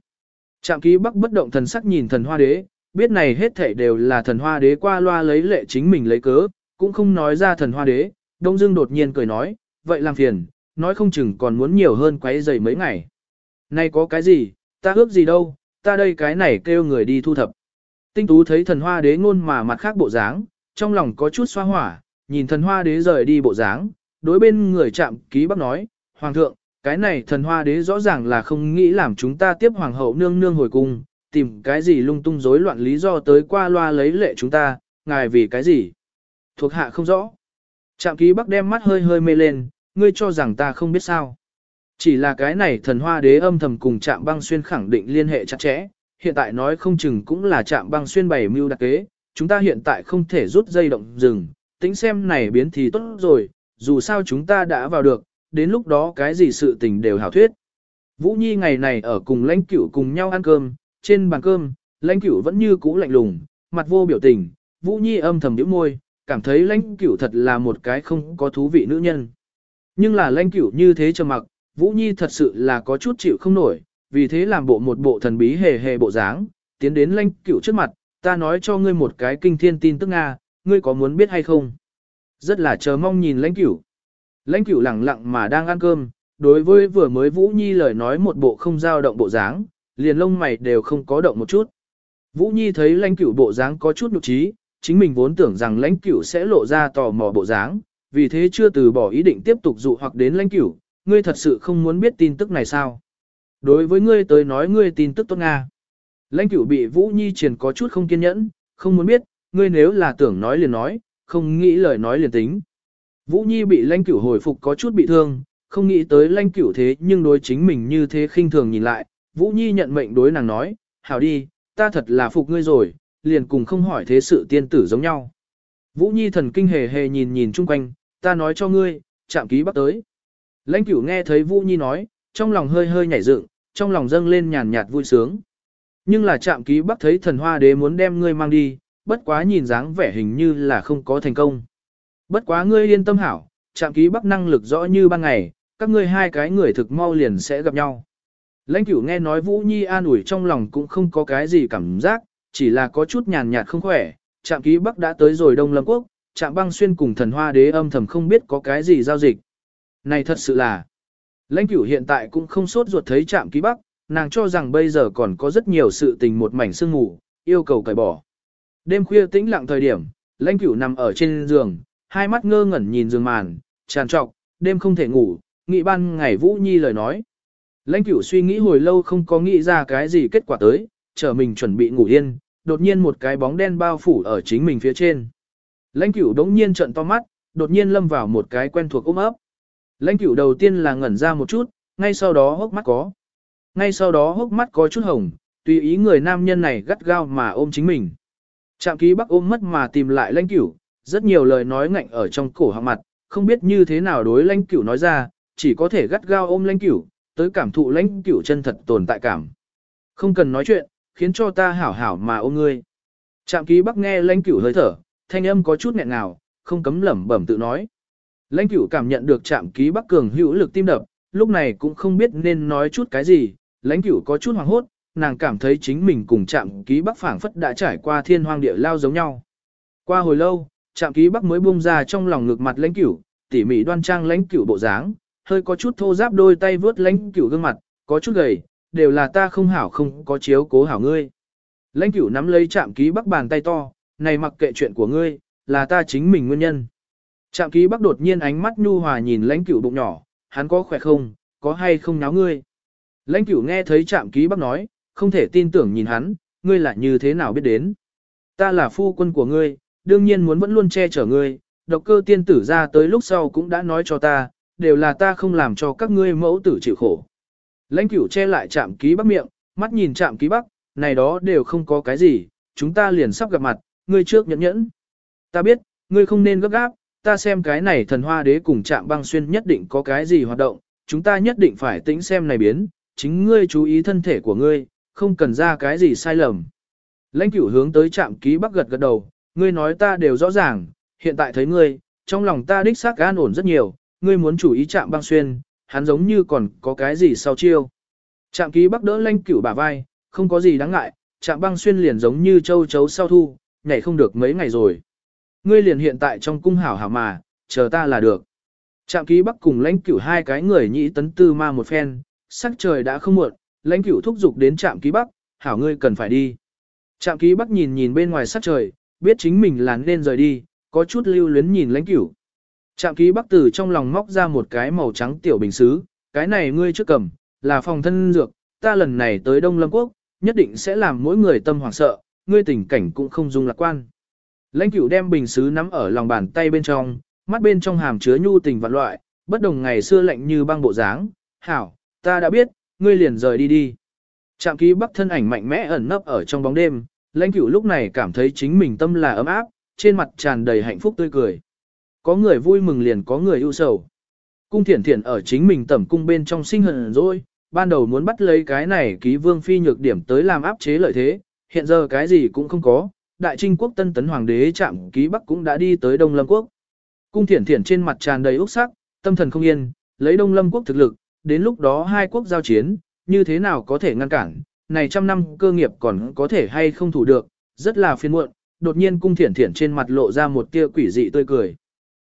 Trạm ký bắc bất động thần sắc nhìn thần hoa đế, biết này hết thể đều là thần hoa đế qua loa lấy lệ chính mình lấy cớ, cũng không nói ra thần hoa đế, đông dương đột nhiên cười nói, vậy làm phiền, nói không chừng còn muốn nhiều hơn quấy giày mấy ngày. Này có cái gì, ta ước gì đâu, ta đây cái này kêu người đi thu thập. Tinh tú thấy thần hoa đế ngôn mà mặt khác bộ dáng, trong lòng có chút xoa hỏa, nhìn thần hoa đế rời đi bộ dáng, đối bên người chạm ký bắc nói, Hoàng thượng, cái này thần hoa đế rõ ràng là không nghĩ làm chúng ta tiếp hoàng hậu nương nương hồi cung, tìm cái gì lung tung rối loạn lý do tới qua loa lấy lệ chúng ta, ngài vì cái gì? Thuộc hạ không rõ. Trạm ký bắc đem mắt hơi hơi mê lên, ngươi cho rằng ta không biết sao. Chỉ là cái này thần hoa đế âm thầm cùng trạm băng xuyên khẳng định liên hệ chặt chẽ, hiện tại nói không chừng cũng là trạm băng xuyên bày mưu đặc kế, chúng ta hiện tại không thể rút dây động rừng, tính xem này biến thì tốt rồi, dù sao chúng ta đã vào được, đến lúc đó cái gì sự tình đều hảo thuyết. Vũ Nhi ngày này ở cùng lãnh cửu cùng nhau ăn cơm, trên bàn cơm, lãnh cửu vẫn như cũ lạnh lùng, mặt vô biểu tình, Vũ Nhi âm thầm nhíu môi, cảm thấy lãnh cửu thật là một cái không có thú vị nữ nhân. Nhưng là lãnh cửu như thế cho mặc, Vũ Nhi thật sự là có chút chịu không nổi, vì thế làm bộ một bộ thần bí hề hề bộ dáng, tiến đến lãnh cửu trước mặt, ta nói cho ngươi một cái kinh thiên tin tức Nga, ngươi có muốn biết hay không? Rất là chờ mong nhìn lãnh cửu. Lãnh cửu lặng lặng mà đang ăn cơm, đối với vừa mới Vũ Nhi lời nói một bộ không dao động bộ dáng, liền lông mày đều không có động một chút. Vũ Nhi thấy lãnh cửu bộ dáng có chút nhục trí, chính mình vốn tưởng rằng lãnh cửu sẽ lộ ra tò mò bộ dáng, vì thế chưa từ bỏ ý định tiếp tục dụ hoặc đến lãnh cửu, ngươi thật sự không muốn biết tin tức này sao? Đối với ngươi tới nói ngươi tin tức tốt Nga. Lãnh cửu bị Vũ Nhi triển có chút không kiên nhẫn, không muốn biết, ngươi nếu là tưởng nói liền nói, không nghĩ lời nói liền tính. Vũ Nhi bị lãnh cửu hồi phục có chút bị thương, không nghĩ tới lãnh cửu thế nhưng đối chính mình như thế khinh thường nhìn lại. Vũ Nhi nhận mệnh đối nàng nói, hảo đi, ta thật là phục ngươi rồi, liền cùng không hỏi thế sự tiên tử giống nhau. Vũ Nhi thần kinh hề hề nhìn nhìn chung quanh, ta nói cho ngươi, chạm ký bắt tới. Lãnh cửu nghe thấy Vũ Nhi nói, trong lòng hơi hơi nhảy dựng, trong lòng dâng lên nhàn nhạt vui sướng. Nhưng là chạm ký bắt thấy thần hoa đế muốn đem ngươi mang đi, bất quá nhìn dáng vẻ hình như là không có thành công. Bất quá ngươi yên tâm hảo, trạm ký bắc năng lực rõ như ban ngày, các ngươi hai cái người thực mau liền sẽ gặp nhau. Lãnh cửu nghe nói Vũ Nhi an ủi trong lòng cũng không có cái gì cảm giác, chỉ là có chút nhàn nhạt không khỏe, trạm ký bắc đã tới rồi Đông Lâm Quốc, trạm băng xuyên cùng thần hoa đế âm thầm không biết có cái gì giao dịch. Này thật sự là, lãnh cửu hiện tại cũng không sốt ruột thấy trạm ký bắc, nàng cho rằng bây giờ còn có rất nhiều sự tình một mảnh sương ngủ, yêu cầu cải bỏ. Đêm khuya tĩnh lặng thời điểm, lãnh cửu nằm ở trên giường, hai mắt ngơ ngẩn nhìn giường màn, tràn trọc, đêm không thể ngủ, nghĩ ban ngày Vũ Nhi lời nói. Lãnh cửu suy nghĩ hồi lâu không có nghĩ ra cái gì kết quả tới, chờ mình chuẩn bị ngủ yên, đột nhiên một cái bóng đen bao phủ ở chính mình phía trên. Lãnh cửu đống nhiên trận to mắt, đột nhiên lâm vào một cái quen thuộc ôm ấp. Lãnh cửu đầu tiên là ngẩn ra một chút, ngay sau đó hốc mắt có. Ngay sau đó hốc mắt có chút hồng, tùy ý người nam nhân này gắt gao mà ôm chính mình. Trạm ký bắc ôm mất mà tìm lại lãnh cửu, rất nhiều lời nói ngạnh ở trong cổ họng mặt, không biết như thế nào đối lãnh cửu nói ra, chỉ có thể gắt gao ôm lãnh cửu, tới cảm thụ lãnh cửu chân thật tồn tại cảm. Không cần nói chuyện, khiến cho ta hảo hảo mà ôm ngươi. Trạm ký bắc nghe lãnh cửu hơi thở, thanh âm có chút nghẹn ngào, không cấm lẩm bẩm tự nói. Lãnh cửu cảm nhận được trạm ký bắc cường hữu lực tim đập, lúc này cũng không biết nên nói chút cái gì, lãnh cửu có chút hoảng hốt, nàng cảm thấy chính mình cùng trạm ký bắc phảng phất đã trải qua thiên hoang địa lao giống nhau. Qua hồi lâu, trạm ký bắc mới buông ra trong lòng ngực mặt lãnh cửu, tỉ mỉ đoan trang lãnh cửu bộ dáng, hơi có chút thô giáp đôi tay vướt lãnh cửu gương mặt, có chút gầy, đều là ta không hảo không có chiếu cố hảo ngươi. Lãnh cửu nắm lấy trạm ký bắc bàn tay to, này mặc kệ chuyện của ngươi, là ta chính mình nguyên nhân. Trạm ký bắc đột nhiên ánh mắt nhu hòa nhìn lãnh cửu bụng nhỏ, hắn có khỏe không, có hay không náo ngươi. Lãnh cửu nghe thấy trạm ký bắc nói, không thể tin tưởng nhìn hắn, ngươi là như thế nào biết đến. Ta là phu quân của ngươi, đương nhiên muốn vẫn luôn che chở ngươi, độc cơ tiên tử ra tới lúc sau cũng đã nói cho ta, đều là ta không làm cho các ngươi mẫu tử chịu khổ. Lãnh cửu che lại chạm ký bắc miệng, mắt nhìn chạm ký bắc, này đó đều không có cái gì, chúng ta liền sắp gặp mặt, ngươi trước nhẫn nhẫn. Ta biết, ngươi không nên gấp gáp, ta xem cái này thần hoa đế cùng chạm băng xuyên nhất định có cái gì hoạt động, chúng ta nhất định phải tĩnh xem này biến, chính ngươi chú ý thân thể của ngươi, không cần ra cái gì sai lầm. Lãnh cửu hướng tới chạm ký bắc gật gật đầu, ngươi nói ta đều rõ ràng, hiện tại thấy ngươi, trong lòng ta đích xác an ổn rất nhiều, ngươi muốn chủ ý chạm băng xuyên, hắn giống như còn có cái gì sau chiêu. Trạm ký bắc đỡ lanh cửu bả vai, không có gì đáng ngại, trạm băng xuyên liền giống như châu chấu sau thu, nhảy không được mấy ngày rồi. Ngươi liền hiện tại trong cung hảo hảo mà, chờ ta là được. Trạm ký bắc cùng lãnh cửu hai cái người nhị tấn tư ma một phen, sắc trời đã không muộn, lãnh cửu thúc giục đến trạm ký bắc, hảo ngươi cần phải đi. Trạm ký bắc nhìn nhìn bên ngoài sắc trời, biết chính mình là nên rời đi, có chút lưu luyến nhìn lãnh cửu. Trạm ký bắc tử trong lòng móc ra một cái màu trắng tiểu bình xứ, cái này ngươi trước cầm, là phòng thân dược, ta lần này tới Đông Lâm Quốc, nhất định sẽ làm mỗi người tâm hoảng sợ, ngươi tình cảnh cũng không dung lạc quan. Lãnh cửu đem bình xứ nắm ở lòng bàn tay bên trong, mắt bên trong hàm chứa nhu tình vạn loại, bất đồng ngày xưa lạnh như băng bộ dáng. Hảo, ta đã biết, ngươi liền rời đi đi. Trạm ký bắc thân ảnh mạnh mẽ ẩn nấp ở trong bóng đêm, lãnh cửu lúc này cảm thấy chính mình tâm là ấm áp, trên mặt tràn đầy hạnh phúc tươi cười. Có người vui mừng liền có người ưu sầu. Cung thiển thiển ở chính mình tẩm cung bên trong sinh hận rồi, ban đầu muốn bắt lấy cái này ký vương phi nhược điểm tới làm áp chế lợi thế, hiện giờ cái gì cũng không có, đại trinh quốc tân tấn hoàng đế chạm ký bắc cũng đã đi tới Đông Lâm quốc. Cung thiển thiển trên mặt tràn đầy úc sắc, tâm thần không yên, lấy Đông Lâm quốc thực lực, đến lúc đó hai quốc giao chiến, như thế nào có thể ngăn cản, này trăm năm cơ nghiệp còn có thể hay không thủ được, rất là phiền muộn, đột nhiên cung thiển thiển trên mặt lộ ra một tia quỷ dị tươi cười.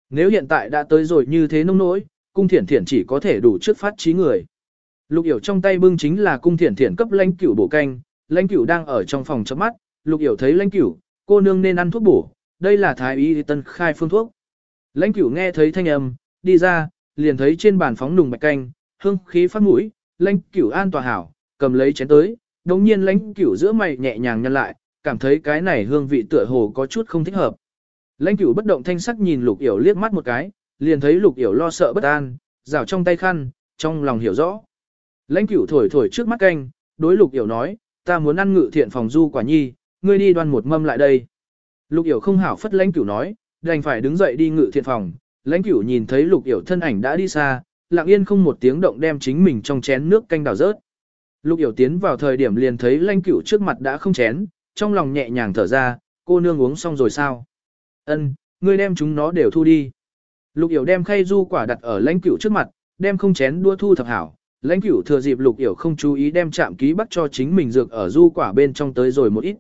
Nếu hiện tại đã tới rồi như thế nông nỗi, cung thiển thiển chỉ có thể đủ trước phát trí người. Lục hiểu trong tay bưng chính là cung thiển thiển cấp lãnh cửu bổ canh, lãnh cửu đang ở trong phòng chớp mắt, lục hiểu thấy lãnh cửu, cô nương nên ăn thuốc bổ, đây là thái y tân khai phương thuốc. Lãnh cửu nghe thấy thanh âm, đi ra, liền thấy trên bàn phóng nùng bạch canh, hương khí phát mũi, lãnh cửu an tòa hảo, cầm lấy chén tới, đồng nhiên lãnh cửu giữa mày nhẹ nhàng nhăn lại, cảm thấy cái này hương vị tựa hồ có chút không thích hợp. Lãnh cửu bất động thanh sắc nhìn lục yểu liếc mắt một cái, liền thấy lục yểu lo sợ bất an, rảo trong tay khăn, trong lòng hiểu rõ. Lãnh cửu thổi thổi trước mắt canh, đối lục yểu nói, ta muốn ăn ngự thiện phòng du quả nhi, ngươi đi đoan một mâm lại đây. Lục yểu không hảo phất lãnh cửu nói, đành phải đứng dậy đi ngự thiện phòng, lãnh cửu nhìn thấy lục yểu thân ảnh đã đi xa, lặng yên không một tiếng động đem chính mình trong chén nước canh đào rớt. Lục Hiểu tiến vào thời điểm liền thấy Lanh cửu trước mặt đã không chén, trong lòng nhẹ nhàng thở ra, cô nương uống xong rồi sao? Ân, ngươi đem chúng nó đều thu đi. Lục Hiểu đem khay du quả đặt ở lãnh cửu trước mặt, đem không chén đua thu thập hảo. Lãnh cửu thừa dịp lục Hiểu không chú ý đem chạm ký bắt cho chính mình dược ở du quả bên trong tới rồi một ít.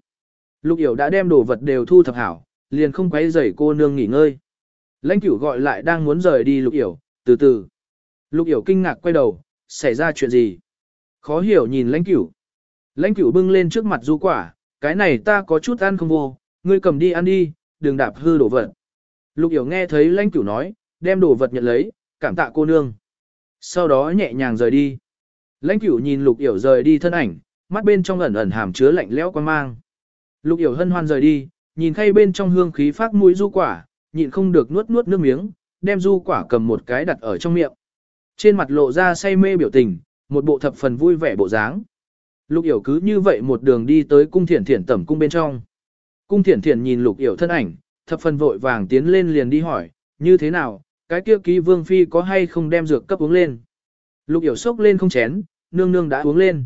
Lục Hiểu đã đem đồ vật đều thu thập hảo, liền không quấy rầy cô nương nghỉ ngơi. Lãnh cửu gọi lại đang muốn rời đi lục Hiểu, từ từ. Lục Hiểu kinh ngạc quay đầu, xảy ra chuyện gì? Khó hiểu nhìn lãnh cửu. Lãnh cửu bưng lên trước mặt du quả, cái này ta có chút ăn không vô, ngươi cầm đi ăn đi, đừng đạp hư đồ vật. Lục hiểu nghe thấy lãnh cửu nói, đem đồ vật nhận lấy, cảm tạ cô nương. Sau đó nhẹ nhàng rời đi. Lãnh cửu nhìn lục hiểu rời đi thân ảnh, mắt bên trong ẩn ẩn hàm chứa lạnh lẽo quan mang. Lục hiểu hân hoan rời đi, nhìn khay bên trong hương khí phát mũi du quả, nhịn không được nuốt nuốt nước miếng, đem du quả cầm một cái đặt ở trong miệng. Trên mặt lộ ra say mê biểu tình, một bộ thập phần vui vẻ bộ dáng. Lục yểu cứ như vậy một đường đi tới cung thiển thiển tẩm cung bên trong. Cung thiển thiển nhìn lục yểu thân ảnh, thập phần vội vàng tiến lên liền đi hỏi, như thế nào, cái kia ký vương phi có hay không đem dược cấp uống lên. Lục yểu sốc lên không chén, nương nương đã uống lên.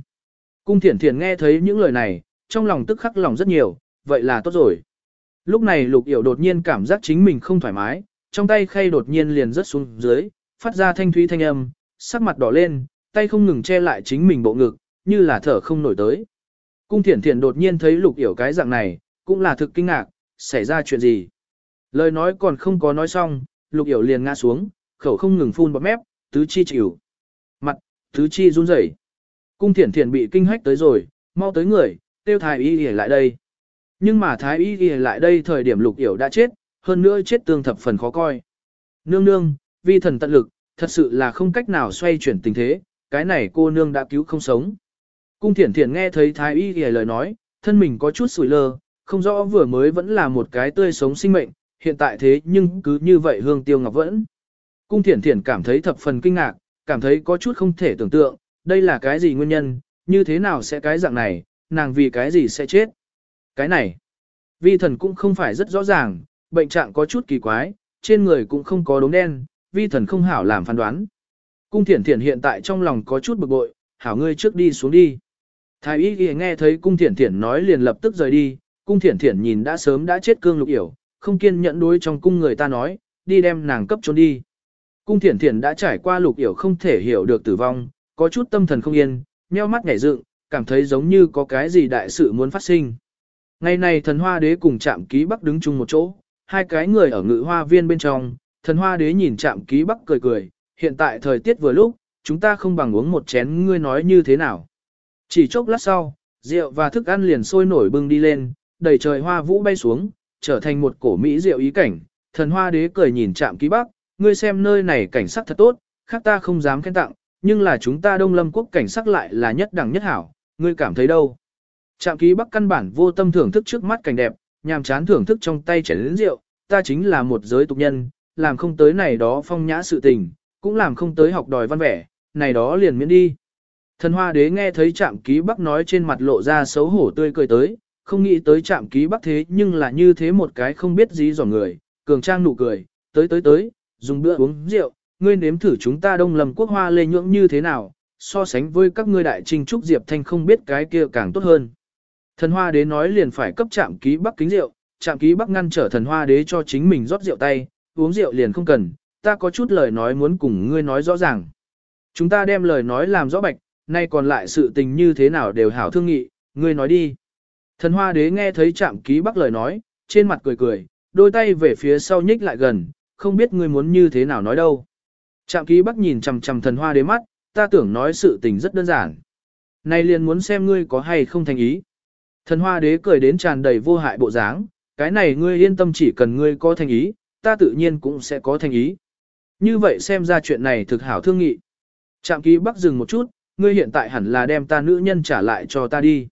Cung thiển thiển nghe thấy những lời này, trong lòng tức khắc lòng rất nhiều, vậy là tốt rồi. Lúc này lục yểu đột nhiên cảm giác chính mình không thoải mái, trong tay khay đột nhiên liền rớt xuống dưới, phát ra thanh thúy thanh âm, sắc mặt đỏ lên, tay không ngừng che lại chính mình bộ ngực, như là thở không nổi tới. Cung thiển thiển đột nhiên thấy lục yểu cái dạng này, cũng là thực kinh ngạc, xảy ra chuyện gì. Lời nói còn không có nói xong, lục yểu liền ngã xuống, khẩu không ngừng phun bọt mép, tứ chi chịu. Mặt, tứ chi run rẩy. Cung thiển thiển bị kinh hách tới rồi, mau tới người, tiêu thái y y lại đây. Nhưng mà thái y y lại đây thời điểm lục yểu đã chết, hơn nữa chết tương thập phần khó coi. Nương nương, vi thần tận lực, thật sự là không cách nào xoay chuyển tình thế, cái này cô nương đã cứu không sống. Cung thiển thiển nghe thấy thái y ghi lời nói, thân mình có chút sủi lơ, không rõ vừa mới vẫn là một cái tươi sống sinh mệnh, hiện tại thế nhưng cứ như vậy hương tiêu ngọc vẫn. Cung thiển thiển cảm thấy thập phần kinh ngạc, cảm thấy có chút không thể tưởng tượng, đây là cái gì nguyên nhân, như thế nào sẽ cái dạng này, nàng vì cái gì sẽ chết. Cái này, vi thần cũng không phải rất rõ ràng, bệnh trạng có chút kỳ quái, trên người cũng không có đốm đen, vi thần không hảo làm phán đoán. Cung thiển thiển hiện tại trong lòng có chút bực bội, hảo ngươi trước đi xuống đi. Thái y ghi nghe thấy cung thiển thiển nói liền lập tức rời đi, cung thiển thiển nhìn đã sớm đã chết cương lục yểu, không kiên nhẫn đối trong cung người ta nói, đi đem nàng cấp trốn đi. Cung thiển thiển đã trải qua lục yểu không thể hiểu được tử vong, có chút tâm thần không yên, nheo mắt nhảy dựng, cảm thấy giống như có cái gì đại sự muốn phát sinh. Ngày này thần hoa đế cùng chạm ký bắc đứng chung một chỗ, hai cái người ở ngự hoa viên bên trong, Thần hoa đế nhìn chạm ký bắc cười cười, hiện tại thời tiết vừa lúc, chúng ta không bằng uống một chén ngươi nói như thế nào. Chỉ chốc lát sau, rượu và thức ăn liền sôi nổi bưng đi lên, đầy trời hoa vũ bay xuống, trở thành một cổ mỹ rượu ý cảnh. Thần hoa đế cười nhìn chạm ký bắc, ngươi xem nơi này cảnh sắc thật tốt, khác ta không dám khen tặng, nhưng là chúng ta đông lâm quốc cảnh sắc lại là nhất đẳng nhất hảo, ngươi cảm thấy đâu. Trạm ký bắc căn bản vô tâm thưởng thức trước mắt cảnh đẹp, nhàm chán thưởng thức trong tay chén lớn rượu, ta chính là một giới tục nhân, làm không tới này đó phong nhã sự tình, cũng làm không tới học đòi văn vẻ, này đó liền miễn đi. Thần hoa đế nghe thấy trạm ký bắc nói trên mặt lộ ra xấu hổ tươi cười tới, không nghĩ tới trạm ký bắc thế nhưng là như thế một cái không biết gì dò người, cường trang nụ cười, tới tới tới, dùng bữa uống rượu, ngươi nếm thử chúng ta đông lầm quốc hoa lê nhưỡng như thế nào, so sánh với các ngươi đại trinh trúc diệp thanh không biết cái kia càng tốt hơn. Thần hoa đế nói liền phải cấp trạm ký bắc kính rượu, trạm ký bắc ngăn trở thần hoa đế cho chính mình rót rượu tay, uống rượu liền không cần, ta có chút lời nói muốn cùng ngươi nói rõ ràng. Chúng ta đem lời nói làm rõ bạch, nay còn lại sự tình như thế nào đều hảo thương nghị, ngươi nói đi. Thần hoa đế nghe thấy trạm ký bắc lời nói, trên mặt cười cười, đôi tay về phía sau nhích lại gần, không biết ngươi muốn như thế nào nói đâu. Trạm ký bắc nhìn chằm chằm thần hoa đế mắt, ta tưởng nói sự tình rất đơn giản. Này liền muốn xem ngươi có hay không thành ý. Thần hoa đế cười đến tràn đầy vô hại bộ dáng, cái này ngươi yên tâm chỉ cần ngươi có thành ý, ta tự nhiên cũng sẽ có thành ý. Như vậy xem ra chuyện này thực hảo thương nghị. Trạm ký bắc dừng một chút, ngươi hiện tại hẳn là đem ta nữ nhân trả lại cho ta đi.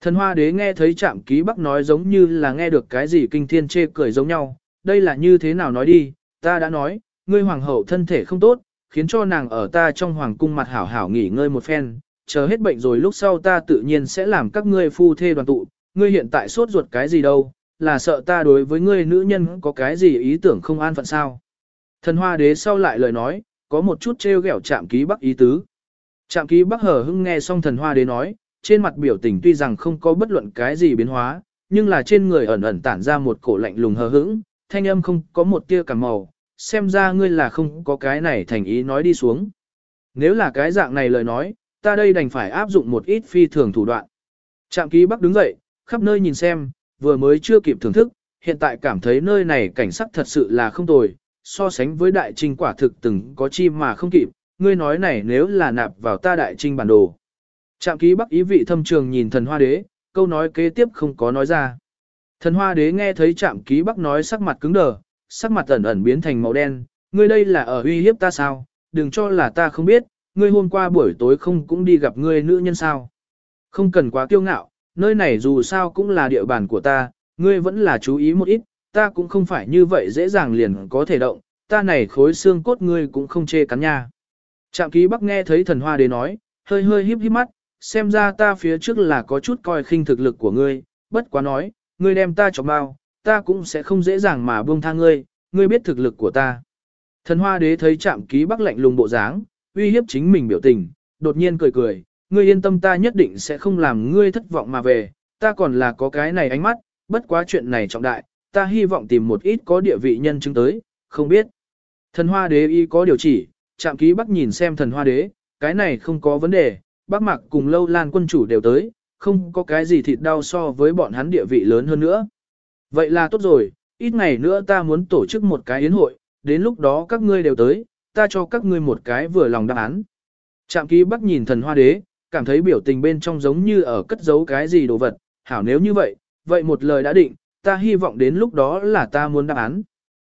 Thần hoa đế nghe thấy trạm ký bắc nói giống như là nghe được cái gì kinh thiên chê cười giống nhau, đây là như thế nào nói đi, ta đã nói, ngươi hoàng hậu thân thể không tốt, khiến cho nàng ở ta trong hoàng cung mặt hảo hảo nghỉ ngơi một phen, chờ hết bệnh rồi lúc sau ta tự nhiên sẽ làm các ngươi phu thê đoàn tụ, ngươi hiện tại sốt ruột cái gì đâu, là sợ ta đối với ngươi nữ nhân có cái gì ý tưởng không an phận sao. Thần hoa đế sau lại lời nói, có một chút trêu ghẹo chạm ký bắc ý tứ. Chạm ký bắc hở hưng nghe xong thần hoa đế nói, trên mặt biểu tình tuy rằng không có bất luận cái gì biến hóa, nhưng là trên người ẩn ẩn tản ra một cổ lạnh lùng hờ hững, thanh âm không có một tia cảm màu, xem ra ngươi là không có cái này thành ý nói đi xuống. Nếu là cái dạng này lời nói, ta đây đành phải áp dụng một ít phi thường thủ đoạn. Trạm ký bắc đứng dậy, khắp nơi nhìn xem, vừa mới chưa kịp thưởng thức, hiện tại cảm thấy nơi này cảnh sắc thật sự là không tồi, so sánh với đại trinh quả thực từng có chi mà không kịp, ngươi nói này nếu là nạp vào ta đại trinh bản đồ. Trạm ký bắc ý vị thâm trường nhìn thần hoa đế, câu nói kế tiếp không có nói ra. Thần hoa đế nghe thấy trạm ký bắc nói sắc mặt cứng đờ, sắc mặt ẩn ẩn biến thành màu đen, ngươi đây là ở uy hiếp ta sao, đừng cho là ta không biết, ngươi hôm qua buổi tối không cũng đi gặp ngươi nữ nhân sao. Không cần quá kiêu ngạo, nơi này dù sao cũng là địa bàn của ta, ngươi vẫn là chú ý một ít, ta cũng không phải như vậy dễ dàng liền có thể động, ta này khối xương cốt ngươi cũng không chê cắn nha. Trạm ký bắc nghe thấy thần hoa đế nói, hơi hơi híp híp mắt, xem ra ta phía trước là có chút coi khinh thực lực của ngươi, bất quá nói, ngươi đem ta cho bao, ta cũng sẽ không dễ dàng mà buông tha ngươi, ngươi biết thực lực của ta. Thần hoa đế thấy trạm ký bắc lạnh lùng bộ dáng, uy hiếp chính mình biểu tình, đột nhiên cười cười, ngươi yên tâm ta nhất định sẽ không làm ngươi thất vọng mà về, ta còn là có cái này ánh mắt, bất quá chuyện này trọng đại, ta hy vọng tìm một ít có địa vị nhân chứng tới, không biết. Thần hoa đế y có điều chỉ, trạm ký bắc nhìn xem thần hoa đế, cái này không có vấn đề, bác mặc cùng lâu lan quân chủ đều tới, không có cái gì thịt đau so với bọn hắn địa vị lớn hơn nữa. Vậy là tốt rồi, ít ngày nữa ta muốn tổ chức một cái yến hội, đến lúc đó các ngươi đều tới, ta cho các ngươi một cái vừa lòng đáp án. Trạm ký bắc nhìn thần hoa đế, cảm thấy biểu tình bên trong giống như ở cất giấu cái gì đồ vật, hảo nếu như vậy, vậy một lời đã định, ta hy vọng đến lúc đó là ta muốn đáp án.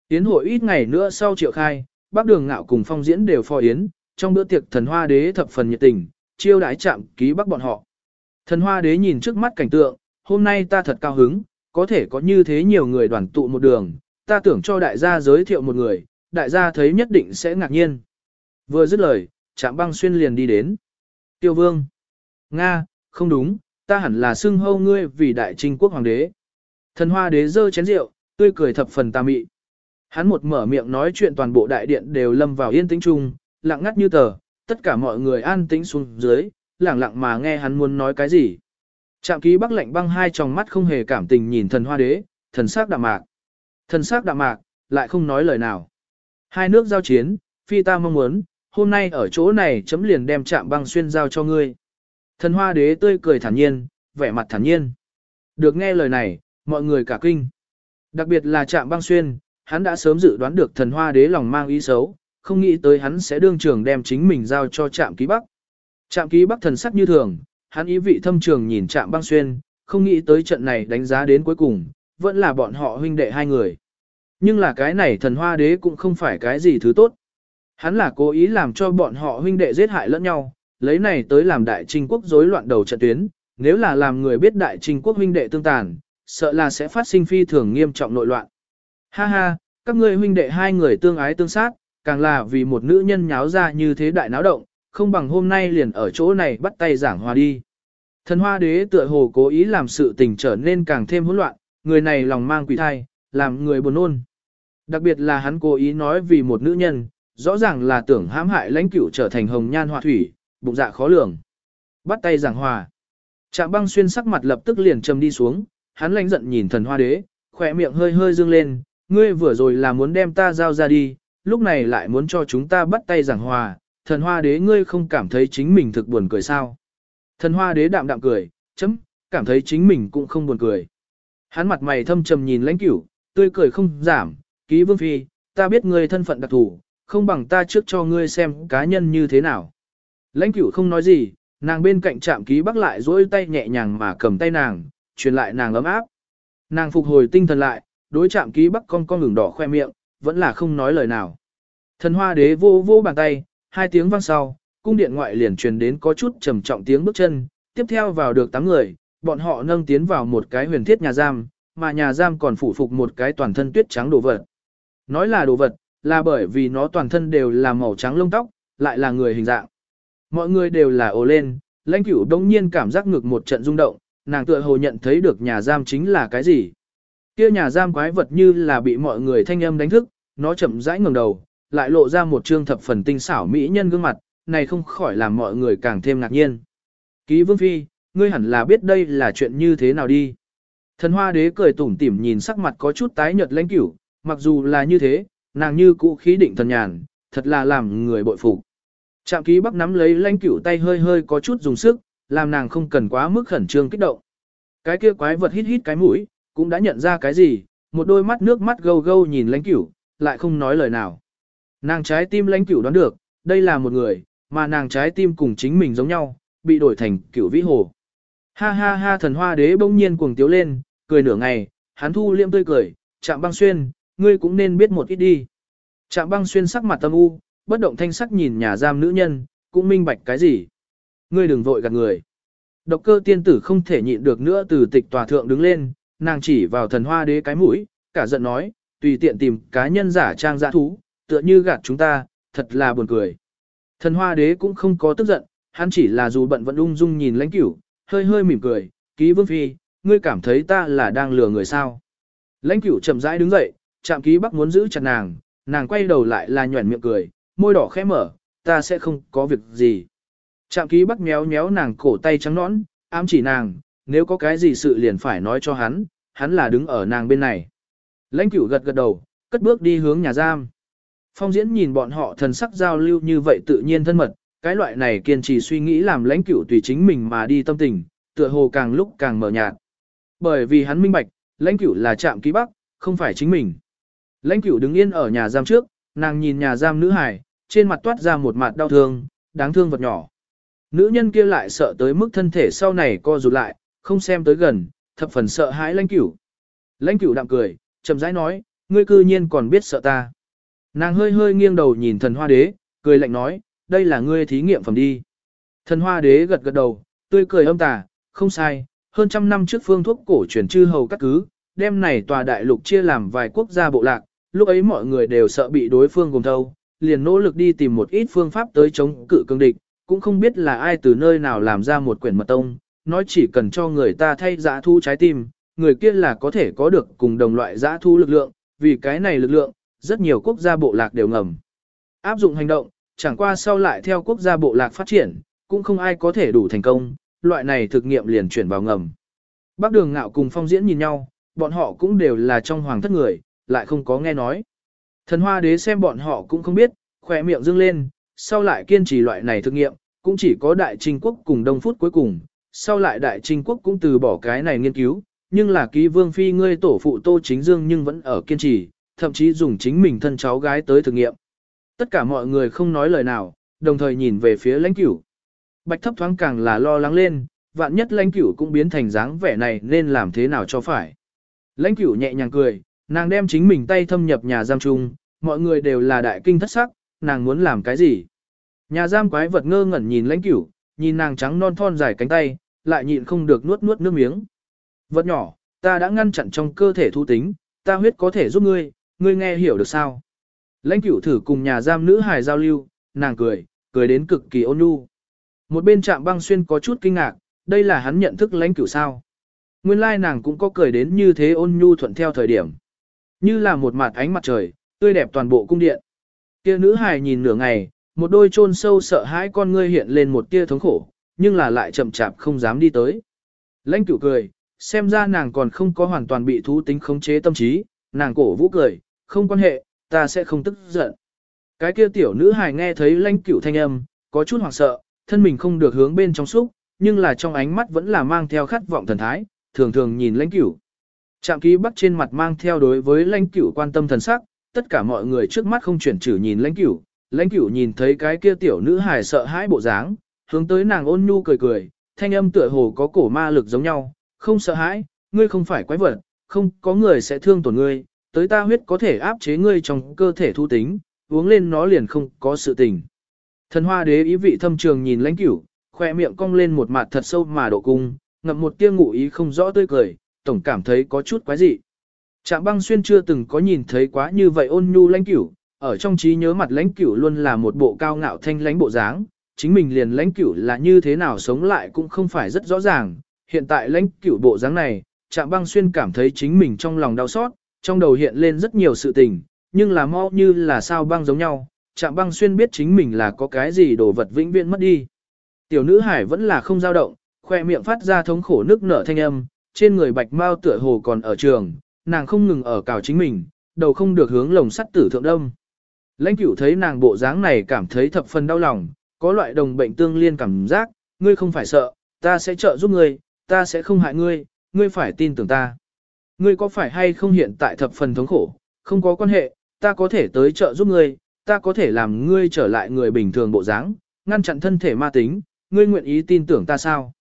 Yến hội ít ngày nữa sau triệu khai, bác đường ngạo cùng phong diễn đều phò yến, trong bữa tiệc thần hoa đế thập phần nhiệt tình, chiêu đãi chạm ký bắc bọn họ. Thần hoa đế nhìn trước mắt cảnh tượng, hôm nay ta thật cao hứng, có thể có như thế nhiều người đoàn tụ một đường, ta tưởng cho đại gia giới thiệu một người, đại gia thấy nhất định sẽ ngạc nhiên. Vừa dứt lời, Trạm băng xuyên liền đi đến. Tiêu vương. Nga, không đúng, ta hẳn là xưng hâu ngươi vì đại trinh quốc hoàng đế. Thần hoa đế dơ chén rượu, tươi cười thập phần tà mị. Hắn một mở miệng nói chuyện toàn bộ đại điện đều lâm vào yên tĩnh chung, lặng ngắt như tờ, tất cả mọi người an tĩnh xuống dưới, lặng lặng mà nghe hắn muốn nói cái gì. Trạm ký bắc lạnh băng hai tròng mắt không hề cảm tình nhìn thần hoa đế, thần sắc đạm mạc. Thần sắc đạm mạc, lại không nói lời nào. Hai nước giao chiến, phi ta mong muốn, hôm nay ở chỗ này chấm liền đem trạm băng xuyên giao cho ngươi. Thần hoa đế tươi cười thản nhiên, vẻ mặt thản nhiên. Được nghe lời này, mọi người cả kinh. Đặc biệt là trạm băng xuyên, hắn đã sớm dự đoán được thần hoa đế lòng mang ý xấu, không nghĩ tới hắn sẽ đương trường đem chính mình giao cho trạm ký bắc. Trạm ký bắc thần sắc như thường, hắn ý vị thâm trường nhìn trạm băng xuyên, không nghĩ tới trận này đánh giá đến cuối cùng, vẫn là bọn họ huynh đệ hai người. Nhưng là cái này thần hoa đế cũng không phải cái gì thứ tốt. Hắn là cố ý làm cho bọn họ huynh đệ giết hại lẫn nhau, lấy này tới làm đại trinh quốc rối loạn đầu trận tuyến, nếu là làm người biết đại trinh quốc huynh đệ tương tàn, sợ là sẽ phát sinh phi thường nghiêm trọng nội loạn. Ha ha, các ngươi huynh đệ hai người tương ái tương sát, càng là vì một nữ nhân nháo ra như thế đại náo động, không bằng hôm nay liền ở chỗ này bắt tay giảng hòa đi. Thần hoa đế tựa hồ cố ý làm sự tình trở nên càng thêm hỗn loạn, người này lòng mang quỷ thai, làm người buồn ôn. Đặc biệt là hắn cố ý nói vì một nữ nhân, rõ ràng là tưởng hãm hại lãnh cửu trở thành hồng nhan họa thủy, bụng dạ khó lường. Bắt tay giảng hòa. Trạm băng xuyên sắc mặt lập tức liền trầm đi xuống, hắn lãnh giận nhìn thần hoa đế, khỏe miệng hơi hơi dương lên, ngươi vừa rồi là muốn đem ta giao ra đi, lúc này lại muốn cho chúng ta bắt tay giảng hòa, thần hoa đế ngươi không cảm thấy chính mình thực buồn cười sao. Thần hoa đế đạm đạm cười, chấm, cảm thấy chính mình cũng không buồn cười. Hắn mặt mày thâm trầm nhìn lãnh cửu, tươi cười không giảm, ký vương phi, ta biết ngươi thân phận đặc thù, không bằng ta trước cho ngươi xem cá nhân như thế nào. Lãnh cửu không nói gì, nàng bên cạnh chạm ký bắc lại duỗi tay nhẹ nhàng mà cầm tay nàng, truyền lại nàng ấm áp. Nàng phục hồi tinh thần lại, đối chạm ký bắc con con ngừng đỏ khoe miệng, vẫn là không nói lời nào. Thần hoa đế vô vô bàn tay, hai tiếng vang sau, cung điện ngoại liền truyền đến có chút trầm trọng tiếng bước chân, tiếp theo vào được tám người, bọn họ nâng tiến vào một cái huyền thiết nhà giam, mà nhà giam còn phủ phục một cái toàn thân tuyết trắng đồ vật. Nói là đồ vật, là bởi vì nó toàn thân đều là màu trắng lông tóc, lại là người hình dạng. Mọi người đều là ồ lên, lãnh cửu đông nhiên cảm giác ngực một trận rung động, nàng tựa hồ nhận thấy được nhà giam chính là cái gì. Kia nhà giam quái vật như là bị mọi người thanh âm đánh thức, nó chậm rãi ngẩng đầu, lại lộ ra một trương thập phần tinh xảo mỹ nhân gương mặt, này không khỏi làm mọi người càng thêm ngạc nhiên. Ký vương phi, ngươi hẳn là biết đây là chuyện như thế nào đi. Thần hoa đế cười tủm tỉm nhìn sắc mặt có chút tái nhợt lãnh cửu, mặc dù là như thế, nàng như cũ khí định thần nhàn, thật là làm người bội phục. Trạm ký bắc nắm lấy lãnh cửu tay hơi hơi có chút dùng sức, làm nàng không cần quá mức khẩn trương kích động. Cái kia quái vật hít hít cái mũi, cũng đã nhận ra cái gì, một đôi mắt nước mắt gâu gâu nhìn lãnh cửu, lại không nói lời nào. Nàng trái tim lãnh cửu đoán được, đây là một người, mà nàng trái tim cùng chính mình giống nhau, bị đổi thành cửu vĩ hồ. Ha ha ha thần hoa đế bỗng nhiên cuồng tiếu lên, cười nửa ngày, hắn thu liêm tươi cười, chạm băng xuyên, ngươi cũng nên biết một ít đi. Trạm băng xuyên sắc mặt tâm u, bất động thanh sắc nhìn nhà giam nữ nhân, cũng minh bạch cái gì. Ngươi đừng vội gạt người. Độc cơ tiên tử không thể nhịn được nữa từ tịch tòa thượng đứng lên, nàng chỉ vào thần hoa đế cái mũi, cả giận nói, tùy tiện tìm cá nhân giả trang giả thú, tựa như gạt chúng ta, thật là buồn cười. Thần hoa đế cũng không có tức giận, hắn chỉ là dù bận vẫn ung dung nhìn lãnh cửu, hơi hơi mỉm cười, ký vương phi, ngươi cảm thấy ta là đang lừa người sao. Lãnh cửu chậm rãi đứng dậy, chạm ký bắc muốn giữ chặt nàng, nàng quay đầu lại là nhuẩn miệng cười, môi đỏ khẽ mở, ta sẽ không có việc gì. Trạm ký bắc méo méo nàng cổ tay trắng nõn, ám chỉ nàng, nếu có cái gì sự liền phải nói cho hắn, hắn là đứng ở nàng bên này. Lãnh cửu gật gật đầu, cất bước đi hướng nhà giam. Phong diễn nhìn bọn họ thần sắc giao lưu như vậy tự nhiên thân mật, cái loại này kiên trì suy nghĩ làm lãnh cửu tùy chính mình mà đi tâm tình, tựa hồ càng lúc càng mở nhạt. Bởi vì hắn minh bạch, lãnh cửu là trạm ký bắc, không phải chính mình. Lãnh cửu đứng yên ở nhà giam trước, nàng nhìn nhà giam nữ hải, trên mặt toát ra một mặt đau thương, đáng thương vật nhỏ. Nữ nhân kia lại sợ tới mức thân thể sau này co rụt lại, không xem tới gần, thập phần sợ hãi lãnh cửu. Lãnh cửu đạm cười, chậm rãi nói, ngươi cư nhiên còn biết sợ ta. Nàng hơi hơi nghiêng đầu nhìn thần hoa đế, cười lạnh nói, đây là ngươi thí nghiệm phẩm đi. Thần hoa đế gật gật đầu, tươi cười âm tà, không sai, hơn trăm năm trước phương thuốc cổ truyền chư hầu các cứ, đêm này tòa đại lục chia làm vài quốc gia bộ lạc, lúc ấy mọi người đều sợ bị đối phương gồm thâu, liền nỗ lực đi tìm một ít phương pháp tới chống cự cương địch, cũng không biết là ai từ nơi nào làm ra một quyển mật tông, nói chỉ cần cho người ta thay dã thu trái tim, người kia là có thể có được cùng đồng loại dã thu lực lượng, vì cái này lực lượng, rất nhiều quốc gia bộ lạc đều ngầm. Áp dụng hành động, chẳng qua sau lại theo quốc gia bộ lạc phát triển, cũng không ai có thể đủ thành công, loại này thực nghiệm liền chuyển vào ngầm. Bác đường ngạo cùng phong diễn nhìn nhau, bọn họ cũng đều là trong hoàng thất người, lại không có nghe nói. Thần hoa đế xem bọn họ cũng không biết, khỏe miệng dương lên, sau lại kiên trì loại này thực nghiệm, cũng chỉ có đại trinh quốc cùng đông phút cuối cùng, sau lại đại trinh quốc cũng từ bỏ cái này nghiên cứu, nhưng là ký vương phi ngươi tổ phụ tô chính dương nhưng vẫn ở kiên trì, thậm chí dùng chính mình thân cháu gái tới thực nghiệm. Tất cả mọi người không nói lời nào, đồng thời nhìn về phía lãnh cửu. Bạch thấp thoáng càng là lo lắng lên, vạn nhất lãnh cửu cũng biến thành dáng vẻ này nên làm thế nào cho phải. Lãnh cửu nhẹ nhàng cười, nàng đem chính mình tay thâm nhập nhà giam chung, mọi người đều là đại kinh thất sắc, nàng muốn làm cái gì. Nhà giam quái vật ngơ ngẩn nhìn lãnh cửu, nhìn nàng trắng non thon dài cánh tay, lại nhịn không được nuốt nuốt nước miếng. Vật nhỏ, ta đã ngăn chặn trong cơ thể thu tính, ta huyết có thể giúp ngươi, ngươi nghe hiểu được sao? Lãnh cửu thử cùng nhà giam nữ hài giao lưu, nàng cười, cười đến cực kỳ ôn nhu. Một bên trạm băng xuyên có chút kinh ngạc, đây là hắn nhận thức lãnh cửu sao. Nguyên lai nàng cũng có cười đến như thế ôn nhu thuận theo thời điểm. Như là một mặt ánh mặt trời, tươi đẹp toàn bộ cung điện. Kia nữ hài nhìn nửa ngày, một đôi chôn sâu sợ hãi con ngươi hiện lên một tia thống khổ, nhưng là lại chậm chạp không dám đi tới. Lãnh cửu cười, xem ra nàng còn không có hoàn toàn bị thú tính khống chế tâm trí, nàng cổ vũ cười, không quan hệ, ta sẽ không tức giận. Cái kia tiểu nữ hài nghe thấy lãnh cửu thanh âm, có chút hoảng sợ, thân mình không được hướng bên trong xúc, nhưng là trong ánh mắt vẫn là mang theo khát vọng thần thái, thường thường nhìn lãnh cửu. Trạm ký bắc trên mặt mang theo đối với lãnh cửu quan tâm thần sắc, tất cả mọi người trước mắt không chuyển trừ nhìn lãnh cửu, lãnh cửu nhìn thấy cái kia tiểu nữ hài sợ hãi bộ dáng, hướng tới nàng ôn nhu cười cười, thanh âm tựa hồ có cổ ma lực giống nhau, không sợ hãi, ngươi không phải quái vật, không có người sẽ thương tổn ngươi, tới ta huyết có thể áp chế ngươi trong cơ thể thu tính, uống lên nó liền không có sự tình. Thần hoa đế ý vị thâm trường nhìn lãnh cửu, khoe miệng cong lên một mặt thật sâu mà độ cung, ngậm một tia ngụ ý không rõ tươi cười, tổng cảm thấy có chút quái dị. Trạm băng xuyên chưa từng có nhìn thấy quá như vậy ôn nhu lãnh cửu, ở trong trí nhớ mặt lãnh cửu luôn là một bộ cao ngạo thanh lãnh bộ dáng, chính mình liền lãnh cửu là như thế nào sống lại cũng không phải rất rõ ràng, hiện tại lãnh cửu bộ dáng này, trạm băng xuyên cảm thấy chính mình trong lòng đau xót, trong đầu hiện lên rất nhiều sự tình, nhưng là mau như là sao băng giống nhau, trạm băng xuyên biết chính mình là có cái gì đồ vật vĩnh viễn mất đi. Tiểu nữ hải vẫn là không dao động, khoe miệng phát ra thống khổ nước nở thanh âm, trên người bạch mau tựa hồ còn ở trường, nàng không ngừng ở cào chính mình, đầu không được hướng lồng sắt tử thượng đông. Lãnh cửu thấy nàng bộ dáng này cảm thấy thập phần đau lòng, có loại đồng bệnh tương liên cảm giác, ngươi không phải sợ, ta sẽ trợ giúp ngươi, ta sẽ không hại ngươi, ngươi phải tin tưởng ta. Ngươi có phải hay không hiện tại thập phần thống khổ, không có quan hệ, ta có thể tới trợ giúp ngươi, ta có thể làm ngươi trở lại người bình thường bộ dáng, ngăn chặn thân thể ma tính, ngươi nguyện ý tin tưởng ta sao?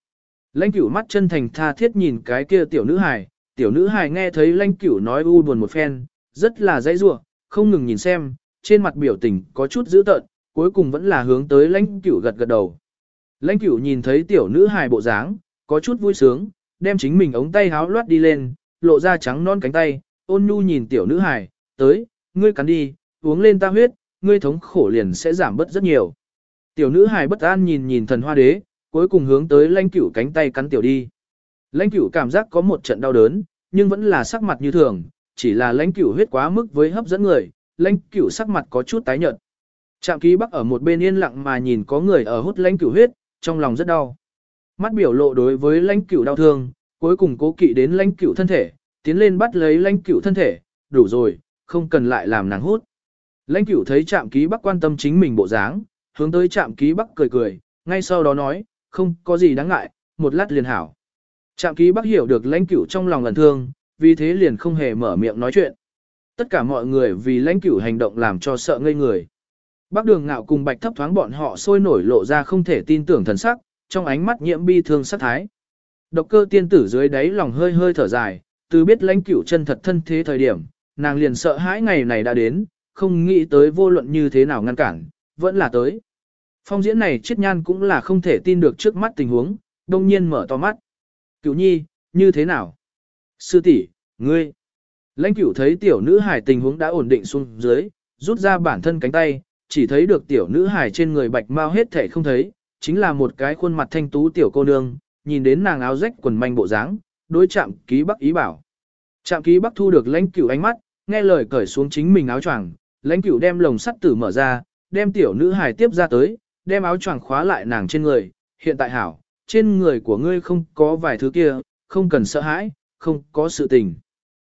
Lãnh cửu mắt chân thành tha thiết nhìn cái kia tiểu nữ hài, tiểu nữ hài nghe thấy Lanh cửu nói u buồn một phen, rất là dãy rủa, không ngừng nhìn xem, trên mặt biểu tình có chút dữ tợn, cuối cùng vẫn là hướng tới lãnh cửu gật gật đầu. Lãnh cửu nhìn thấy tiểu nữ hài bộ dáng, có chút vui sướng, đem chính mình ống tay háo loát đi lên, lộ ra trắng non cánh tay, ôn nhu nhìn tiểu nữ hài, tới, ngươi cắn đi, uống lên ta huyết, ngươi thống khổ liền sẽ giảm bớt rất nhiều. Tiểu nữ hài bất an nhìn nhìn thần hoa đế, cuối cùng hướng tới lãnh cửu cánh tay cắn tiểu đi. Lãnh cửu cảm giác có một trận đau đớn, nhưng vẫn là sắc mặt như thường, chỉ là lãnh cửu huyết quá mức với hấp dẫn người, lãnh cửu sắc mặt có chút tái nhợt. Trạm ký bắc ở một bên yên lặng mà nhìn có người ở hút lãnh cửu huyết, trong lòng rất đau. Mắt biểu lộ đối với lãnh cửu đau thương, cuối cùng cố kỵ đến lãnh cửu thân thể, tiến lên bắt lấy lãnh cửu thân thể, đủ rồi, không cần lại làm nàng hút. Lãnh cửu thấy trạm ký bắc quan tâm chính mình bộ dáng, hướng tới trạm ký bắc cười cười, ngay sau đó nói, không có gì đáng ngại, một lát liền hảo. Trạm ký bắc hiểu được lãnh cửu trong lòng lần thương, vì thế liền không hề mở miệng nói chuyện. Tất cả mọi người vì lãnh cửu hành động làm cho sợ ngây người. Bác đường ngạo cùng bạch thấp thoáng bọn họ sôi nổi lộ ra không thể tin tưởng thần sắc, trong ánh mắt nhiễm bi thương sát thái. Độc cơ tiên tử dưới đáy lòng hơi hơi thở dài, từ biết lãnh cửu chân thật thân thế thời điểm, nàng liền sợ hãi ngày này đã đến, không nghĩ tới vô luận như thế nào ngăn cản, vẫn là tới. Phong diễn này chết nhan cũng là không thể tin được trước mắt tình huống, đông nhiên mở to mắt. Cửu nhi, như thế nào? Sư tỷ, ngươi. Lãnh cửu thấy tiểu nữ hải tình huống đã ổn định xuống dưới, rút ra bản thân cánh tay, chỉ thấy được tiểu nữ hải trên người bạch mau hết thể không thấy, chính là một cái khuôn mặt thanh tú tiểu cô nương, nhìn đến nàng áo rách quần manh bộ dáng, đối chạm ký bắc ý bảo. Chạm ký bắc thu được lãnh cửu ánh mắt, nghe lời cởi xuống chính mình áo choàng, lãnh cửu đem lồng sắt tử mở ra, đem tiểu nữ Hải tiếp ra tới, đem áo choàng khóa lại nàng trên người, hiện tại hảo, trên người của ngươi không có vài thứ kia, không cần sợ hãi, không có sự tình.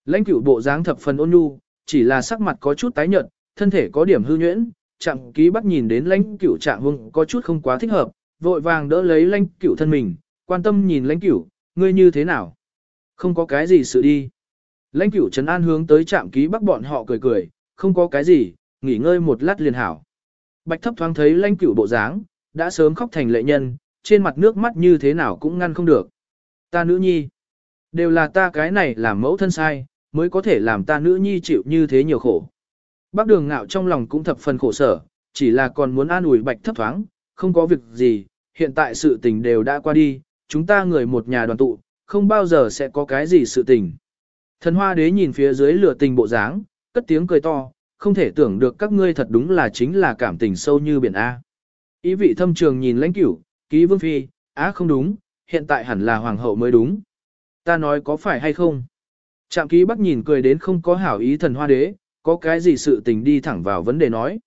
Lãnh cửu bộ dáng thập phần ôn nhu, chỉ là sắc mặt có chút tái nhợt, thân thể có điểm hư nhuyễn, chạm ký bắt nhìn đến lãnh cửu trạng hung có chút không quá thích hợp, vội vàng đỡ lấy lãnh cửu thân mình, quan tâm nhìn lãnh cửu, ngươi như thế nào? Không có cái gì sự đi. Lãnh cửu trấn an hướng tới trạm ký bắc bọn họ cười cười, không có cái gì, nghỉ ngơi một lát liền hảo. Bạch thấp thoáng thấy lãnh cửu bộ dáng, đã sớm khóc thành lệ nhân, trên mặt nước mắt như thế nào cũng ngăn không được. Ta nữ nhi, đều là ta cái này làm mẫu thân sai, mới có thể làm ta nữ nhi chịu như thế nhiều khổ. Bác đường ngạo trong lòng cũng thập phần khổ sở, chỉ là còn muốn an ủi bạch thấp thoáng, không có việc gì, hiện tại sự tình đều đã qua đi, chúng ta người một nhà đoàn tụ, không bao giờ sẽ có cái gì sự tình. Thần hoa đế nhìn phía dưới lửa tình bộ dáng, cất tiếng cười to, không thể tưởng được các ngươi thật đúng là chính là cảm tình sâu như biển A. Ý vị thâm trường nhìn lãnh cửu, ký vương phi, á không đúng, hiện tại hẳn là hoàng hậu mới đúng. Ta nói có phải hay không? Trạm ký bắc nhìn cười đến không có hảo ý thần hoa đế, có cái gì sự tình đi thẳng vào vấn đề nói.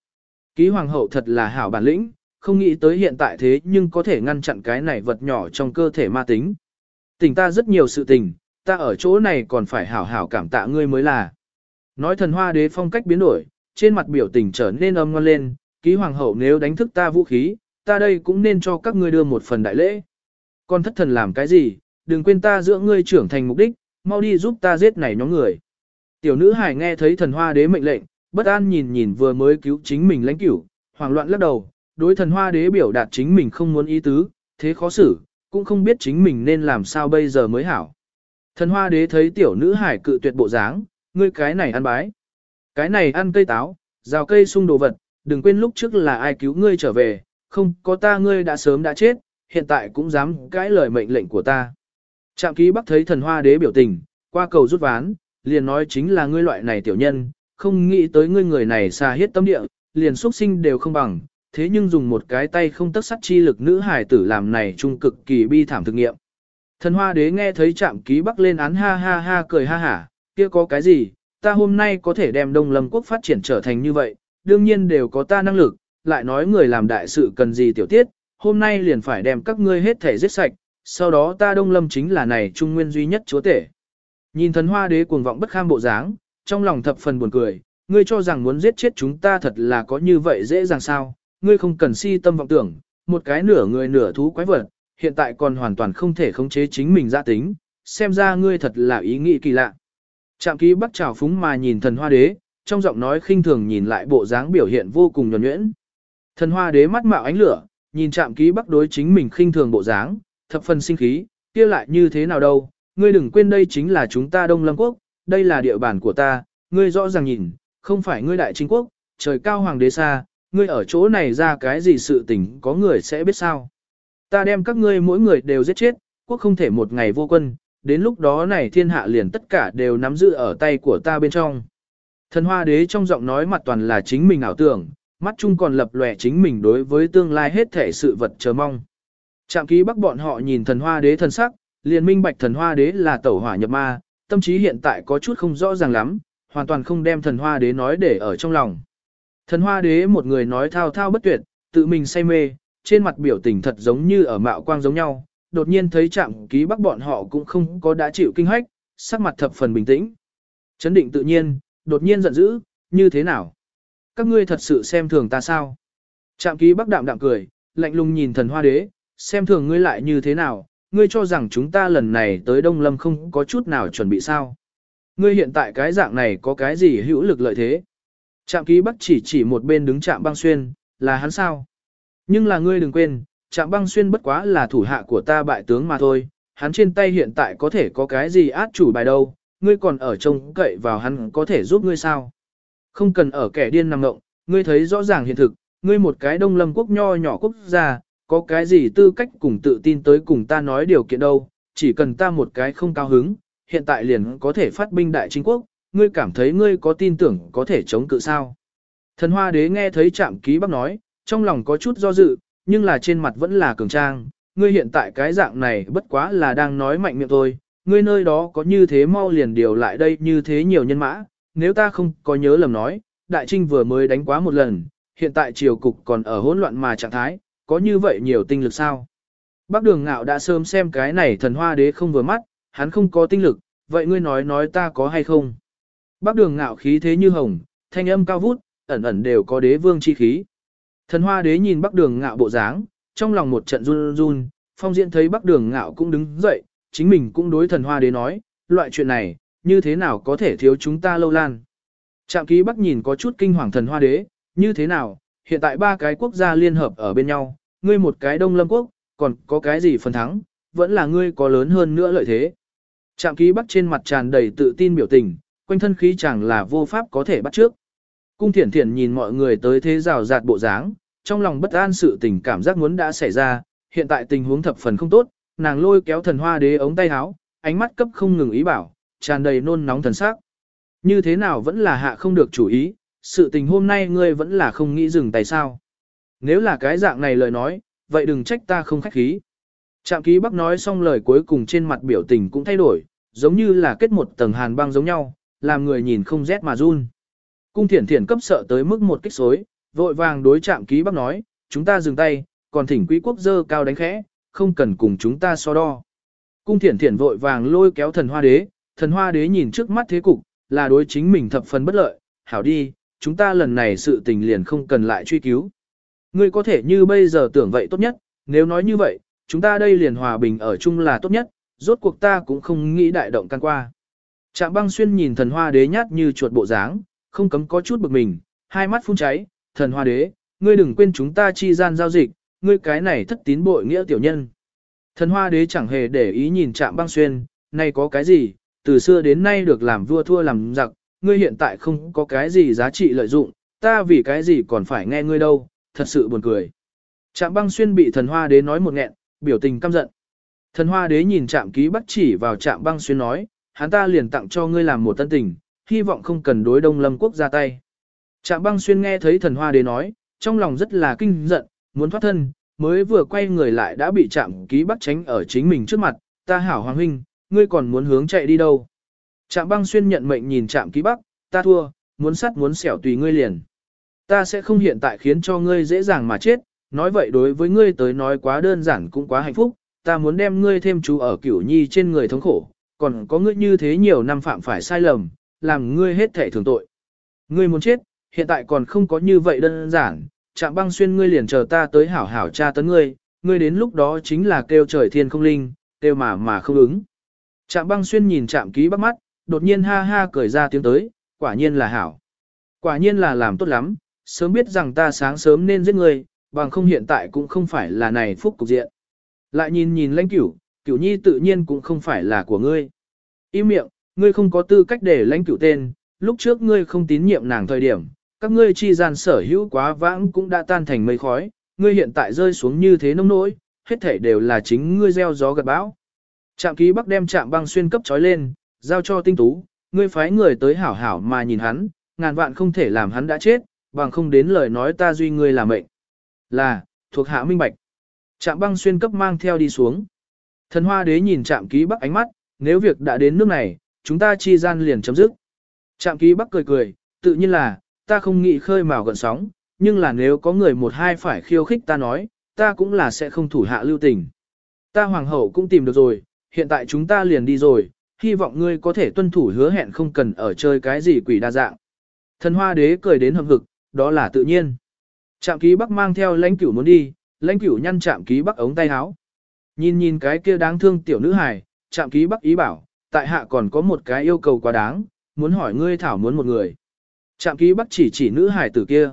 Ký hoàng hậu thật là hảo bản lĩnh, không nghĩ tới hiện tại thế nhưng có thể ngăn chặn cái này vật nhỏ trong cơ thể ma tính. Tình ta rất nhiều sự tình, ta ở chỗ này còn phải hảo hảo cảm tạ ngươi mới là. Nói thần hoa đế phong cách biến đổi, trên mặt biểu tình trở nên âm ngon lên, ký hoàng hậu nếu đánh thức ta vũ khí, ta đây cũng nên cho các ngươi đưa một phần đại lễ. Con thất thần làm cái gì, đừng quên ta giữa ngươi trưởng thành mục đích, mau đi giúp ta giết này nhóm người. Tiểu nữ hải nghe thấy thần hoa đế mệnh lệnh, bất an nhìn nhìn vừa mới cứu chính mình lãnh cửu, hoảng loạn lắc đầu, đối thần hoa đế biểu đạt chính mình không muốn ý tứ, thế khó xử, cũng không biết chính mình nên làm sao bây giờ mới hảo. Thần hoa đế thấy tiểu nữ hải cự tuyệt bộ dáng, ngươi cái này ăn bái. Cái này ăn cây táo, rào cây sung đồ vật, đừng quên lúc trước là ai cứu ngươi trở về, không có ta ngươi đã sớm đã chết, hiện tại cũng dám cãi lời mệnh lệnh của ta. Trạm ký bắc thấy thần hoa đế biểu tình, qua cầu rút ván, liền nói chính là ngươi loại này tiểu nhân, không nghĩ tới ngươi người này xa hết tâm địa, liền xuất sinh đều không bằng, thế nhưng dùng một cái tay không tất sắt chi lực nữ hải tử làm này trung cực kỳ bi thảm thực nghiệm. Thần hoa đế nghe thấy trạm ký bắc lên án ha ha ha cười ha hả, kia có cái gì, ta hôm nay có thể đem Đông Lâm quốc phát triển trở thành như vậy, đương nhiên đều có ta năng lực, lại nói người làm đại sự cần gì tiểu tiết, hôm nay liền phải đem các ngươi hết thể giết sạch, sau đó ta Đông Lâm chính là này trung nguyên duy nhất chúa tể. Nhìn thần hoa đế cuồng vọng bất kham bộ dáng, trong lòng thập phần buồn cười, ngươi cho rằng muốn giết chết chúng ta thật là có như vậy dễ dàng sao, ngươi không cần si tâm vọng tưởng, một cái nửa người nửa thú quái vật, hiện tại còn hoàn toàn không thể khống chế chính mình ra tính, xem ra ngươi thật là ý nghĩ kỳ lạ. Trạm ký bắt trào phúng mà nhìn thần hoa đế, trong giọng nói khinh thường nhìn lại bộ dáng biểu hiện vô cùng nhuẩn nhuyễn. Thần hoa đế mắt mạo ánh lửa, nhìn chạm ký bắc đối chính mình khinh thường bộ dáng, thập phần sinh khí, kia lại như thế nào đâu, ngươi đừng quên đây chính là chúng ta Đông Lâm Quốc, đây là địa bàn của ta, ngươi rõ ràng nhìn, không phải ngươi đại chính quốc, trời cao hoàng đế xa, ngươi ở chỗ này ra cái gì sự tình có người sẽ biết sao. Ta đem các ngươi mỗi người đều giết chết, quốc không thể một ngày vô quân, đến lúc đó này thiên hạ liền tất cả đều nắm giữ ở tay của ta bên trong. Thần hoa đế trong giọng nói mặt toàn là chính mình ảo tưởng, mắt chung còn lập lòe chính mình đối với tương lai hết thể sự vật chờ mong. Trạm ký bắc bọn họ nhìn thần hoa đế thần sắc, liền minh bạch thần hoa đế là tẩu hỏa nhập ma, tâm trí hiện tại có chút không rõ ràng lắm, hoàn toàn không đem thần hoa đế nói để ở trong lòng. Thần hoa đế một người nói thao thao bất tuyệt, tự mình say mê, trên mặt biểu tình thật giống như ở mạo quang giống nhau, đột nhiên thấy trạm ký bắc bọn họ cũng không có đã chịu kinh hách, sắc mặt thập phần bình tĩnh. Chấn định tự nhiên, đột nhiên giận dữ, như thế nào? Các ngươi thật sự xem thường ta sao? Trạm ký bắc đạm đạm cười, lạnh lùng nhìn thần hoa đế, xem thường ngươi lại như thế nào, ngươi cho rằng chúng ta lần này tới Đông Lâm không có chút nào chuẩn bị sao. Ngươi hiện tại cái dạng này có cái gì hữu lực lợi thế. Trạm ký bắc chỉ chỉ một bên đứng trạm băng xuyên, là hắn sao? Nhưng là ngươi đừng quên, trạm băng xuyên bất quá là thủ hạ của ta bại tướng mà thôi, hắn trên tay hiện tại có thể có cái gì át chủ bài đâu, ngươi còn ở trông cậy vào hắn có thể giúp ngươi sao? Không cần ở kẻ điên nằm ngộng, ngươi thấy rõ ràng hiện thực, ngươi một cái đông lâm quốc nho nhỏ quốc gia, có cái gì tư cách cùng tự tin tới cùng ta nói điều kiện đâu, chỉ cần ta một cái không cao hứng, hiện tại liền có thể phát binh đại chính quốc, ngươi cảm thấy ngươi có tin tưởng có thể chống cự sao. Thần hoa đế nghe thấy trạm ký bác nói, trong lòng có chút do dự, nhưng là trên mặt vẫn là cường trang, ngươi hiện tại cái dạng này bất quá là đang nói mạnh miệng thôi, ngươi nơi đó có như thế mau liền điều lại đây như thế nhiều nhân mã, nếu ta không có nhớ lầm nói, đại trinh vừa mới đánh quá một lần, hiện tại triều cục còn ở hỗn loạn mà trạng thái, có như vậy nhiều tinh lực sao? Bác đường ngạo đã sớm xem cái này thần hoa đế không vừa mắt, hắn không có tinh lực, vậy ngươi nói nói ta có hay không? Bác đường ngạo khí thế như hồng, thanh âm cao vút, ẩn ẩn đều có đế vương chi khí. Thần hoa đế nhìn bác đường ngạo bộ dáng, trong lòng một trận run run, phong diễn thấy bác đường ngạo cũng đứng dậy, chính mình cũng đối thần hoa đế nói, loại chuyện này, như thế nào có thể thiếu chúng ta lâu lan. Trạm ký bắc nhìn có chút kinh hoàng thần hoa đế, như thế nào, hiện tại ba cái quốc gia liên hợp ở bên nhau, ngươi một cái đông lâm quốc, còn có cái gì phần thắng, vẫn là ngươi có lớn hơn nữa lợi thế. Trạm ký bắc trên mặt tràn đầy tự tin biểu tình, quanh thân khí chẳng là vô pháp có thể bắt trước. Cung thiển thiển nhìn mọi người tới thế rào rạt bộ dáng, trong lòng bất an sự tình cảm giác muốn đã xảy ra, hiện tại tình huống thập phần không tốt, nàng lôi kéo thần hoa đế ống tay áo, ánh mắt cấp không ngừng ý bảo, tràn đầy nôn nóng thần sắc. Như thế nào vẫn là hạ không được chủ ý, sự tình hôm nay ngươi vẫn là không nghĩ dừng tay sao. Nếu là cái dạng này lời nói, vậy đừng trách ta không khách khí. Trạm ký bắc nói xong lời cuối cùng trên mặt biểu tình cũng thay đổi, giống như là kết một tầng hàn băng giống nhau, làm người nhìn không rét mà run. Cung thiển thiển cấp sợ tới mức một kích xối, vội vàng đối trạm ký bắc nói, chúng ta dừng tay, còn thỉnh quý quốc dơ cao đánh khẽ, không cần cùng chúng ta so đo. Cung thiển thiển vội vàng lôi kéo thần hoa đế, thần hoa đế nhìn trước mắt thế cục, là đối chính mình thập phần bất lợi, hảo đi, chúng ta lần này sự tình liền không cần lại truy cứu. Ngươi có thể như bây giờ tưởng vậy tốt nhất, nếu nói như vậy, chúng ta đây liền hòa bình ở chung là tốt nhất, rốt cuộc ta cũng không nghĩ đại động can qua. Trạm băng xuyên nhìn thần hoa đế nhát như chuột bộ dáng, không cấm có chút bực mình, hai mắt phun cháy, thần hoa đế, ngươi đừng quên chúng ta chi gian giao dịch, ngươi cái này thất tín bội nghĩa tiểu nhân. Thần hoa đế chẳng hề để ý nhìn trạm băng xuyên, này có cái gì, từ xưa đến nay được làm vua thua làm giặc, ngươi hiện tại không có cái gì giá trị lợi dụng, ta vì cái gì còn phải nghe ngươi đâu, thật sự buồn cười. Trạm băng xuyên bị thần hoa đế nói một nghẹn, biểu tình căm giận. Thần hoa đế nhìn trạm ký bắt chỉ vào trạm băng xuyên nói, hắn ta liền tặng cho ngươi làm một tân tình, hy vọng không cần đối đông lâm quốc ra tay. Trạm băng xuyên nghe thấy thần hoa đế nói, trong lòng rất là kinh giận, muốn thoát thân, mới vừa quay người lại đã bị trạm ký bắt tránh ở chính mình trước mặt, ta hảo hoàng huynh, ngươi còn muốn hướng chạy đi đâu. Trạm băng xuyên nhận mệnh nhìn trạm ký bắc, ta thua, muốn sắt muốn xẻo tùy ngươi liền. Ta sẽ không hiện tại khiến cho ngươi dễ dàng mà chết, nói vậy đối với ngươi tới nói quá đơn giản cũng quá hạnh phúc, ta muốn đem ngươi thêm chú ở cửu nhi trên người thống khổ, còn có ngươi như thế nhiều năm phạm phải sai lầm, làm ngươi hết thể thường tội. Ngươi muốn chết, hiện tại còn không có như vậy đơn giản, chạm băng xuyên ngươi liền chờ ta tới hảo hảo tra tấn ngươi, ngươi đến lúc đó chính là kêu trời thiên không linh, kêu mà mà không ứng. Trạm băng xuyên nhìn trạm ký bắt mắt, đột nhiên ha ha cười ra tiếng tới, quả nhiên là hảo. Quả nhiên là làm tốt lắm, sớm biết rằng ta sáng sớm nên giết người, bằng không hiện tại cũng không phải là này phúc cục diện. Lại nhìn nhìn lãnh cửu, cửu nhi tự nhiên cũng không phải là của ngươi. Im miệng, ngươi không có tư cách để lãnh cửu tên, lúc trước ngươi không tín nhiệm nàng thời điểm, các ngươi chi gian sở hữu quá vãng cũng đã tan thành mây khói, ngươi hiện tại rơi xuống như thế nông nỗi, hết thảy đều là chính ngươi gieo gió gặt bão. Trạm ký bắc đem trạm băng xuyên cấp trói lên, giao cho tinh tú, ngươi phái người tới hảo hảo mà nhìn hắn, ngàn vạn không thể làm hắn đã chết, bằng không đến lời nói ta duy ngươi là mệnh. Là, thuộc hạ minh bạch. Trạm băng xuyên cấp mang theo đi xuống. Thần hoa đế nhìn trạm ký bắc ánh mắt, nếu việc đã đến nước này, chúng ta chi gian liền chấm dứt. Trạm ký bắc cười cười, tự nhiên là, ta không nghĩ khơi mào gần sóng, nhưng là nếu có người một hai phải khiêu khích ta nói, ta cũng là sẽ không thủ hạ lưu tình. Ta hoàng hậu cũng tìm được rồi, hiện tại chúng ta liền đi rồi, hy vọng ngươi có thể tuân thủ hứa hẹn không cần ở chơi cái gì quỷ đa dạng. Thần hoa đế cười đến hầm hực, đó là tự nhiên. Trạm ký bắc mang theo lãnh cửu muốn đi, lãnh cửu nhăn trạm ký bắc ống tay áo. Nhìn nhìn cái kia đáng thương tiểu nữ hài, trạm ký bắc ý bảo, tại hạ còn có một cái yêu cầu quá đáng, muốn hỏi ngươi thảo muốn một người. Trạm ký bắc chỉ chỉ nữ hài tử kia.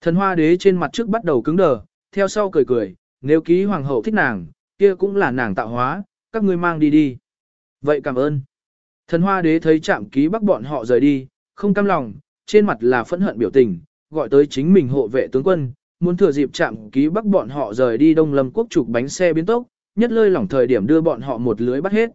Thần hoa đế trên mặt trước bắt đầu cứng đờ, theo sau cười cười, nếu ký hoàng hậu thích nàng, kia cũng là nàng tạo hóa, các ngươi mang đi đi. Vậy cảm ơn. Thần hoa đế thấy trạm ký bắc bọn họ rời đi, không cam lòng, trên mặt là phẫn hận biểu tình, gọi tới chính mình hộ vệ tướng quân, muốn thừa dịp trạm ký bắc bọn họ rời đi đông lâm quốc trục bánh xe biến tốc, nhất lơi lỏng thời điểm đưa bọn họ một lưới bắt hết.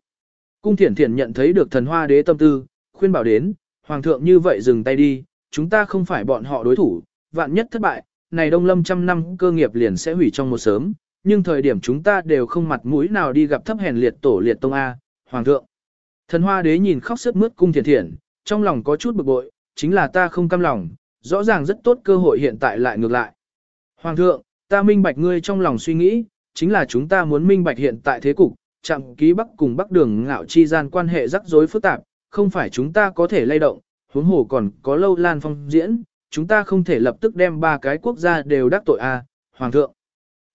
Cung thiển thiển nhận thấy được thần hoa đế tâm tư, khuyên bảo đến, hoàng thượng như vậy dừng tay đi, chúng ta không phải bọn họ đối thủ, vạn nhất thất bại, này đông lâm trăm năm cơ nghiệp liền sẽ hủy trong một sớm, nhưng thời điểm chúng ta đều không mặt mũi nào đi gặp thấp hèn liệt tổ liệt tông A, hoàng thượng. Thần hoa đế nhìn khóc sức mướt cung thiền thiện, trong lòng có chút bực bội, chính là ta không cam lòng, rõ ràng rất tốt cơ hội hiện tại lại ngược lại. Hoàng thượng, ta minh bạch ngươi trong lòng suy nghĩ, chính là chúng ta muốn minh bạch hiện tại thế cục, chạm ký bắc cùng bắc đường ngạo chi gian quan hệ rắc rối phức tạp, không phải chúng ta có thể lay động, huống hồ còn có lâu lan phong diễn, chúng ta không thể lập tức đem ba cái quốc gia đều đắc tội a, hoàng thượng.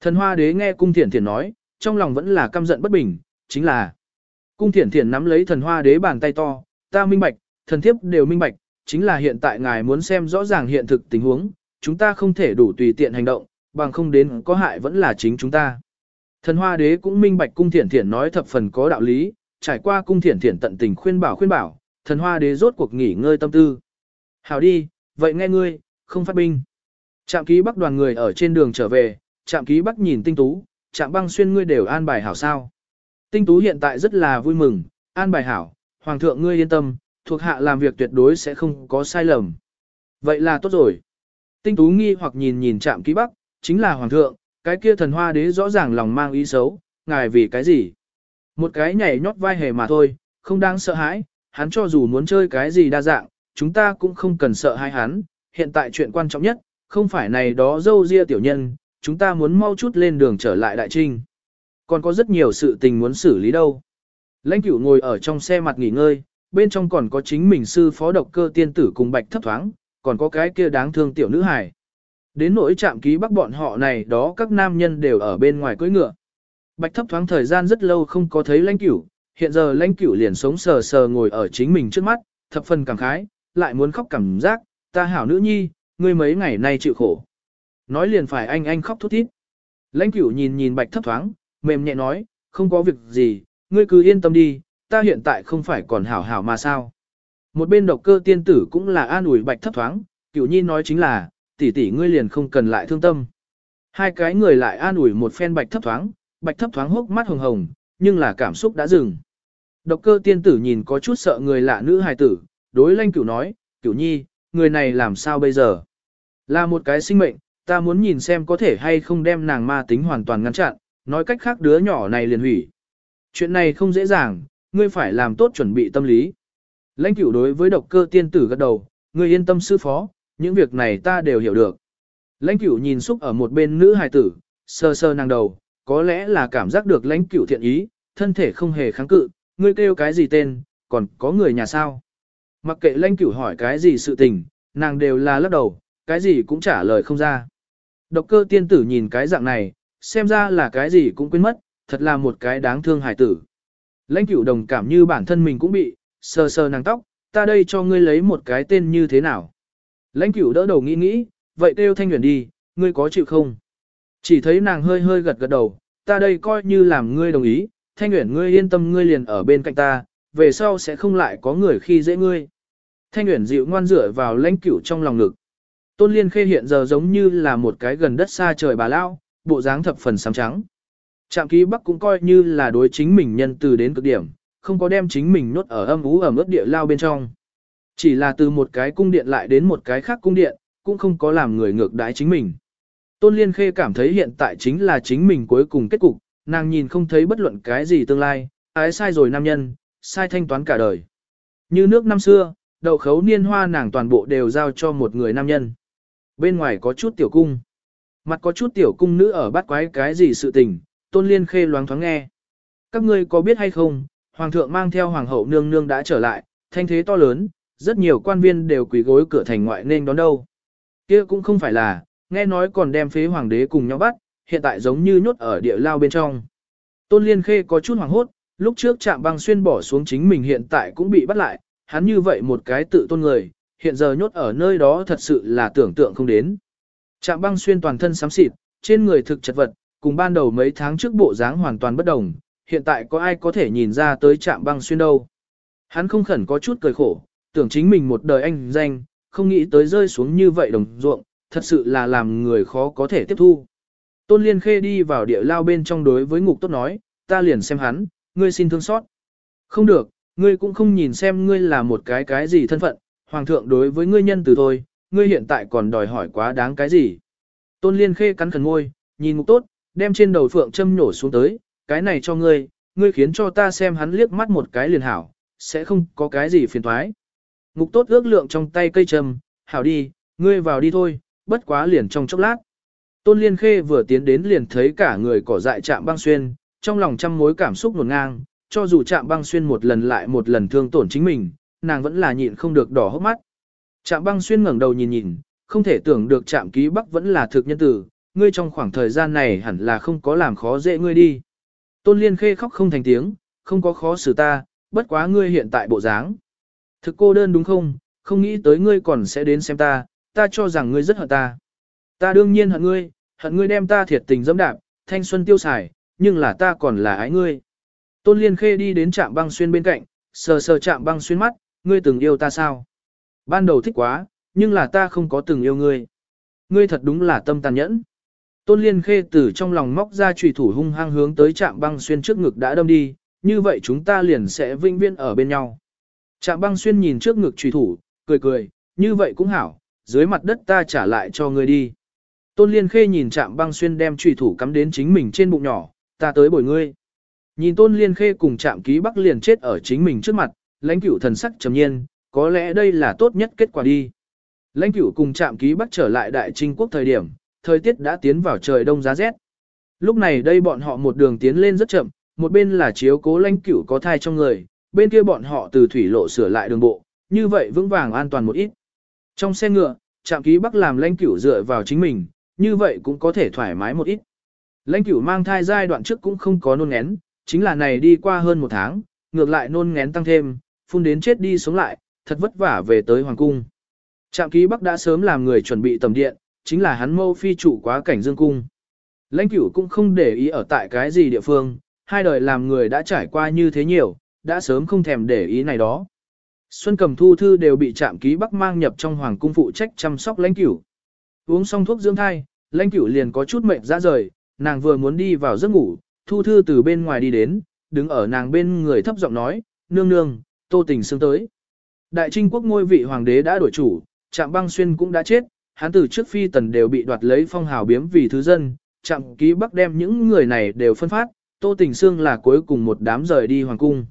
Thần hoa đế nghe cung thiển thiển nói, trong lòng vẫn là căm giận bất bình, chính là cung thiển thiển nắm lấy thần hoa đế bàn tay to, ta minh bạch, thần thiếp đều minh bạch, chính là hiện tại ngài muốn xem rõ ràng hiện thực tình huống, chúng ta không thể đủ tùy tiện hành động, bằng không đến có hại vẫn là chính chúng ta. Thần hoa đế cũng minh bạch cung thiển thiển nói thập phần có đạo lý, trải qua cung thiển thiển tận tình khuyên bảo khuyên bảo, thần hoa đế rốt cuộc nghỉ ngơi tâm tư. Hảo đi, vậy nghe ngươi, không phát binh. Trạm ký bắc đoàn người ở trên đường trở về, trạm ký bắc nhìn tinh tú, trạm băng xuyên ngươi đều an bài hảo sao. Tinh tú hiện tại rất là vui mừng, an bài hảo, hoàng thượng ngươi yên tâm, thuộc hạ làm việc tuyệt đối sẽ không có sai lầm. Vậy là tốt rồi. Tinh tú nghi hoặc nhìn nhìn trạm ký bắc, chính là hoàng thượng, cái kia thần hoa đế rõ ràng lòng mang ý xấu, ngài vì cái gì? Một cái nhảy nhót vai hề mà thôi, không đáng sợ hãi, hắn cho dù muốn chơi cái gì đa dạng, chúng ta cũng không cần sợ hai hắn, hiện tại chuyện quan trọng nhất, không phải này đó dâu ria tiểu nhân, chúng ta muốn mau chút lên đường trở lại đại trinh. Còn có rất nhiều sự tình muốn xử lý đâu. Lãnh cửu ngồi ở trong xe mặt nghỉ ngơi, bên trong còn có chính mình sư phó độc cơ tiên tử cùng bạch thấp thoáng, còn có cái kia đáng thương tiểu nữ hài. Đến nỗi chạm ký bắc bọn họ này đó các nam nhân đều ở bên ngoài cưỡi ngựa. Bạch thấp thoáng thời gian rất lâu không có thấy lãnh cửu, hiện giờ lãnh cửu liền sống sờ sờ ngồi ở chính mình trước mắt, thập phần cảm khái, lại muốn khóc cảm giác, ta hảo nữ nhi, ngươi mấy ngày nay chịu khổ. Nói liền phải anh anh khóc thút thít. Lãnh cửu nhìn nhìn bạch thấp thoáng, mềm nhẹ nói, không có việc gì, ngươi cứ yên tâm đi, ta hiện tại không phải còn hảo hảo mà sao. Một bên độc cơ tiên tử cũng là an ủi bạch thấp thoáng, cửu nhi nói chính là, tỷ tỷ ngươi liền không cần lại thương tâm. Hai cái người lại an ủi một phen bạch thấp thoáng, bạch thấp thoáng hốc mắt hồng hồng, nhưng là cảm xúc đã dừng. Độc cơ tiên tử nhìn có chút sợ người lạ nữ hài tử, đối lanh cửu nói, cửu nhi, người này làm sao bây giờ? Là một cái sinh mệnh, ta muốn nhìn xem có thể hay không đem nàng ma tính hoàn toàn ngăn chặn, nói cách khác đứa nhỏ này liền hủy. Chuyện này không dễ dàng, ngươi phải làm tốt chuẩn bị tâm lý. Lãnh cửu đối với độc cơ tiên tử gật đầu, ngươi yên tâm sư phó, những việc này ta đều hiểu được. Lãnh cửu nhìn xúc ở một bên nữ hài tử, sơ sơ nàng đầu, có lẽ là cảm giác được lãnh cửu thiện ý, thân thể không hề kháng cự, ngươi kêu cái gì tên, còn có người nhà sao. Mặc kệ lãnh cửu hỏi cái gì sự tình, nàng đều là lắc đầu, cái gì cũng trả lời không ra. Độc cơ tiên tử nhìn cái dạng này, xem ra là cái gì cũng quên mất, thật là một cái đáng thương hài tử. Lãnh cửu đồng cảm như bản thân mình cũng bị, sờ sờ nàng tóc, ta đây cho ngươi lấy một cái tên như thế nào. Lãnh cửu đỡ đầu nghĩ nghĩ, vậy kêu thanh nguyện đi, ngươi có chịu không? Chỉ thấy nàng hơi hơi gật gật đầu, ta đây coi như làm ngươi đồng ý, thanh nguyện ngươi yên tâm ngươi liền ở bên cạnh ta, về sau sẽ không lại có người khi dễ ngươi. Thanh nguyện dịu ngoan dựa vào lãnh cửu trong lòng ngực. Tôn Liên Khê hiện giờ giống như là một cái gần đất xa trời bà lao, bộ dáng thập phần xám trắng. Trạm ký Bắc cũng coi như là đối chính mình nhân từ đến cực điểm, không có đem chính mình nốt ở âm ú ẩm ướt địa lao bên trong. Chỉ là từ một cái cung điện lại đến một cái khác cung điện, cũng không có làm người ngược đãi chính mình. Tôn Liên Khê cảm thấy hiện tại chính là chính mình cuối cùng kết cục, nàng nhìn không thấy bất luận cái gì tương lai, ái sai rồi nam nhân, sai thanh toán cả đời. Như nước năm xưa, đậu khấu niên hoa nàng toàn bộ đều giao cho một người nam nhân. Bên ngoài có chút tiểu cung. Mặt có chút tiểu cung nữ ở bắt quái cái gì sự tình, Tôn Liên Khê loáng thoáng nghe. Các ngươi có biết hay không, Hoàng thượng mang theo Hoàng hậu nương nương đã trở lại, thanh thế to lớn, rất nhiều quan viên đều quỳ gối cửa thành ngoại nên đón đâu. Kia cũng không phải là, nghe nói còn đem phế hoàng đế cùng nhau bắt, hiện tại giống như nhốt ở địa lao bên trong. Tôn Liên Khê có chút hoảng hốt, lúc trước chạm băng xuyên bỏ xuống chính mình hiện tại cũng bị bắt lại, hắn như vậy một cái tự tôn người, hiện giờ nhốt ở nơi đó thật sự là tưởng tượng không đến. Trạm băng xuyên toàn thân xám xịt, trên người thực chật vật, cùng ban đầu mấy tháng trước bộ dáng hoàn toàn bất đồng, hiện tại có ai có thể nhìn ra tới trạm băng xuyên đâu. Hắn không khẩn có chút cười khổ, tưởng chính mình một đời anh danh, không nghĩ tới rơi xuống như vậy đồng ruộng, thật sự là làm người khó có thể tiếp thu. Tôn Liên Khê đi vào địa lao bên trong đối với ngục tốt nói, ta liền xem hắn, ngươi xin thương xót. Không được, ngươi cũng không nhìn xem ngươi là một cái cái gì thân phận, hoàng thượng đối với ngươi nhân từ thôi, ngươi hiện tại còn đòi hỏi quá đáng cái gì. Tôn Liên Khê cắn khẩn ngôi, nhìn ngục tốt, đem trên đầu phượng châm nhổ xuống tới, cái này cho ngươi, ngươi khiến cho ta xem hắn liếc mắt một cái liền hảo, sẽ không có cái gì phiền thoái. Ngục tốt ước lượng trong tay cây châm, hảo đi, ngươi vào đi thôi, bất quá liền trong chốc lát. Tôn Liên Khê vừa tiến đến liền thấy cả người cỏ dại chạm băng xuyên, trong lòng trăm mối cảm xúc nổn ngang, cho dù chạm băng xuyên một lần lại một lần thương tổn chính mình, nàng vẫn là nhịn không được đỏ hốc mắt. trạm băng xuyên ngẩng đầu nhìn nhìn, không thể tưởng được trạm ký bắc vẫn là thực nhân tử, ngươi trong khoảng thời gian này hẳn là không có làm khó dễ ngươi đi. Tôn Liên Khê khóc không thành tiếng, không có khó xử ta, bất quá ngươi hiện tại bộ dáng. Thực cô đơn đúng không, không nghĩ tới ngươi còn sẽ đến xem ta, ta cho rằng ngươi rất hận ta. Ta đương nhiên hận ngươi, hận ngươi đem ta thiệt tình dẫm đạp, thanh xuân tiêu xài, nhưng là ta còn là ái ngươi. Tôn Liên Khê đi đến trạm băng xuyên bên cạnh, sờ sờ trạm băng xuyên mắt, ngươi từng yêu ta sao? Ban đầu thích quá, nhưng là ta không có từng yêu ngươi. Ngươi thật đúng là tâm tàn nhẫn. Tôn Liên Khê từ trong lòng móc ra trùy thủ hung hăng hướng tới trạm băng xuyên trước ngực đã đâm đi, như vậy chúng ta liền sẽ vinh viên ở bên nhau. Trạm băng xuyên nhìn trước ngực trùy thủ, cười cười, như vậy cũng hảo, dưới mặt đất ta trả lại cho ngươi đi. Tôn Liên Khê nhìn trạm băng xuyên đem trùy thủ cắm đến chính mình trên bụng nhỏ, ta tới bồi ngươi. Nhìn Tôn Liên Khê cùng trạm ký bắc liền chết ở chính mình trước mặt, lãnh cửu thần sắc trầm nhiên, có lẽ đây là tốt nhất kết quả đi. Lãnh cửu cùng trạm ký bắc trở lại đại trinh quốc thời điểm, thời tiết đã tiến vào trời đông giá rét. Lúc này đây bọn họ một đường tiến lên rất chậm, một bên là chiếu cố lãnh cửu có thai trong người, bên kia bọn họ từ thủy lộ sửa lại đường bộ, như vậy vững vàng an toàn một ít. Trong xe ngựa, trạm ký bắc làm lãnh cửu dựa vào chính mình, như vậy cũng có thể thoải mái một ít. Lãnh cửu mang thai giai đoạn trước cũng không có nôn ngén, chính là này đi qua hơn một tháng, ngược lại nôn ngén tăng thêm, phun đến chết đi sống lại, thật vất vả về tới hoàng cung. Trạm ký bắc đã sớm làm người chuẩn bị tầm điện, chính là hắn mâu phi chủ quá cảnh dương cung. Lãnh cửu cũng không để ý ở tại cái gì địa phương, hai đời làm người đã trải qua như thế nhiều, đã sớm không thèm để ý này đó. Xuân cầm thu thư đều bị trạm ký bắc mang nhập trong hoàng cung phụ trách chăm sóc lãnh cửu. Uống xong thuốc dưỡng thai, lãnh cửu liền có chút mệt ra rời, nàng vừa muốn đi vào giấc ngủ, thu thư từ bên ngoài đi đến, đứng ở nàng bên người thấp giọng nói, nương nương, tô tình Sương tới. Đại trinh quốc ngôi vị hoàng đế đã đổi chủ, trạm băng xuyên cũng đã chết, hắn từ trước phi tần đều bị đoạt lấy phong hào biếm vì thứ dân, trạm ký bắc đem những người này đều phân phát, tô tình Sương là cuối cùng một đám rời đi hoàng cung.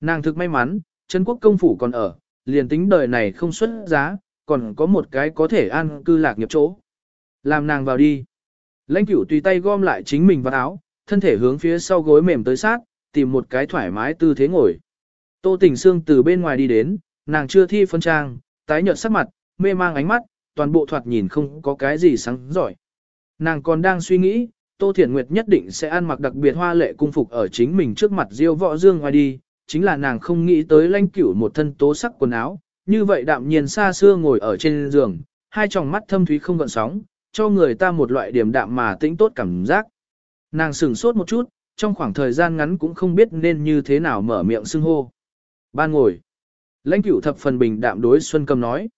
Nàng thực may mắn, chân quốc công phủ còn ở, liền tính đời này không xuất giá, còn có một cái có thể an cư lạc nghiệp chỗ. Làm nàng vào đi. Lãnh cửu tùy tay gom lại chính mình vào áo, thân thể hướng phía sau gối mềm tới sát, tìm một cái thoải mái tư thế ngồi. Tô tình Sương từ bên ngoài đi đến, nàng chưa thi phân trang, tái nhợt sắc mặt, mê mang ánh mắt, toàn bộ thoạt nhìn không có cái gì sáng giỏi. Nàng còn đang suy nghĩ, Tô Thiển Nguyệt nhất định sẽ ăn mặc đặc biệt hoa lệ cung phục ở chính mình trước mặt diêu võ dương ngoài đi, chính là nàng không nghĩ tới lanh cửu một thân tố sắc quần áo, như vậy đạm nhiên xa xưa ngồi ở trên giường, hai tròng mắt thâm thúy không gợn sóng, cho người ta một loại điểm đạm mà tĩnh tốt cảm giác. Nàng sửng sốt một chút, trong khoảng thời gian ngắn cũng không biết nên như thế nào mở miệng xưng hô. Ban ngồi. Lãnh cửu thập phần bình đạm đối Xuân Cầm nói.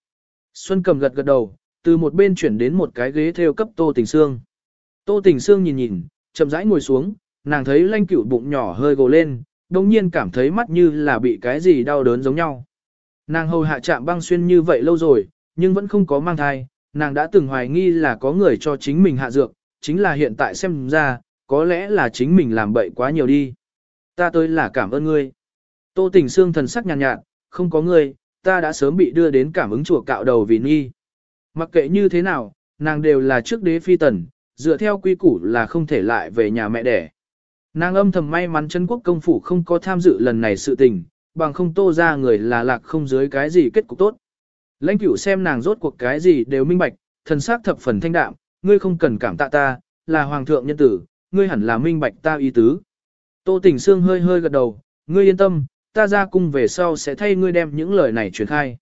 Xuân Cầm gật gật đầu, từ một bên chuyển đến một cái ghế theo cấp Tô Tình Sương. Tô Tình Sương nhìn nhìn, chậm rãi ngồi xuống, nàng thấy lãnh cửu bụng nhỏ hơi gồ lên, đồng nhiên cảm thấy mắt như là bị cái gì đau đớn giống nhau. Nàng hầu hạ chạm băng xuyên như vậy lâu rồi, nhưng vẫn không có mang thai, nàng đã từng hoài nghi là có người cho chính mình hạ dược, chính là hiện tại xem ra, có lẽ là chính mình làm bậy quá nhiều đi. Ta tới là cảm ơn ngươi. Tô tình xương thần sắc nhàn nhạt, nhạt, không có ngươi, ta đã sớm bị đưa đến cảm ứng chùa cạo đầu vì nghi. Mặc kệ như thế nào, nàng đều là trước đế phi tần, dựa theo quy củ là không thể lại về nhà mẹ đẻ. Nàng âm thầm may mắn chân quốc công phủ không có tham dự lần này sự tình, bằng không tô ra người là lạc không dưới cái gì kết cục tốt. Lãnh cửu xem nàng rốt cuộc cái gì đều minh bạch, thần sắc thập phần thanh đạm, ngươi không cần cảm tạ ta, là hoàng thượng nhân tử, ngươi hẳn là minh bạch ta ý tứ. Tô Tình Sương hơi hơi gật đầu, ngươi yên tâm, ta ra cung về sau sẽ thay ngươi đem những lời này truyền khai.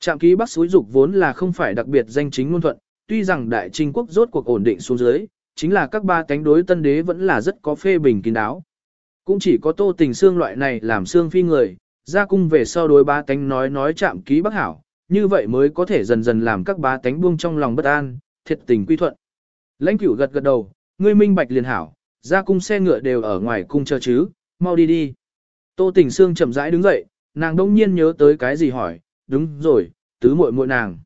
Trạm ký Bắc Suối Dục vốn là không phải đặc biệt danh chính ngôn thuận, tuy rằng đại trinh quốc rốt cuộc ổn định xuống dưới, chính là các ba cánh đối tân đế vẫn là rất có phê bình kín đáo. Cũng chỉ có Tô Tình xương loại này làm xương phi người, ra cung về sau đối ba cánh nói nói trạm ký Bắc hảo, như vậy mới có thể dần dần làm các ba cánh buông trong lòng bất an, thiệt tình quy thuận. Lãnh Cửu gật gật đầu, ngươi minh bạch liền hảo, ra cung xe ngựa đều ở ngoài cung chờ chứ, mau đi đi. Tô Tình Sương chậm rãi đứng dậy, nàng đông nhiên nhớ tới cái gì hỏi, đúng rồi, tứ muội muội nàng.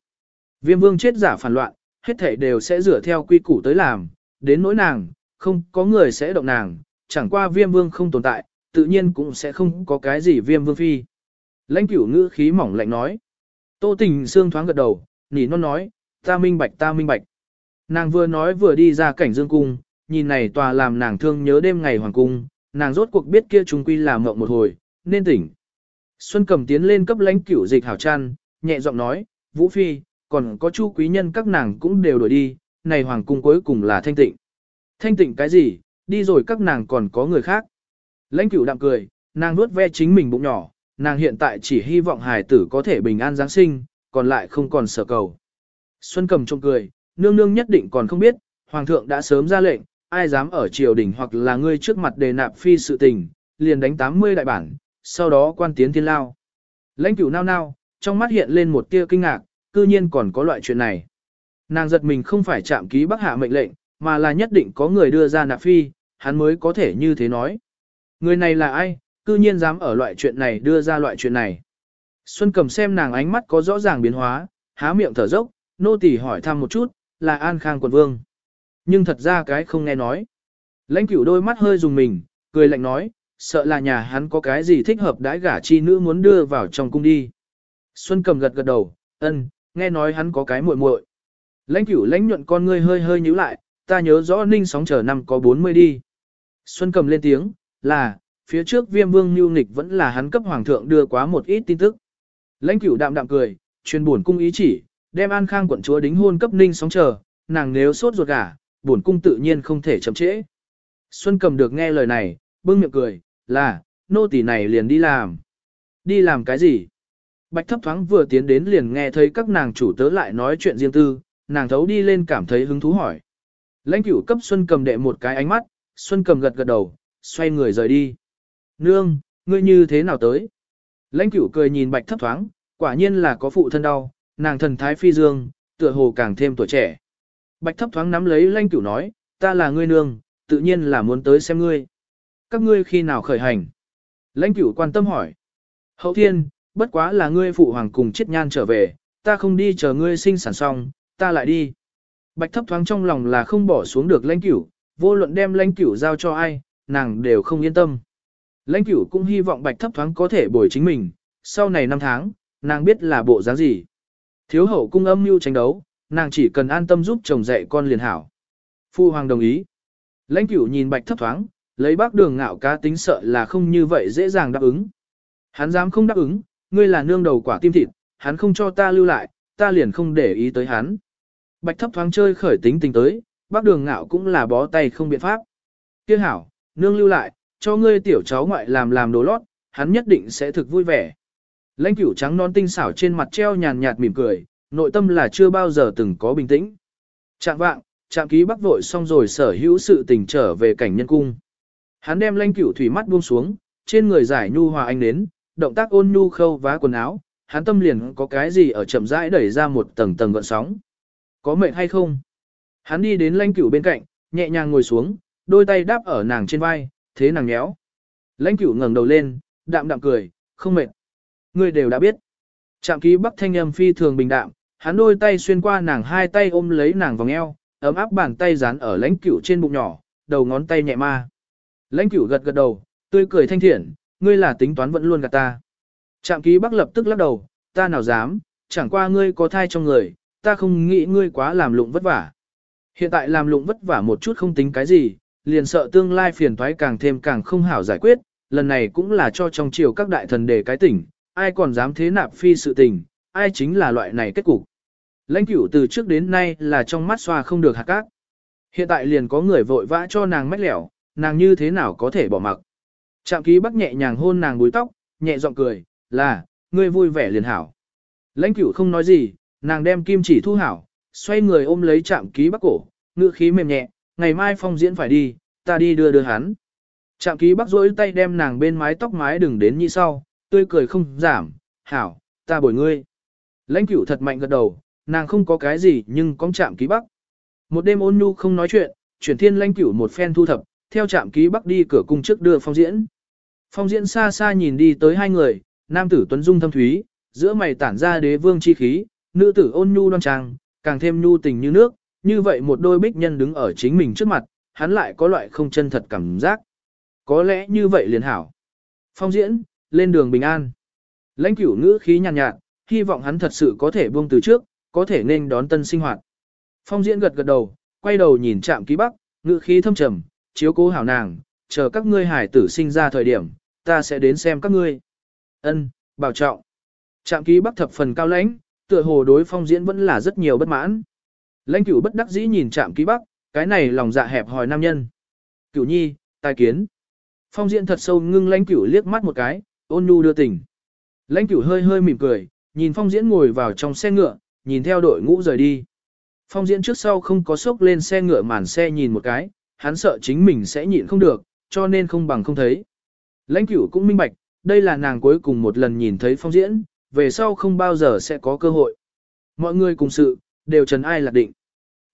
Viêm vương chết giả phản loạn, hết thảy đều sẽ rửa theo quy củ tới làm, đến nỗi nàng, không có người sẽ động nàng, chẳng qua viêm vương không tồn tại, tự nhiên cũng sẽ không có cái gì viêm vương phi. Lãnh cửu ngữ khí mỏng lạnh nói. Tô tình xương thoáng gật đầu, nỉ non nói, ta minh bạch ta minh bạch. Nàng vừa nói vừa đi ra cảnh dương cung, nhìn này tòa làm nàng thương nhớ đêm ngày hoàng cung, nàng rốt cuộc biết kia trung quy làm mộng một hồi, nên tỉnh. Xuân cầm tiến lên cấp lãnh cửu dịch hảo chăn, nhẹ giọng nói, Vũ Phi, còn có chu quý nhân các nàng cũng đều đổi đi, này hoàng cung cuối cùng là thanh tịnh. Thanh tịnh cái gì, đi rồi các nàng còn có người khác. Lãnh cửu đạm cười, nàng nuốt ve chính mình bụng nhỏ, nàng hiện tại chỉ hy vọng hài tử có thể bình an Giáng sinh, còn lại không còn sở cầu. Xuân cầm trông cười, nương nương nhất định còn không biết, hoàng thượng đã sớm ra lệnh, ai dám ở triều đình hoặc là ngươi trước mặt đề nạp phi sự tình, liền đánh 80 đại bản, sau đó quan tiến thiên lao. Lãnh cửu nao nao, trong mắt hiện lên một tia kinh ngạc, cư nhiên còn có loại chuyện này. Nàng giật mình không phải chạm ký bắc hạ mệnh lệnh, mà là nhất định có người đưa ra nạp phi, hắn mới có thể như thế nói. Người này là ai, cư nhiên dám ở loại chuyện này đưa ra loại chuyện này. Xuân cầm xem nàng ánh mắt có rõ ràng biến hóa, há miệng thở dốc, nô tỳ hỏi thăm một chút, là An Khang quận vương. Nhưng thật ra cái không nghe nói. Lãnh cửu đôi mắt hơi dùng mình, cười lạnh nói, sợ là nhà hắn có cái gì thích hợp đãi gả chi nữ muốn đưa vào trong cung đi. Xuân cầm gật gật đầu, ân, nghe nói hắn có cái muội muội. Lãnh cửu lãnh nhuận con ngươi hơi hơi nhíu lại, ta nhớ rõ ninh sóng chờ năm có 40 đi. Xuân cầm lên tiếng, là, phía trước viêm vương mưu nịch vẫn là hắn cấp hoàng thượng đưa quá một ít tin tức. Lãnh cửu đạm đạm cười, truyền buồn cung ý chỉ, đem an khang quận chúa đính hôn cấp ninh sóng chờ, nàng nếu sốt ruột gả, buồn cung tự nhiên không thể chậm trễ. Xuân cầm được nghe lời này, bưng miệng cười, là, nô tỳ này liền đi làm. Đi làm cái gì? Bạch thấp thoáng vừa tiến đến liền nghe thấy các nàng chủ tớ lại nói chuyện riêng tư, nàng thấu đi lên cảm thấy hứng thú hỏi. Lãnh cửu cấp Xuân cầm đệ một cái ánh mắt, Xuân cầm gật gật đầu, xoay người rời đi. Nương, ngươi như thế nào tới? Lãnh cửu cười nhìn bạch thấp thoáng, quả nhiên là có phụ thân đau, nàng thần thái phi dương, tựa hồ càng thêm tuổi trẻ. Bạch thấp thoáng nắm lấy Lanh cửu nói, ta là ngươi nương, tự nhiên là muốn tới xem ngươi. Các ngươi khi nào khởi hành? Lãnh cửu quan tâm hỏi. Hậu thiên, bất quá là ngươi phụ hoàng cùng chết nhan trở về, ta không đi chờ ngươi sinh sản xong, ta lại đi. Bạch thấp thoáng trong lòng là không bỏ xuống được lãnh cửu, vô luận đem lãnh cửu giao cho ai, nàng đều không yên tâm. Lãnh cửu cũng hy vọng bạch thấp thoáng có thể bồi chính mình, sau này năm tháng, nàng biết là bộ dáng gì. Thiếu hậu cung âm mưu tranh đấu, nàng chỉ cần an tâm giúp chồng dạy con liền hảo. Phu hoàng đồng ý. Lãnh cửu nhìn bạch thấp thoáng, lấy bác đường ngạo cá tính sợ là không như vậy dễ dàng đáp ứng. Hắn dám không đáp ứng, ngươi là nương đầu quả tim thịt, hắn không cho ta lưu lại, ta liền không để ý tới hắn. Bạch thấp thoáng chơi khởi tính tình tới, bác đường ngạo cũng là bó tay không biện pháp. Tiếc hảo, nương lưu lại, cho ngươi tiểu cháu ngoại làm làm đồ lót, hắn nhất định sẽ thực vui vẻ. Lãnh cửu trắng non tinh xảo trên mặt treo nhàn nhạt mỉm cười, nội tâm là chưa bao giờ từng có bình tĩnh. Trạng vạng, trạng ký bắc vội xong rồi sở hữu sự tình trở về cảnh nhân cung. Hắn đem lanh cửu thủy mắt buông xuống, trên người giải nhu hòa anh đến, động tác ôn nhu khâu vá quần áo, hắn tâm liền có cái gì ở chậm rãi đẩy ra một tầng tầng gợn sóng. Có mệt hay không? Hắn đi đến lãnh cửu bên cạnh, nhẹ nhàng ngồi xuống, đôi tay đáp ở nàng trên vai, thế nàng nhéo. Lãnh cửu ngẩng đầu lên, đạm đạm cười, không mệt. Ngươi đều đã biết. Trạm ký bắc thanh âm phi thường bình đạm, hắn đôi tay xuyên qua nàng hai tay ôm lấy nàng vòng eo, ấm áp bàn tay dán ở lãnh cửu trên bụng nhỏ, đầu ngón tay nhẹ ma. Lãnh cửu gật gật đầu, tươi cười thanh thiện, ngươi là tính toán vẫn luôn gạt ta. Trạm ký bắc lập tức lắc đầu, ta nào dám, chẳng qua ngươi có thai trong người, ta không nghĩ ngươi quá làm lụng vất vả. Hiện tại làm lụng vất vả một chút không tính cái gì, liền sợ tương lai phiền toái càng thêm càng không hảo giải quyết, lần này cũng là cho trong triều các đại thần đề cái tỉnh, ai còn dám thế nạp phi sự tình, ai chính là loại này kết cục. Lãnh cửu từ trước đến nay là trong mắt xoa không được hạt cát. Hiện tại liền có người vội vã cho nàng mách lẻo, nàng như thế nào có thể bỏ mặc. Trạm ký bắc nhẹ nhàng hôn nàng búi tóc, nhẹ giọng cười, là, ngươi vui vẻ liền hảo. Lãnh cửu không nói gì, nàng đem kim chỉ thu hảo, xoay người ôm lấy trạm ký bắc cổ, ngựa khí mềm nhẹ, ngày mai phong diễn phải đi, ta đi đưa đưa hắn. Trạm ký bắc rỗi tay đem nàng bên mái tóc mái đừng đến như sau, tươi cười không giảm, hảo, ta bồi ngươi. Lãnh cửu thật mạnh gật đầu, nàng không có cái gì nhưng có chạm ký bắc. Một đêm ôn nhu không nói chuyện, chuyển thiên lãnh cửu một phen thu thập, theo chạm ký bắc đi cửa cung trước đưa phong diễn. Phong diễn xa xa nhìn đi tới hai người, nam tử tuấn dung thâm thúy, giữa mày tản ra đế vương chi khí, nữ tử ôn nhu đoan trang, càng thêm nhu tình như nước, như vậy một đôi bích nhân đứng ở chính mình trước mặt, hắn lại có loại không chân thật cảm giác. Có lẽ như vậy liền hảo. Phong diễn, lên đường bình an. Lãnh cửu ngữ khí nhàn nhạt, nhạt, hy vọng hắn thật sự có thể buông từ trước, có thể nên đón tân sinh hoạt. Phong diễn gật gật đầu, quay đầu nhìn chạm ký bắc, ngữ khí thâm trầm, chiếu cố hảo nàng, chờ các ngươi hải tử sinh ra thời điểm, ta sẽ đến xem các ngươi. Ân, bảo trọng. Trạm ký bắc thập phần cao lãnh, tựa hồ đối phong diễn vẫn là rất nhiều bất mãn. Lãnh cửu bất đắc dĩ nhìn trạm ký bắc, cái này lòng dạ hẹp hòi nam nhân. Cửu nhi, tai kiến. Phong diễn thật sâu ngưng lãnh cửu liếc mắt một cái, ôn nhu đưa tình. Lãnh cửu hơi hơi mỉm cười, nhìn phong diễn ngồi vào trong xe ngựa, nhìn theo đội ngũ rời đi. Phong diễn trước sau không có sốc lên xe ngựa màn xe nhìn một cái, hắn sợ chính mình sẽ nhịn không được, cho nên không bằng không thấy. Lãnh cửu cũng minh bạch, đây là nàng cuối cùng một lần nhìn thấy phong diễn, về sau không bao giờ sẽ có cơ hội. Mọi người cùng sự, đều trần ai lạc định.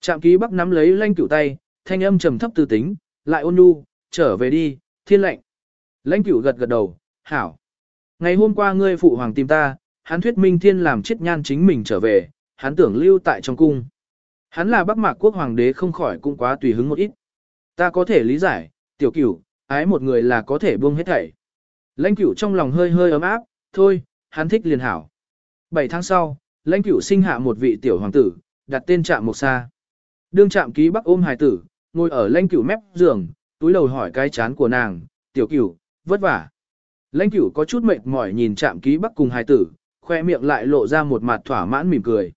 Trạm ký bắc nắm lấy lãnh cửu tay, thanh âm trầm thấp tư tính, lại ôn nhu, trở về đi, thiên lệnh. Lãnh cửu gật gật đầu, hảo. Ngày hôm qua ngươi phụ hoàng tìm ta, hắn thuyết minh thiên làm chết nhan chính mình trở về, hắn tưởng lưu tại trong cung. Hắn là bắc mạc quốc hoàng đế không khỏi cũng quá tùy hứng một ít. Ta có thể lý giải, tiểu cửu, ái một người là có thể buông hết thảy. Lãnh cửu trong lòng hơi hơi ấm áp, thôi, hắn thích liền hảo. Bảy tháng sau, lãnh cửu sinh hạ một vị tiểu hoàng tử, đặt tên trạm một xa. Đương trạm ký bắc ôm hài tử, ngồi ở lãnh cửu mép giường, túi đầu hỏi cái chán của nàng, tiểu cửu, vất vả. Lãnh cửu có chút mệt mỏi nhìn trạm ký bắc cùng hài tử, khoe miệng lại lộ ra một mặt thỏa mãn mỉm cười.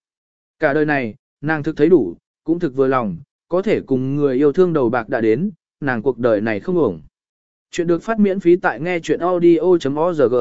Cả đời này, nàng thực thấy đủ, cũng thực vừa lòng, có thể cùng người yêu thương đầu bạc đã đến, nàng cuộc đời này không ổng. Chuyện được phát miễn phí tại nghe chuyện audio.org